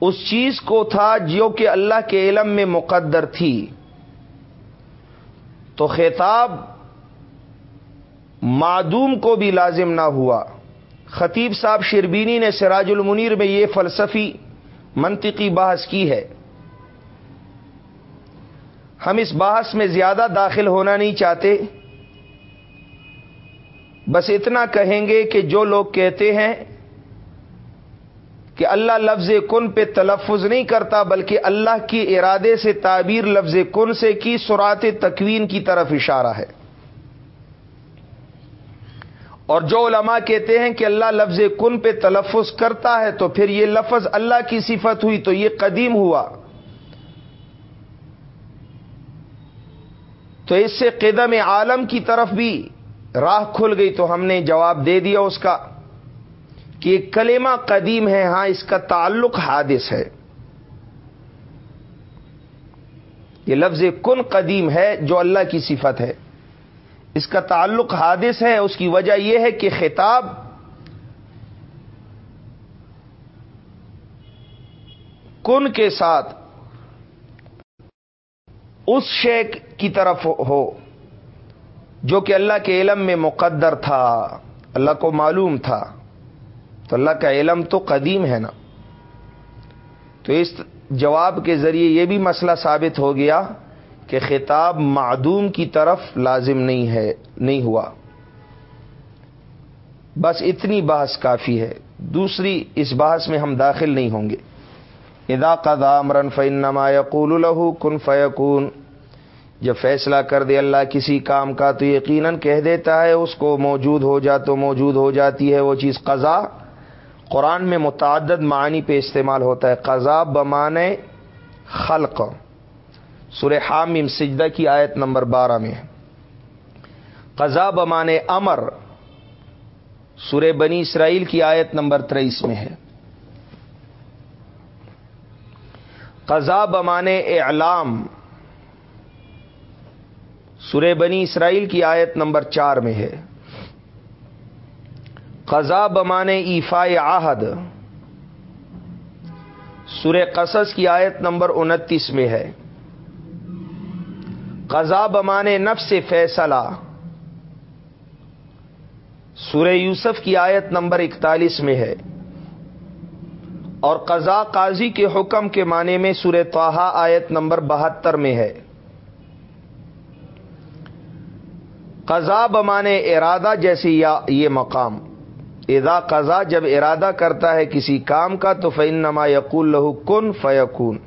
اس چیز کو تھا جو کہ اللہ کے علم میں مقدر تھی۔ تو خطاب معدوم کو بھی لازم نہ ہوا۔ خطیب صاحب شربینی نے سراج المنیر میں یہ فلسفی منطقی بحث کی ہے۔ ہم اس بحث میں زیادہ داخل ہونا نہیں چاہتے۔ بس اتنا کہیں گے کہ جو لوگ کہتے ہیں کہ اللہ لفظ کن پہ تلفظ نہیں کرتا بلکہ اللہ کی ارادے سے تعبیر لفظ کن سے کی سرات تکوین کی طرف اشارہ ہے۔ اور جو علماء کہتے ہیں کہ اللہ لفظ کن پہ تلفظ کرتا ہے تو پھر یہ لفظ اللہ کی صفت ہوئی تو یہ قدیم ہوا۔ تو اس سے قدم عالم کی طرف بھی راہ کھل گئی تو ہم نے جواب دے دیا اس کا۔ کہ کلمہ قدیم ہے ہاں اس کا تعلق حادث ہے۔ یہ لفظ کن قدیم ہے جو اللہ کی صفت ہے؟ اس کا تعلق حادث ہے، اس کی وجہ یہ ہے کہ خطاب کن کے ساتھ اس شیخ کی طرف ہو، جو کہ اللہ کے علم میں مقدر تھا، اللہ کو معلوم تھا۔ تو اللہ کا علم تو قدیم ہے نا۔ تو اس جواب کے ذریعے یہ بھی مسئلہ ثابت ہو گیا کہ خطاب معدوم کی طرف لازم نہیں ہے، نہیں ہوا۔ بس اتنی بحث کافی ہے۔ دوسری اس بحث میں ہم داخل نہیں ہوں گے۔ ادا قدا امرن فنما یقول له کن فیقون جب فیصلہ کر دے اللہ کسی کام کا تو یقیناً کہہ دیتا ہے اس کو موجود ہو جا تو موجود ہو جاتی ہے وہ چیز قضا۔ قرآن میں متعدد معنی پہ استعمال ہوتا ہے۔ قضا بمانے خلق۔ سورہ حامیم سجدہ کی آیت نمبر بارہ میں قضا بمانے امر۔ سورہ بنی اسرائیل کی آیت نمبر تریس میں ہے۔ قضا بمانے اعلام۔ سورہ بنی اسرائیل کی آیت نمبر چار میں ہے۔ قضا بمانے ایفا آہد سور قصص کی آیت نمبر انتیس میں ہے۔ قضا بمانے نفس فیصلہ۔ سورہ یوسف کی آیت نمبر اکتالیس میں ہے۔ اور قضا قاضی کے حکم کے معنی میں سورہ توحا آیت نمبر بہتر میں ہے۔ قضا بمانے ارادہ جیسی یہ مقام۔ ادا قضا، جب ارادہ کرتا ہے کسی کام کا، تو فن نما یقول لہو کن فیقون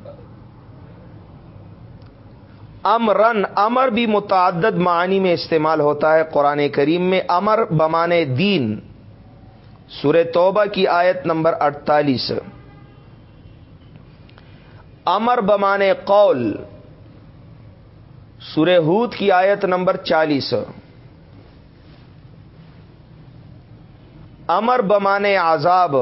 امرن، امر بھی متعدد معنی میں استعمال ہوتا ہے قرآن کریم میں۔ امر بمانے دین۔ سور توبہ کی آیت نمبر اڑتالیس امر بمانے قول۔ سور ہود کی آیت نمبر چالیس۔ امر بمانے عذاب.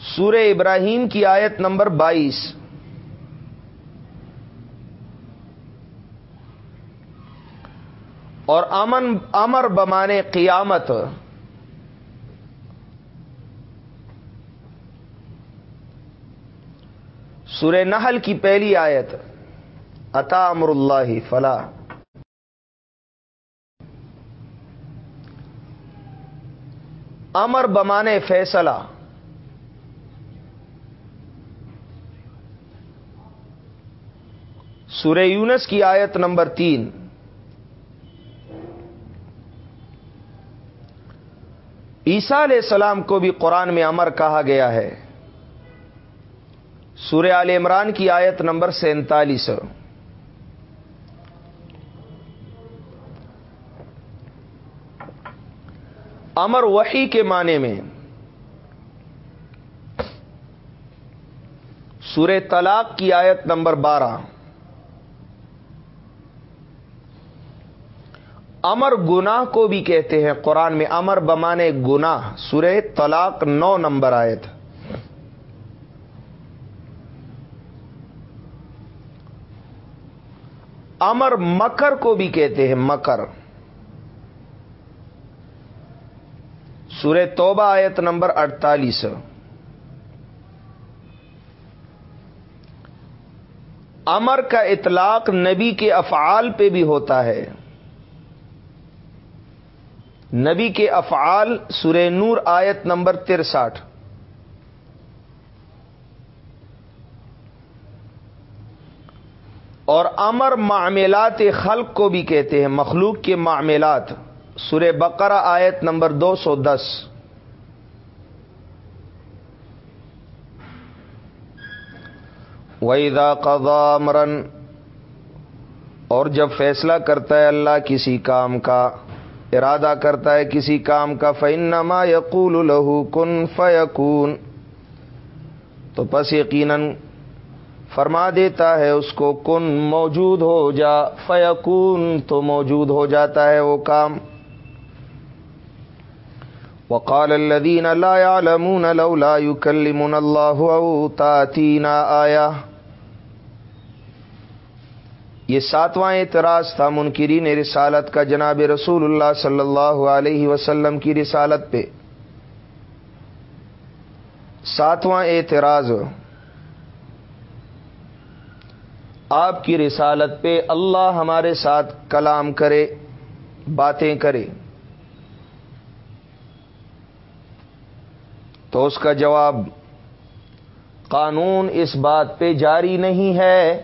سور ابراہیم کی آیت نمبر بائیس. اور امن امر بمانے قیامت. سورہ نحل کی پہلی آیت. عطا امر اللہ فلاح امر بمانے فیصلہ۔ سورہ یونس کی آیت نمبر تین۔ عیسیٰ علیہ السلام کو بھی قرآن میں امر کہا گیا ہے۔ سورہ عال عمران کی آیت نمبر سینتالیس۔ امر وحی کے معنی میں سورہ طلاق کی آیت نمبر بارہ۔ امر گناہ کو بھی کہتے ہیں۔ قرآن میں امر بمانے گناہ، سورہ طلاق نو نمبر آئے امر مکر کو بھی کہتے ہیں، مکر۔ سورہ توبہ آیت نمبر اڑتالیس۔ امر کا اطلاق نبی کے افعال پہ بھی ہوتا ہے۔ نبی کے افعال سورہ نور آیت نمبر ترسٹھ۔ اور امر معاملات خلق کو بھی کہتے ہیں، مخلوق کے معاملات۔ سورہ بقرہ آیت نمبر دو سو دس۔ ویدا قضامرن اور جب فیصلہ کرتا ہے اللہ کسی کام کا، ارادہ کرتا ہے کسی کام کا فنما یقول لہو کن فیقون تو پس یقیناً فرما دیتا ہے اس کو، کن موجود ہو جا فیقون تو موجود ہو جاتا ہے وہ کام۔ وقال الذين لا يعلمون لولا يكلمنا الله او تاتينا آیا یہ ساتواں اعتراض تھا منکرین رسالت کا جناب رسول اللہ صلی اللہ علیہ وسلم کی رسالت پہ۔ ساتواں اعتراض۔ آپ کی رسالت پہ اللہ ہمارے ساتھ کلام کرے، باتیں کرے۔ تو اس کا جواب، قانون اس بات پہ جاری نہیں ہے،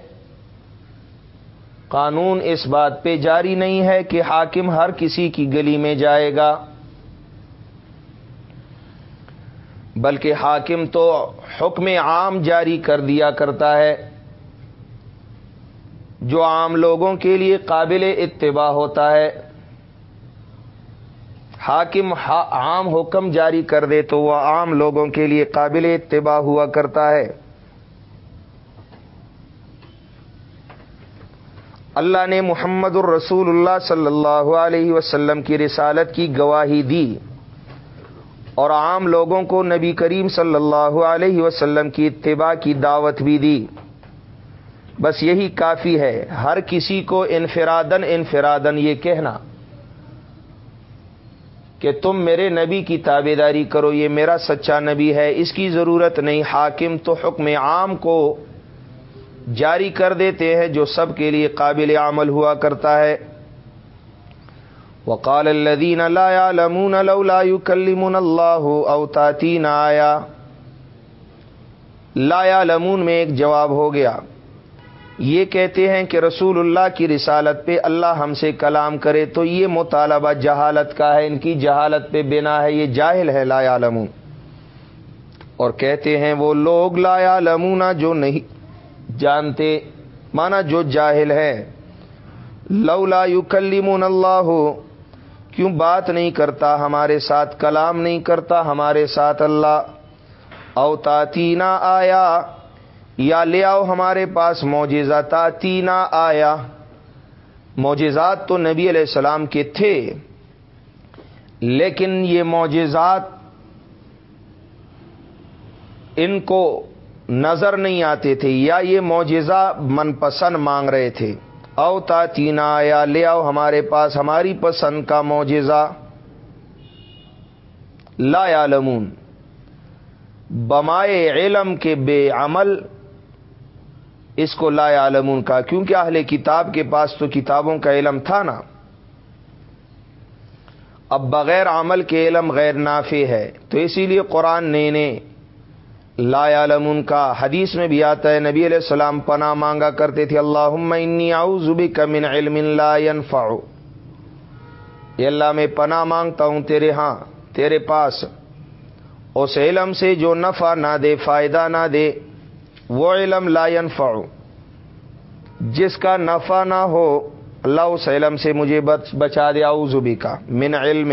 قانون اس بات پہ جاری نہیں ہے کہ حاکم ہر کسی کی گلی میں جائے گا، بلکہ حاکم تو حکم عام جاری کر دیا کرتا ہے، جو عام لوگوں کے لیے قابل اتباع ہوتا ہے۔ حاکم عام حکم جاری کر دے تو وہ عام لوگوں کے لیے قابل اتباع ہوا کرتا ہے۔ اللہ نے محمد الرسول اللہ صلی اللہ علیہ وسلم کی رسالت کی گواہی دی اور عام لوگوں کو نبی کریم صلی اللہ علیہ وسلم کی اتباع کی دعوت بھی دی۔ بس یہی کافی ہے۔ ہر کسی کو انفرادن انفرادن یہ کہنا۔ کہ تم میرے نبی کی تابے داری کرو، یہ میرا سچا نبی ہے، اس کی ضرورت نہیں۔ حاکم تو حکم عام کو جاری کر دیتے ہیں جو سب کے لیے قابل عمل ہوا کرتا ہے۔ وقال الدین اللہ لمون يكلمون اللہ اوتاطین آیا۔ لایا لمون میں ایک جواب ہو گیا۔ یہ کہتے ہیں کہ رسول اللہ کی رسالت پہ اللہ ہم سے کلام کرے تو یہ مطالبہ جہالت کا ہے، ان کی جہالت پہ بنا ہے، یہ جاہل ہے، لا عالم اور کہتے ہیں وہ لوگ لا عالمونا جو نہیں جانتے، مانا جو جاہل ہے لولا یکلمون اللہ ہو کیوں بات نہیں کرتا، ہمارے ساتھ کلام نہیں کرتا، ہمارے ساتھ اللہ۔ او آیا یا لے آؤ ہمارے پاس موجزہ تاتینا آیا۔ موجزات تو نبی علیہ السلام کے تھے، لیکن یہ معجزات ان کو نظر نہیں آتے تھے یا یہ معجزہ من پسند مانگ رہے تھے۔ او تاتینا آیا، لے آؤ ہمارے پاس ہماری پسند کا معجزہ۔ لا یعلمون۔ بمائے علم کے بے عمل اس کو لا عالمون کا، کیونکہ اہل کتاب کے پاس تو کتابوں کا علم تھا نا۔ اب بغیر عمل کے علم غیر نافع ہے، تو اسی لیے قرآن نے نے لا عالمون کا حدیث میں بھی آتا ہے، نبی علیہ السلام پناہ مانگا کرتے تھے اللہ انی اعوذ بک من علم لا ينفع یہ اللہ، میں پناہ مانگتا ہوں تیرے ہاں تیرے پاس۔ اس علم سے جو نفع نہ دے، فائدہ نہ دے وہ علم لا ينفع۔ جس کا نفع نہ ہو، اللہ اس علم سے مجھے بچا دیا زبی کا من علم۔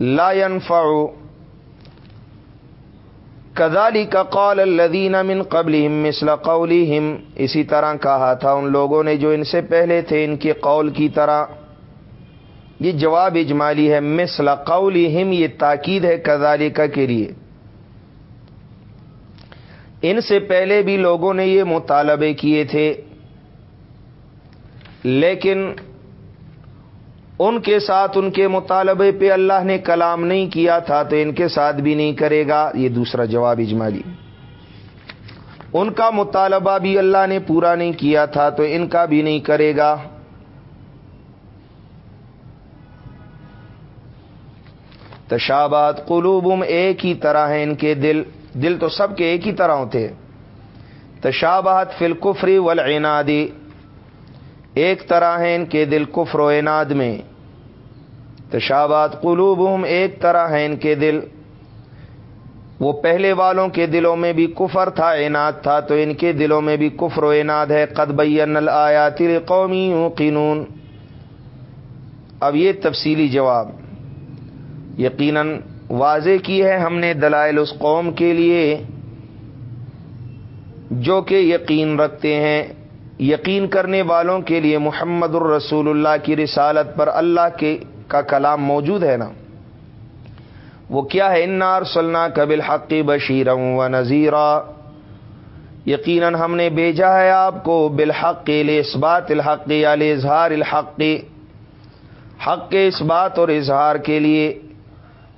لا ينفع۔ کدالی کا قول الدین من قبل مثل قولهم اسی طرح کہا تھا ان لوگوں نے جو ان سے پہلے تھے، ان کے قول کی طرح۔ یہ جواب اجمالی ہے، مثل قولهم یہ تاکید ہے کدالی کا کے لیے۔ ان سے پہلے بھی لوگوں نے یہ مطالبے کیے تھے۔ لیکن ان کے ساتھ ان کے مطالبے پہ اللہ نے کلام نہیں کیا تھا تو ان کے ساتھ بھی نہیں کرے گا۔ یہ دوسرا جواب اجمالی۔ ان کا مطالبہ بھی اللہ نے پورا نہیں کیا تھا تو ان کا بھی نہیں کرے گا۔ تشابات قلوبم ایک ہی طرح ہے ان کے دل۔ دل تو سب کے ایک ہی طرح ہوتے۔ تشابہت فل کفری ولعنادی ایک طرح ہیں ان کے دل کفر و عناد میں۔ تشابات قلوبہم ایک طرح ہیں ان کے دل۔ وہ پہلے والوں کے دلوں میں بھی کفر تھا، عناد تھا، تو ان کے دلوں میں بھی کفر و عناد ہے۔ قد بین الآیات قومی قینون اب یہ تفصیلی جواب۔ یقیناً واضح کی ہے ہم نے دلائل اس قوم کے لیے جو کہ یقین رکھتے ہیں، یقین کرنے والوں کے لیے محمد الرسول اللہ کی رسالت پر اللہ کے کا کلام موجود ہے نا۔ وہ کیا ہے؟ انار سلنا قبل حقی بشیر و نذیرہ یقیناً ہم نے بھیجا ہے آپ کو بالحق اس بات الحق علی اظہار الحق۔ حق کے اس بات اور اظہار کے لیے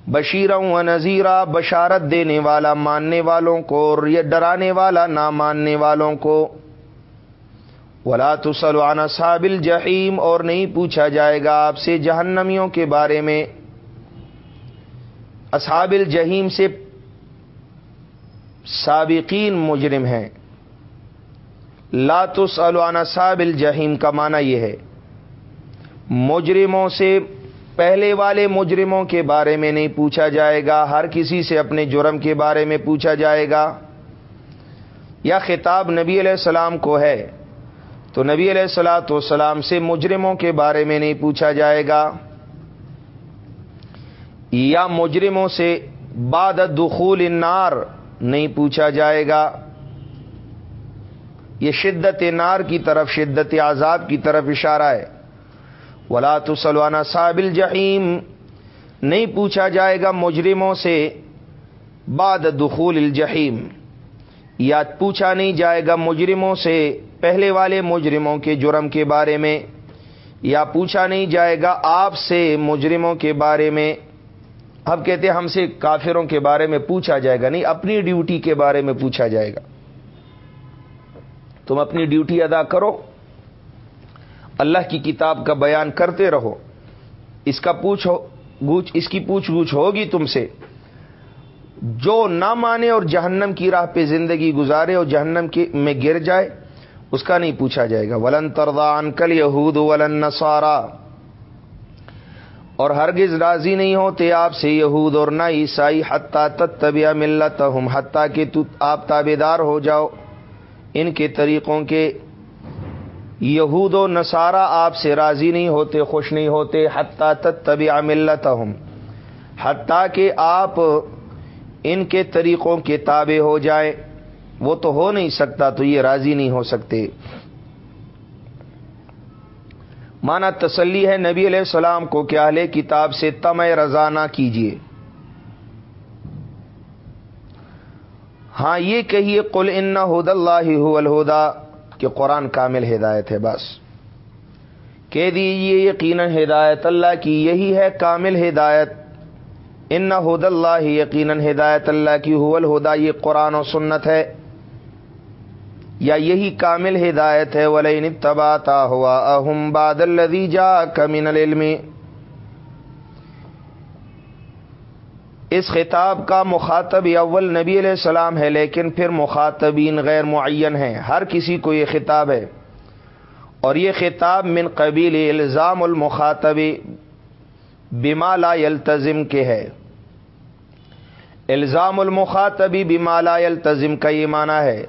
بشیروں و نذیرہ، بشارت دینے والا، ماننے والوں کو، اور یہ ڈرانے والا، نہ ماننے والوں کو۔ ولا تسلوانہ صابل جہیم اور نہیں پوچھا جائے گا آپ سے جہنمیوں کے بارے میں۔ اصحاب الجہیم سے سابقین مجرم ہیں۔ لاتس الوانہ صاب الجہیم کا معنی یہ ہے، مجرموں سے پہلے والے مجرموں کے بارے میں نہیں پوچھا جائے گا، ہر کسی سے اپنے جرم کے بارے میں پوچھا جائے گا۔ یا خطاب نبی علیہ السلام کو ہے، تو نبی علیہ السلاۃ والسلام سے مجرموں کے بارے میں نہیں پوچھا جائے گا۔ یا مجرموں سے بعد دخول النار نہیں پوچھا جائے گا۔ یہ شدت نار کی طرف، شدت عذاب کی طرف اشارہ ہے۔ ولا تو سلوانہ صابل جہیم نہیں پوچھا جائے گا مجرموں سے بعد دخول الجحیم۔ یا پوچھا نہیں جائے گا مجرموں سے پہلے والے مجرموں کے جرم کے بارے میں۔ یا پوچھا نہیں جائے گا آپ سے مجرموں کے بارے میں۔ اب کہتے ہم سے کافروں کے بارے میں پوچھا جائے گا، نہیں، اپنی ڈیوٹی کے بارے میں پوچھا جائے گا۔ تم اپنی ڈیوٹی ادا کرو۔ اللہ کی کتاب کا بیان کرتے رہو۔ اس کا پوچھو گوچ اس کی پوچھ گوچھ ہوگی تم سے۔ جو نہ مانے اور جہنم کی راہ پہ زندگی گزارے اور جہنم کی میں گر جائے، اس کا نہیں پوچھا جائے گا۔ ولن تردان کل یہود ولن نسارا اور ہرگز راضی نہیں ہوتے آپ سے یہود اور نہ عیسائی، حتیٰ تتبیہ ملت ہم حتیٰ کہ تو آپ تابے دار ہو جاؤ۔ ان کے طریقوں کے یہود و نصارہ آپ سے راضی نہیں ہوتے، خوش نہیں ہوتے، حتیٰ تتبیہ ملت ہم حتیٰ کہ آپ ان کے طریقوں کے تابع ہو جائیں۔ وہ تو ہو نہیں سکتا، تو یہ راضی نہیں ہو سکتے۔ مانا تسلی ہے نبی علیہ السلام کو کیا لے کتاب سے تم رضا نہ کیجیے ہاں یہ کہیے قل ان ہد اللہ الہدا۔ کہ قرآن کامل ہدایت ہے، بس۔ کہہ دیجیے یقیناً ہدایت، اللہ کی یہی ہے کامل ہدایت۔ ان ہد اللہ یقیناً ہدایت، اللہ کی ہو الہدا یہ قرآن و سنت ہے۔ یا یہی کامل ہدایت ہے ولین تباتا ہوا اہم باد الدی جا کمن العلم۔ اس خطاب کا مخاطب اول نبی علیہ السلام ہے، لیکن پھر مخاطبین غیر معین ہیں۔ ہر کسی کو یہ خطاب ہے۔ اور یہ خطاب من قبیل الزام المخاطب بما لا یلتزم کے ہے۔ الزام المخاطبی بما لا یلتزم کا یہ معنی ہے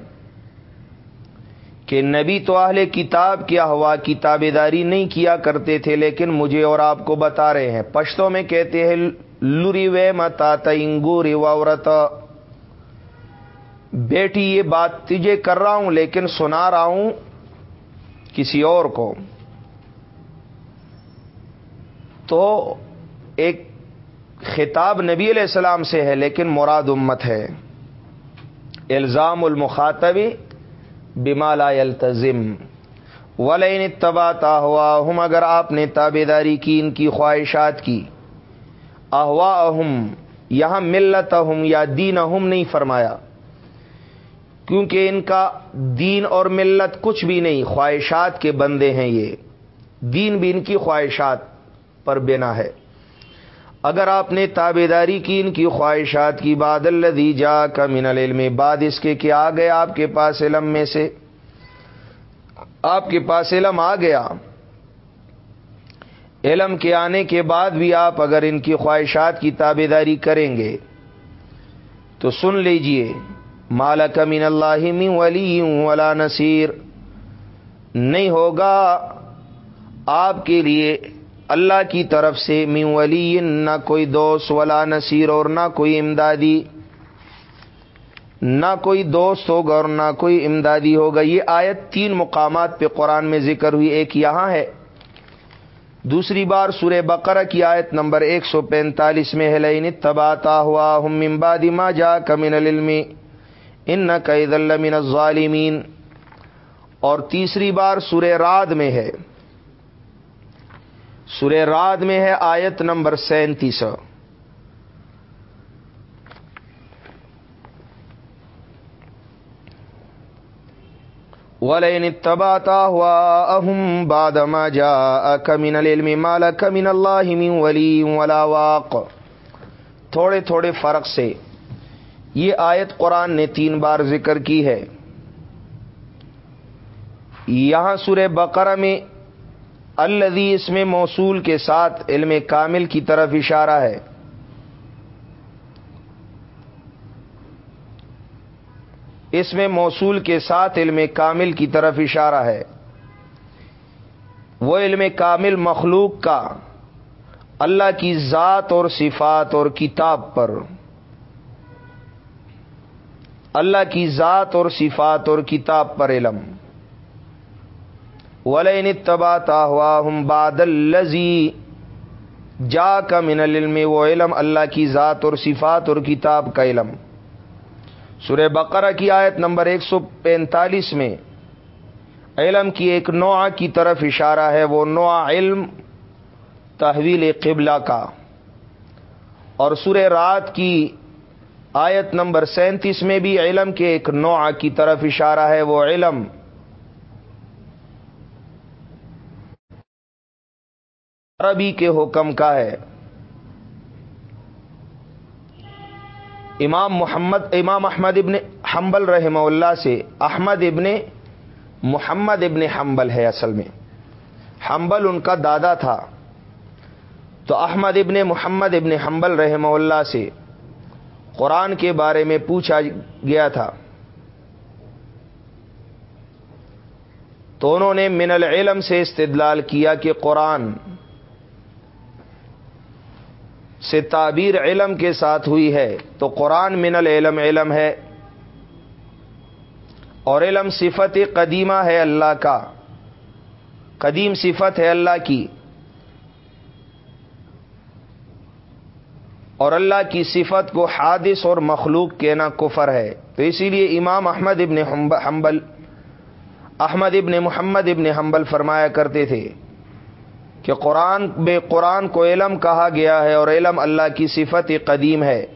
کہ نبی تو اہل کتاب کیا ہوا کتاب داری نہیں کیا کرتے تھے، لیکن مجھے اور آپ کو بتا رہے ہیں۔ پشتوں میں کہتے ہیں لوری وے متا تنگوری وورت بیٹی، یہ بات تجھے کر رہا ہوں، لیکن سنا رہا ہوں کسی اور کو۔ تو ایک خطاب نبی علیہ السلام سے ہے، لیکن مراد امت ہے۔ الزام المخاطبی بمالا التظم ولین تباتا ہوا ہم اگر آپ نے تابے داری کی، ان کی خواہشات کی۔ احوا اہم یہاں ملت ہم یا دین اہم نہیں فرمایا، کیونکہ ان کا دین اور ملت کچھ بھی نہیں، خواہشات کے بندے ہیں یہ۔ دین بھی ان کی خواہشات پر بنا ہے۔ اگر آپ نے تابے داری کی ان کی خواہشات کی باد الدی جا کا من العلم، بعد اس کے کہ آ گیا آپ کے پاس علم میں سے۔ آپ کے پاس علم آ گیا۔ علم کے آنے کے بعد بھی آپ اگر ان کی خواہشات کی تابے داری کریں گے، تو سن لیجیے مالک من اللہ من ولی ولا نصیر۔ نہیں ہوگا آپ کے لیے اللہ کی طرف سے من ولی، نہ کوئی دوست ولا نصیر اور نہ کوئی امدادی۔ نہ کوئی دوست ہوگا اور نہ کوئی امدادی ہوگا۔ یہ آیت تین مقامات پہ قرآن میں ذکر ہوئی، ایک یہاں ہے۔ دوسری بار سورہ بقرہ کی آیت نمبر ایک سو پینتالیس میں ہے لین تباتا ہوا ہم امبادی ما جا کمن العلم ان قید اللہ ظالمین اور تیسری بار سورہ راد میں ہے۔ سورہ راد میں ہے آیت نمبر سینتیس۔ ولین تباتا ہوا اہم باد ما جا کمن العلم مالا کمن اللہ من ولی ولا واق. تھوڑے تھوڑے فرق سے یہ آیت قرآن نے تین بار ذکر کی ہے۔ یہاں سورہ بقرہ میں الدی اس میں موصول کے ساتھ علم کامل کی طرف اشارہ ہے۔ اس میں موصول کے ساتھ علم کامل کی طرف اشارہ ہے۔ وہ علم کامل مخلوق کا اللہ کی ذات اور صفات اور کتاب پر۔ اللہ کی ذات اور صفات اور کتاب پر علم۔ ولین تباتا ہوا ہم بادل لذی جا کا من العلم، وہ علم اللہ کی ذات اور صفات اور کتاب کا علم۔ سورہ بقرہ کی آیت نمبر ایک سو پینتالیس میں علم کی ایک نوع کی طرف اشارہ ہے، وہ نوع علم تحویل قبلہ کا۔ اور سورہ رات کی آیت نمبر سینتیس میں بھی علم کے ایک نوع کی طرف اشارہ ہے، وہ علم۔ عربی کے حکم کا ہے۔ امام محمد، امام احمد ابن حنبل رحمہ اللہ سے احمد ابن محمد ابن حنبل ہے اصل میں۔ حنبل ان کا دادا تھا۔ تو احمد ابن محمد ابن حنبل رحمہ اللہ سے قرآن کے بارے میں پوچھا گیا تھا۔ تو انہوں نے من العلم سے استدلال کیا کہ قرآن سے تعبیر علم کے ساتھ ہوئی ہے تو قرآن من العلم علم ہے اور علم صفت قدیمہ ہے اللہ کا قدیم صفت ہے اللہ کی اور اللہ کی صفت کو حادث اور مخلوق کہنا کفر ہے تو اسی لیے امام احمد ابن حنبل احمد ابن محمد ابن حنبل فرمایا کرتے تھے کہ قرآن بے قرآن کو علم کہا گیا ہے اور علم اللہ کی صفت قدیم ہے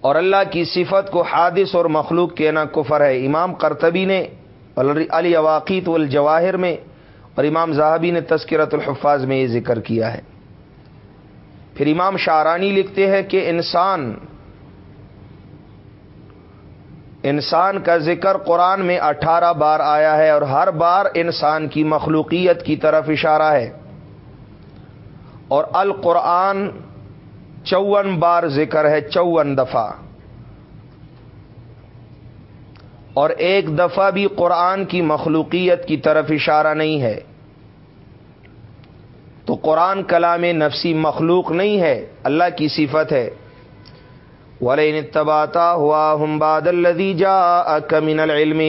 اور اللہ کی صفت کو حادث اور مخلوق کہنا کفر ہے۔ امام کرتبی نے علی اواقیت الجواہر میں اور امام زاہبی نے تذکرت الحفاظ میں یہ ذکر کیا ہے۔ پھر امام شارانی لکھتے ہیں کہ انسان انسان کا ذکر قرآن میں اٹھارہ بار آیا ہے اور ہر بار انسان کی مخلوقیت کی طرف اشارہ ہے۔ اور القرآن چون بار ذکر ہے، چون دفعہ۔ اور ایک دفعہ بھی قرآن کی مخلوقیت کی طرف اشارہ نہیں ہے۔ تو قرآن کلام نفسی مخلوق نہیں ہے، اللہ کی صفت ہے۔ ولین تباتا ہوا ہم باد الدی جا کمن العلم.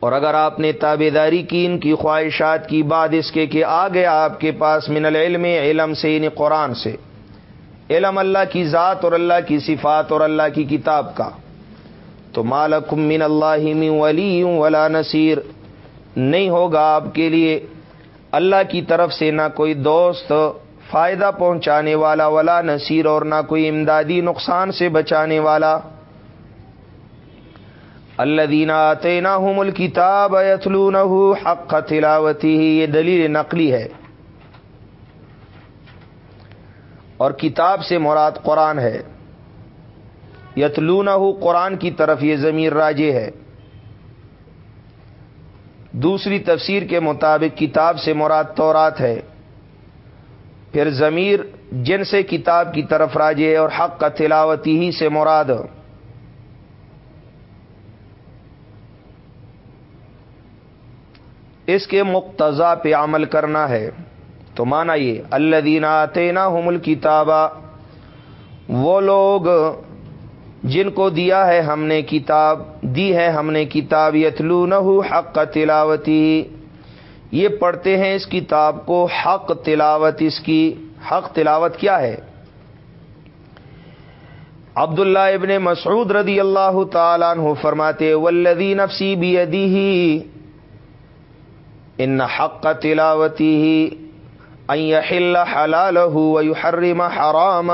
اور اگر آپ نے تابے داری کی، ان کی خواہشات کی، بعد اس کے کہ آ گیا آپ کے پاس من العلم، علم سے یعنی قرآن سے. علم اللہ کی ذات اور اللہ کی صفات اور اللہ کی کتاب کا. تو مالکم من اللہ من ولی ولا نصیر. نہیں ہوگا آپ کے لیے اللہ کی طرف سے نہ کوئی دوست فائدہ پہنچانے والا، ولا نصیر اور نہ کوئی امدادی نقصان سے بچانے والا۔ اللہ دینا تینا مل کتاب حق تلاوتی ہی یہ دلیل نقلی ہے۔ اور کتاب سے مراد قرآن ہے۔ یتلون قرآن کی طرف یہ ضمیر راجے ہے۔ دوسری تفسیر کے مطابق کتاب سے مراد تورات ہے۔ پھر ضمیر جن سے کتاب کی طرف راجے اور حق کا تلاوتی ہی سے مراد۔ اس کے مقتضا پہ عمل کرنا ہے۔ تو مانا یہ اللہ دینا تینا حمل کتابہ وہ لوگ جن کو دیا ہے ہم نے کتاب، دی ہے ہم نے کتاب یتلو نہ حق تلاوتی۔ یہ پڑھتے ہیں اس کتاب کو حق تلاوت اس کی، حق تلاوت کیا ہے؟ عبداللہ ابن مسعود رضی اللہ تعالیٰ عنہ فرماتے ولدی نفسی بھی ان حق تلاوتی ہی حلال حرم حرام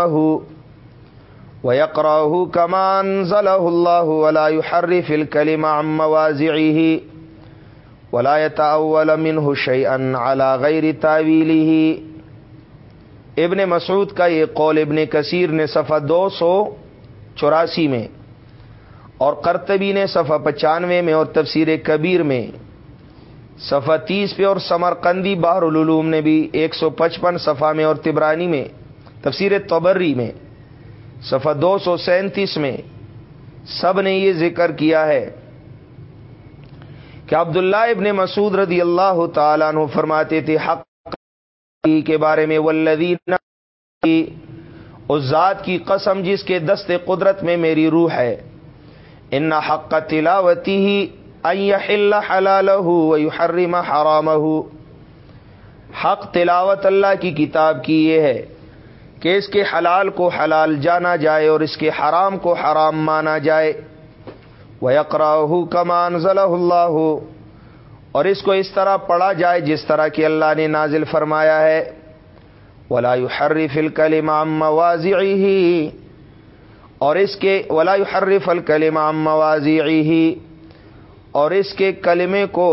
ويقرأه كما أنزله الله ولا يحرف الكلمة عن موازعه ولا يتأول منه شيئا على غير تاويله ابن مسعود کا یہ قول ابن کثیر نے صفحہ دو سو چوراسی میں اور کرتبی نے صفحہ پچانوے میں اور تفسیر کبیر میں۔ صفحہ تیس پہ اور سمرقندی بحر العلوم نے بھی ایک سو پچپن صفحہ میں اور تبرانی میں۔ تفسیر تبری میں۔ صفحہ دو سو سینتیس میں۔ سب نے یہ ذکر کیا ہے۔ کہ عبداللہ ابن مسعود رضی اللہ تعالیٰ عنہ فرماتے تھے، حق کے بارے میں ولدین اس ذات کی قسم جس کے دست قدرت میں میری روح ہے ان حق تلاوتی ہی حلال حرم حرام حق تلاوت اللہ کی کتاب کی یہ ہے کہ اس کے حلال کو حلال جانا جائے اور اس کے حرام کو حرام مانا جائے۔ وہ اقرا کمان ضلع اللہ اور اس کو اس طرح پڑھا جائے جس طرح کہ اللہ نے نازل فرمایا ہے۔ ولا حرف الکلم موازی اور اس کے ولا حرف الکلم موازی اور اس کے کلمے کو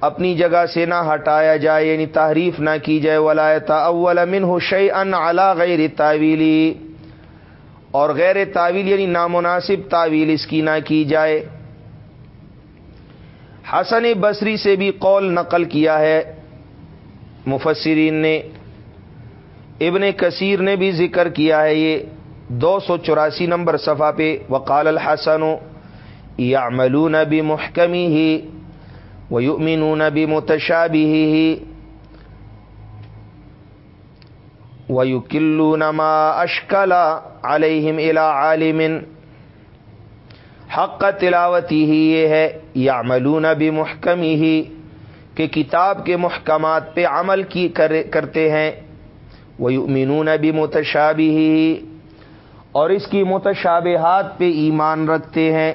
اپنی جگہ سے نہ ہٹایا جائے یعنی تحریف نہ کی جائے۔ ولایت اول من حشی ان غیر تعویلی اور غیر تعویل یعنی نامناسب تعویل اس کی نہ کی جائے۔ حسن بصری سے بھی قول نقل کیا ہے۔ مفسرین نے ابن کثیر نے بھی ذکر کیا ہے یہ دو سو چوراسی نمبر صفحہ پہ۔ وقال الحسن یا ملون بھی محکمی ہی ویؤمنون بمتشابهه ويكلون ما اشکل علیہم عالم حق تلاوتی ہی یہ ہے یا ملون بھی محکمی ہی کہ کتاب کے محکمات پہ عمل کی کرتے ہیں وہ یؤمنون بھی متشابی ہی اور اس کی متشابہات پہ ایمان رکھتے ہیں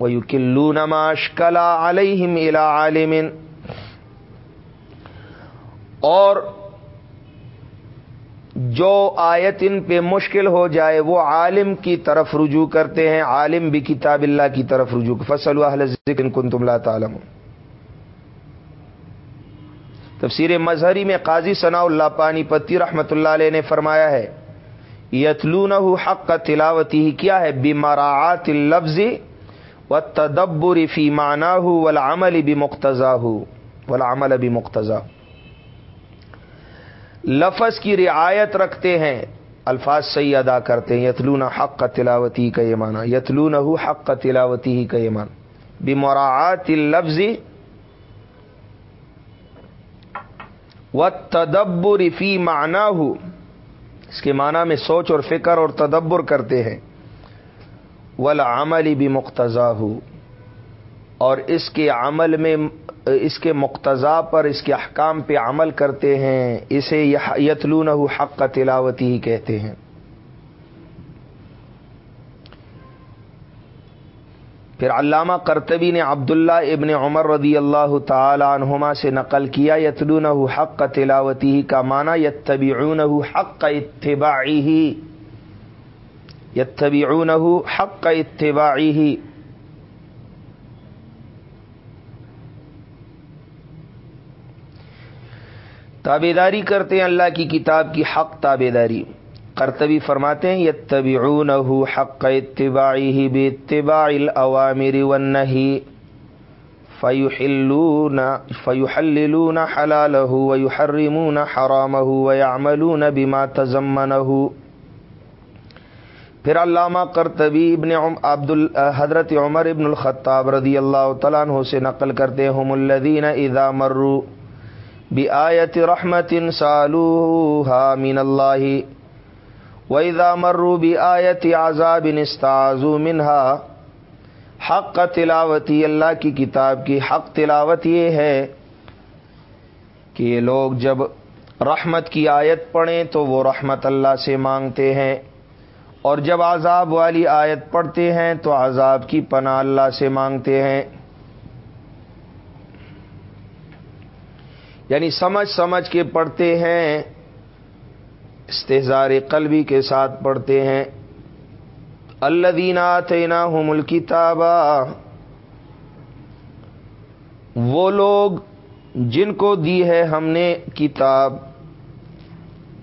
وہ یو کلو نماش کلا علیہم الا عالم اور جو آیت ان پہ مشکل ہو جائے، وہ عالم کی طرف رجوع کرتے ہیں، عالم بھی کتاب اللہ کی طرف رجوع فصل ذکر کن تم لا تعلم تفسیر مظہری میں قاضی ثناء اللہ پانی پتی رحمت اللہ علیہ نے فرمایا ہے یتلون حق کا تلاوتی ہی کیا ہے؟ بیماراعت لفظ و تدبر فی معنی ہو ولامل بھی مقتضا ہو ولامل بھی مقتضا لفظ کی رعایت رکھتے ہیں۔ الفاظ صحیح ادا کرتے ہیں۔ یتلون حق کا تلاوتی کا یہ معنی۔ یتلون حق کا تلاوتی ہی کا یہ معنی۔ بمراعات لفظ و تدبر فی معنی ہو اس کے معنی میں سوچ اور فکر اور تدبر کرتے ہیں۔ ولا عملی بھی مقتضا ہو اور اس کے عمل میں اس کے مقتضا پر اس کے احکام پہ عمل کرتے ہیں، اسے یتلون حق کا تلاوتی ہی کہتے ہیں۔ پھر علامہ کرتبی نے عبداللہ ابن عمر رضی اللہ تعالی عنہما سے نقل کیا یتلون حق کا تلاوتی ہی کا معنی یتبعون حق کا اتباعی ہی۔ یتبعون حق کا اتباعی تابے داری کرتے ہیں اللہ کی کتاب کی حق تابے داری کرتبی فرماتے ہیں یتبعونه حق اتباعی اتباعه باتباع الاوامر والنهي فيحلون فيحللون حلاله ويحرمون حرامه ويعملون بما تزمنه پھر علامہ کرتبی ابن عبد حضرت عمر ابن الخطاب رضی اللہ تعالیٰ عنہ سے نقل کرتے ہم الذین اذا مروا بآیت رحمت سالوها من اللہ وَإِذَا مروا بآیت عذاب استعاذوا منها. حق تلاوتی اللہ کی کتاب کی حق تلاوت یہ ہے کہ یہ لوگ جب رحمت کی آیت پڑھیں تو وہ رحمت اللہ سے مانگتے ہیں اور جب عذاب والی آیت پڑھتے ہیں تو عذاب کی پناہ اللہ سے مانگتے ہیں۔ یعنی سمجھ سمجھ کے پڑھتے ہیں استحزار قلبی کے ساتھ پڑھتے ہیں۔ اللہ دینا تینا ہوں وہ لوگ جن کو دی ہے ہم نے کتاب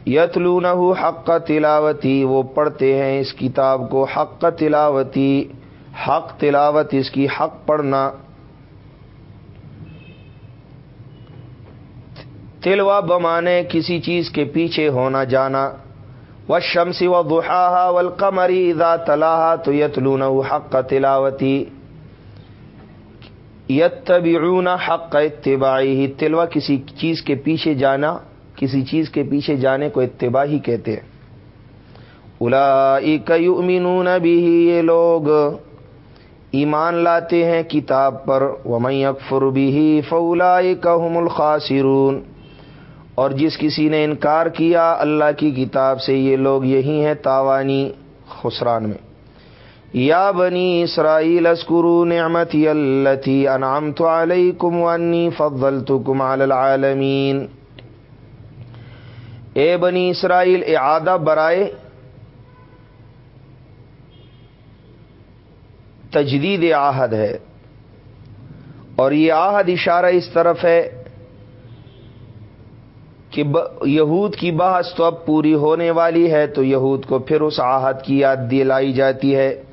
یتلون حق کا تلاوتی، وہ پڑھتے ہیں اس کتاب کو حق کا تلاوتی، حق تلاوت اس کی حق پڑھنا۔ تلوا بمانے کسی چیز کے پیچھے ہونا جانا۔ و شمسی و بحا ول قمری ادا تلاحا تو یتلون حق کا تلاوتی یتبعون حق کا اتباعی ہی تلوا کسی چیز کے پیچھے جانا، کسی چیز کے پیچھے جانے کو اتباع ہی کہتے ہیں۔ الا یؤمنون بھی یہ لوگ ایمان لاتے ہیں کتاب پر۔ ومن اکفر بھی فولا هم الخاسرون۔ اور جس کسی نے انکار کیا، اللہ کی کتاب سے یہ لوگ یہی ہیں تاوانی خسران میں۔ یا بنی اسرائیل اسکرو نعمتی التی انعام تو علیہ کم ونی فضل تو العالمین۔ اے بنی اسرائیل، اعادہ برائے تجدید آہد ہے۔ اور یہ آہد اشارہ اس طرف ہے کہ یہود کی بحث تو اب پوری ہونے والی ہے، تو یہود کو پھر اس آہت کی یاد دلائی جاتی ہے۔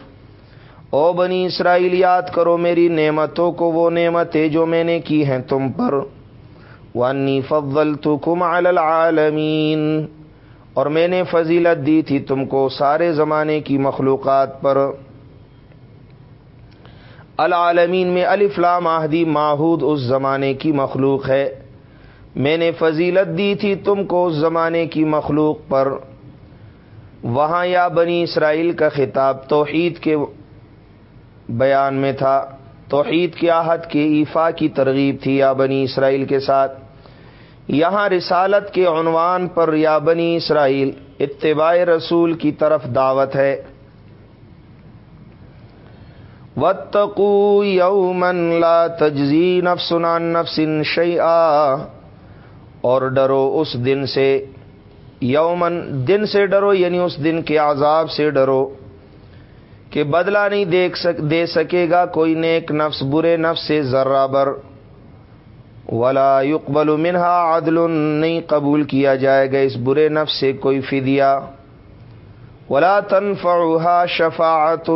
او بنی اسرائیل، یاد کرو میری نعمتوں کو، وہ نعمتیں جو میں نے کی ہیں تم پر۔ وانی فضل تو کم العالمین اور میں نے فضیلت دی تھی تم کو سارے زمانے کی مخلوقات پر۔ العالمین میں الفلام آہدی ماحود اس زمانے کی مخلوق ہے۔ میں نے فضیلت دی تھی تم کو اس زمانے کی مخلوق پر۔ وہاں یا بنی اسرائیل کا خطاب توحید کے بیان میں تھا۔ توحید کی آہت کے ایفا کی ترغیب تھی یا بنی اسرائیل کے ساتھ۔ یہاں رسالت کے عنوان پر یا بنی اسرائیل اتباع رسول کی طرف دعوت ہے۔ وتقو یومن لا تجزی نفس عن نفس اور ڈرو اس دن سے یومن دن سے ڈرو یعنی اس دن کے عذاب سے ڈرو کہ بدلہ نہیں دیکھ سک، دے سکے گا کوئی نیک نفس، برے نفس سے ذرہ بر۔ ولا يقبل منہا عدل، نہیں قبول کیا جائے گا اس برے نفس سے کوئی فدیہ۔ ولا تنفعها شفاعت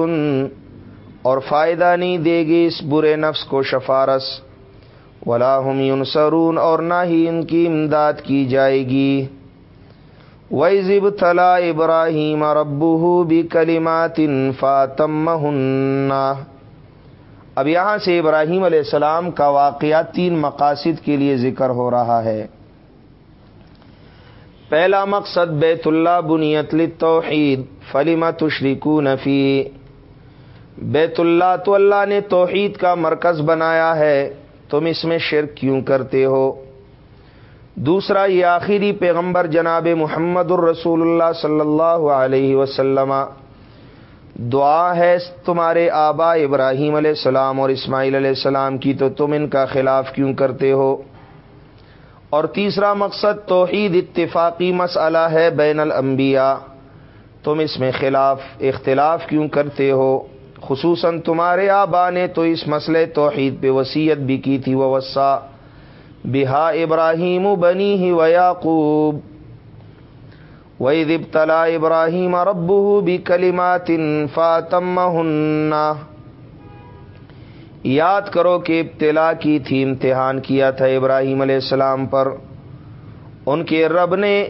اور فائدہ نہیں دے گی اس برے نفس کو شفارس۔ ولا ہم ينصرون اور نہ ہی ان کی امداد کی جائے گی۔ ویزب تلا ابراہیم ربو بھی کلیمات فاتم اب یہاں سے ابراہیم علیہ السلام کا واقعہ تین مقاصد کے لیے ذکر ہو رہا ہے۔ پہلا مقصد بیت اللہ بنیت للتوحید فلیما تشریکو نفی بیت اللہ تو اللہ نے توحید کا مرکز بنایا ہے۔ تم اس میں شرک کیوں کرتے ہو؟ دوسرا، یہ آخری پیغمبر جناب محمد الرسول اللہ صلی اللہ علیہ وسلم، دعا ہے تمہارے آبا ابراہیم علیہ السلام اور اسماعیل علیہ السلام کی، تو تم ان کا خلاف کیوں کرتے ہو؟ اور تیسرا مقصد، توحید اتفاقی مسئلہ ہے بین الانبیاء، تم اس میں خلاف، اختلاف کیوں کرتے ہو؟ خصوصاً تمہارے آبا نے تو اس مسئلے توحید پہ وسیعت بھی کی تھی وہ وسا بہا ابراہیم بنی ہی و یعقوب وید ابتلا ابراہیم ربو بھی کلیمات فاتم یاد کرو کہ ابتلا کی تھی، امتحان کیا تھا ابراہیم علیہ السلام پر۔ ان کے رب نے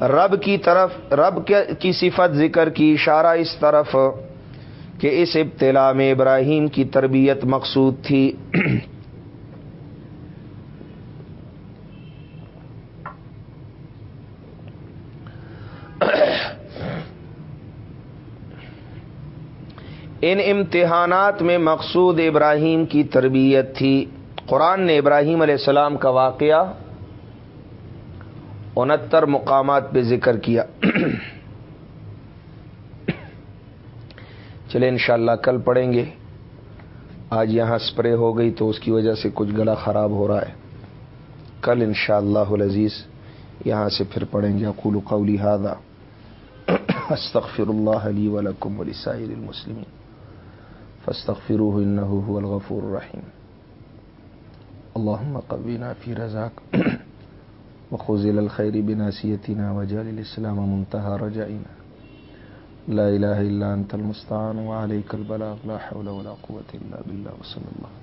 رب کی طرف، رب کی صفت ذکر کی، اشارہ اس طرف۔ کہ اس ابتلا میں ابراہیم کی تربیت مقصود تھی۔ ان امتحانات میں مقصود ابراہیم کی تربیت تھی۔ قرآن نے ابراہیم علیہ السلام کا واقعہ انہتر مقامات پہ ذکر کیا۔ چلے انشاءاللہ کل پڑھیں گے۔ آج یہاں اسپرے ہو گئی تو اس کی وجہ سے کچھ گلا خراب ہو رہا ہے۔ کل انشاءاللہ شاء اللہ یہاں سے پھر پڑھیں گے۔ اقول قولی هذا۔ استغفر اللہ علی ولکم ولسائر المسلمین۔ فاستغفروه انه هو الغفور الرحیم۔ اللهم قوینا فی رزاق۔ وخذل الخير بناسیتنا وجعل الاسلام منتهى رجائنا لا الہ الا انت المستعان وعليك البلاغ، لا حول ولا قوة الا بالله، وصلى الله.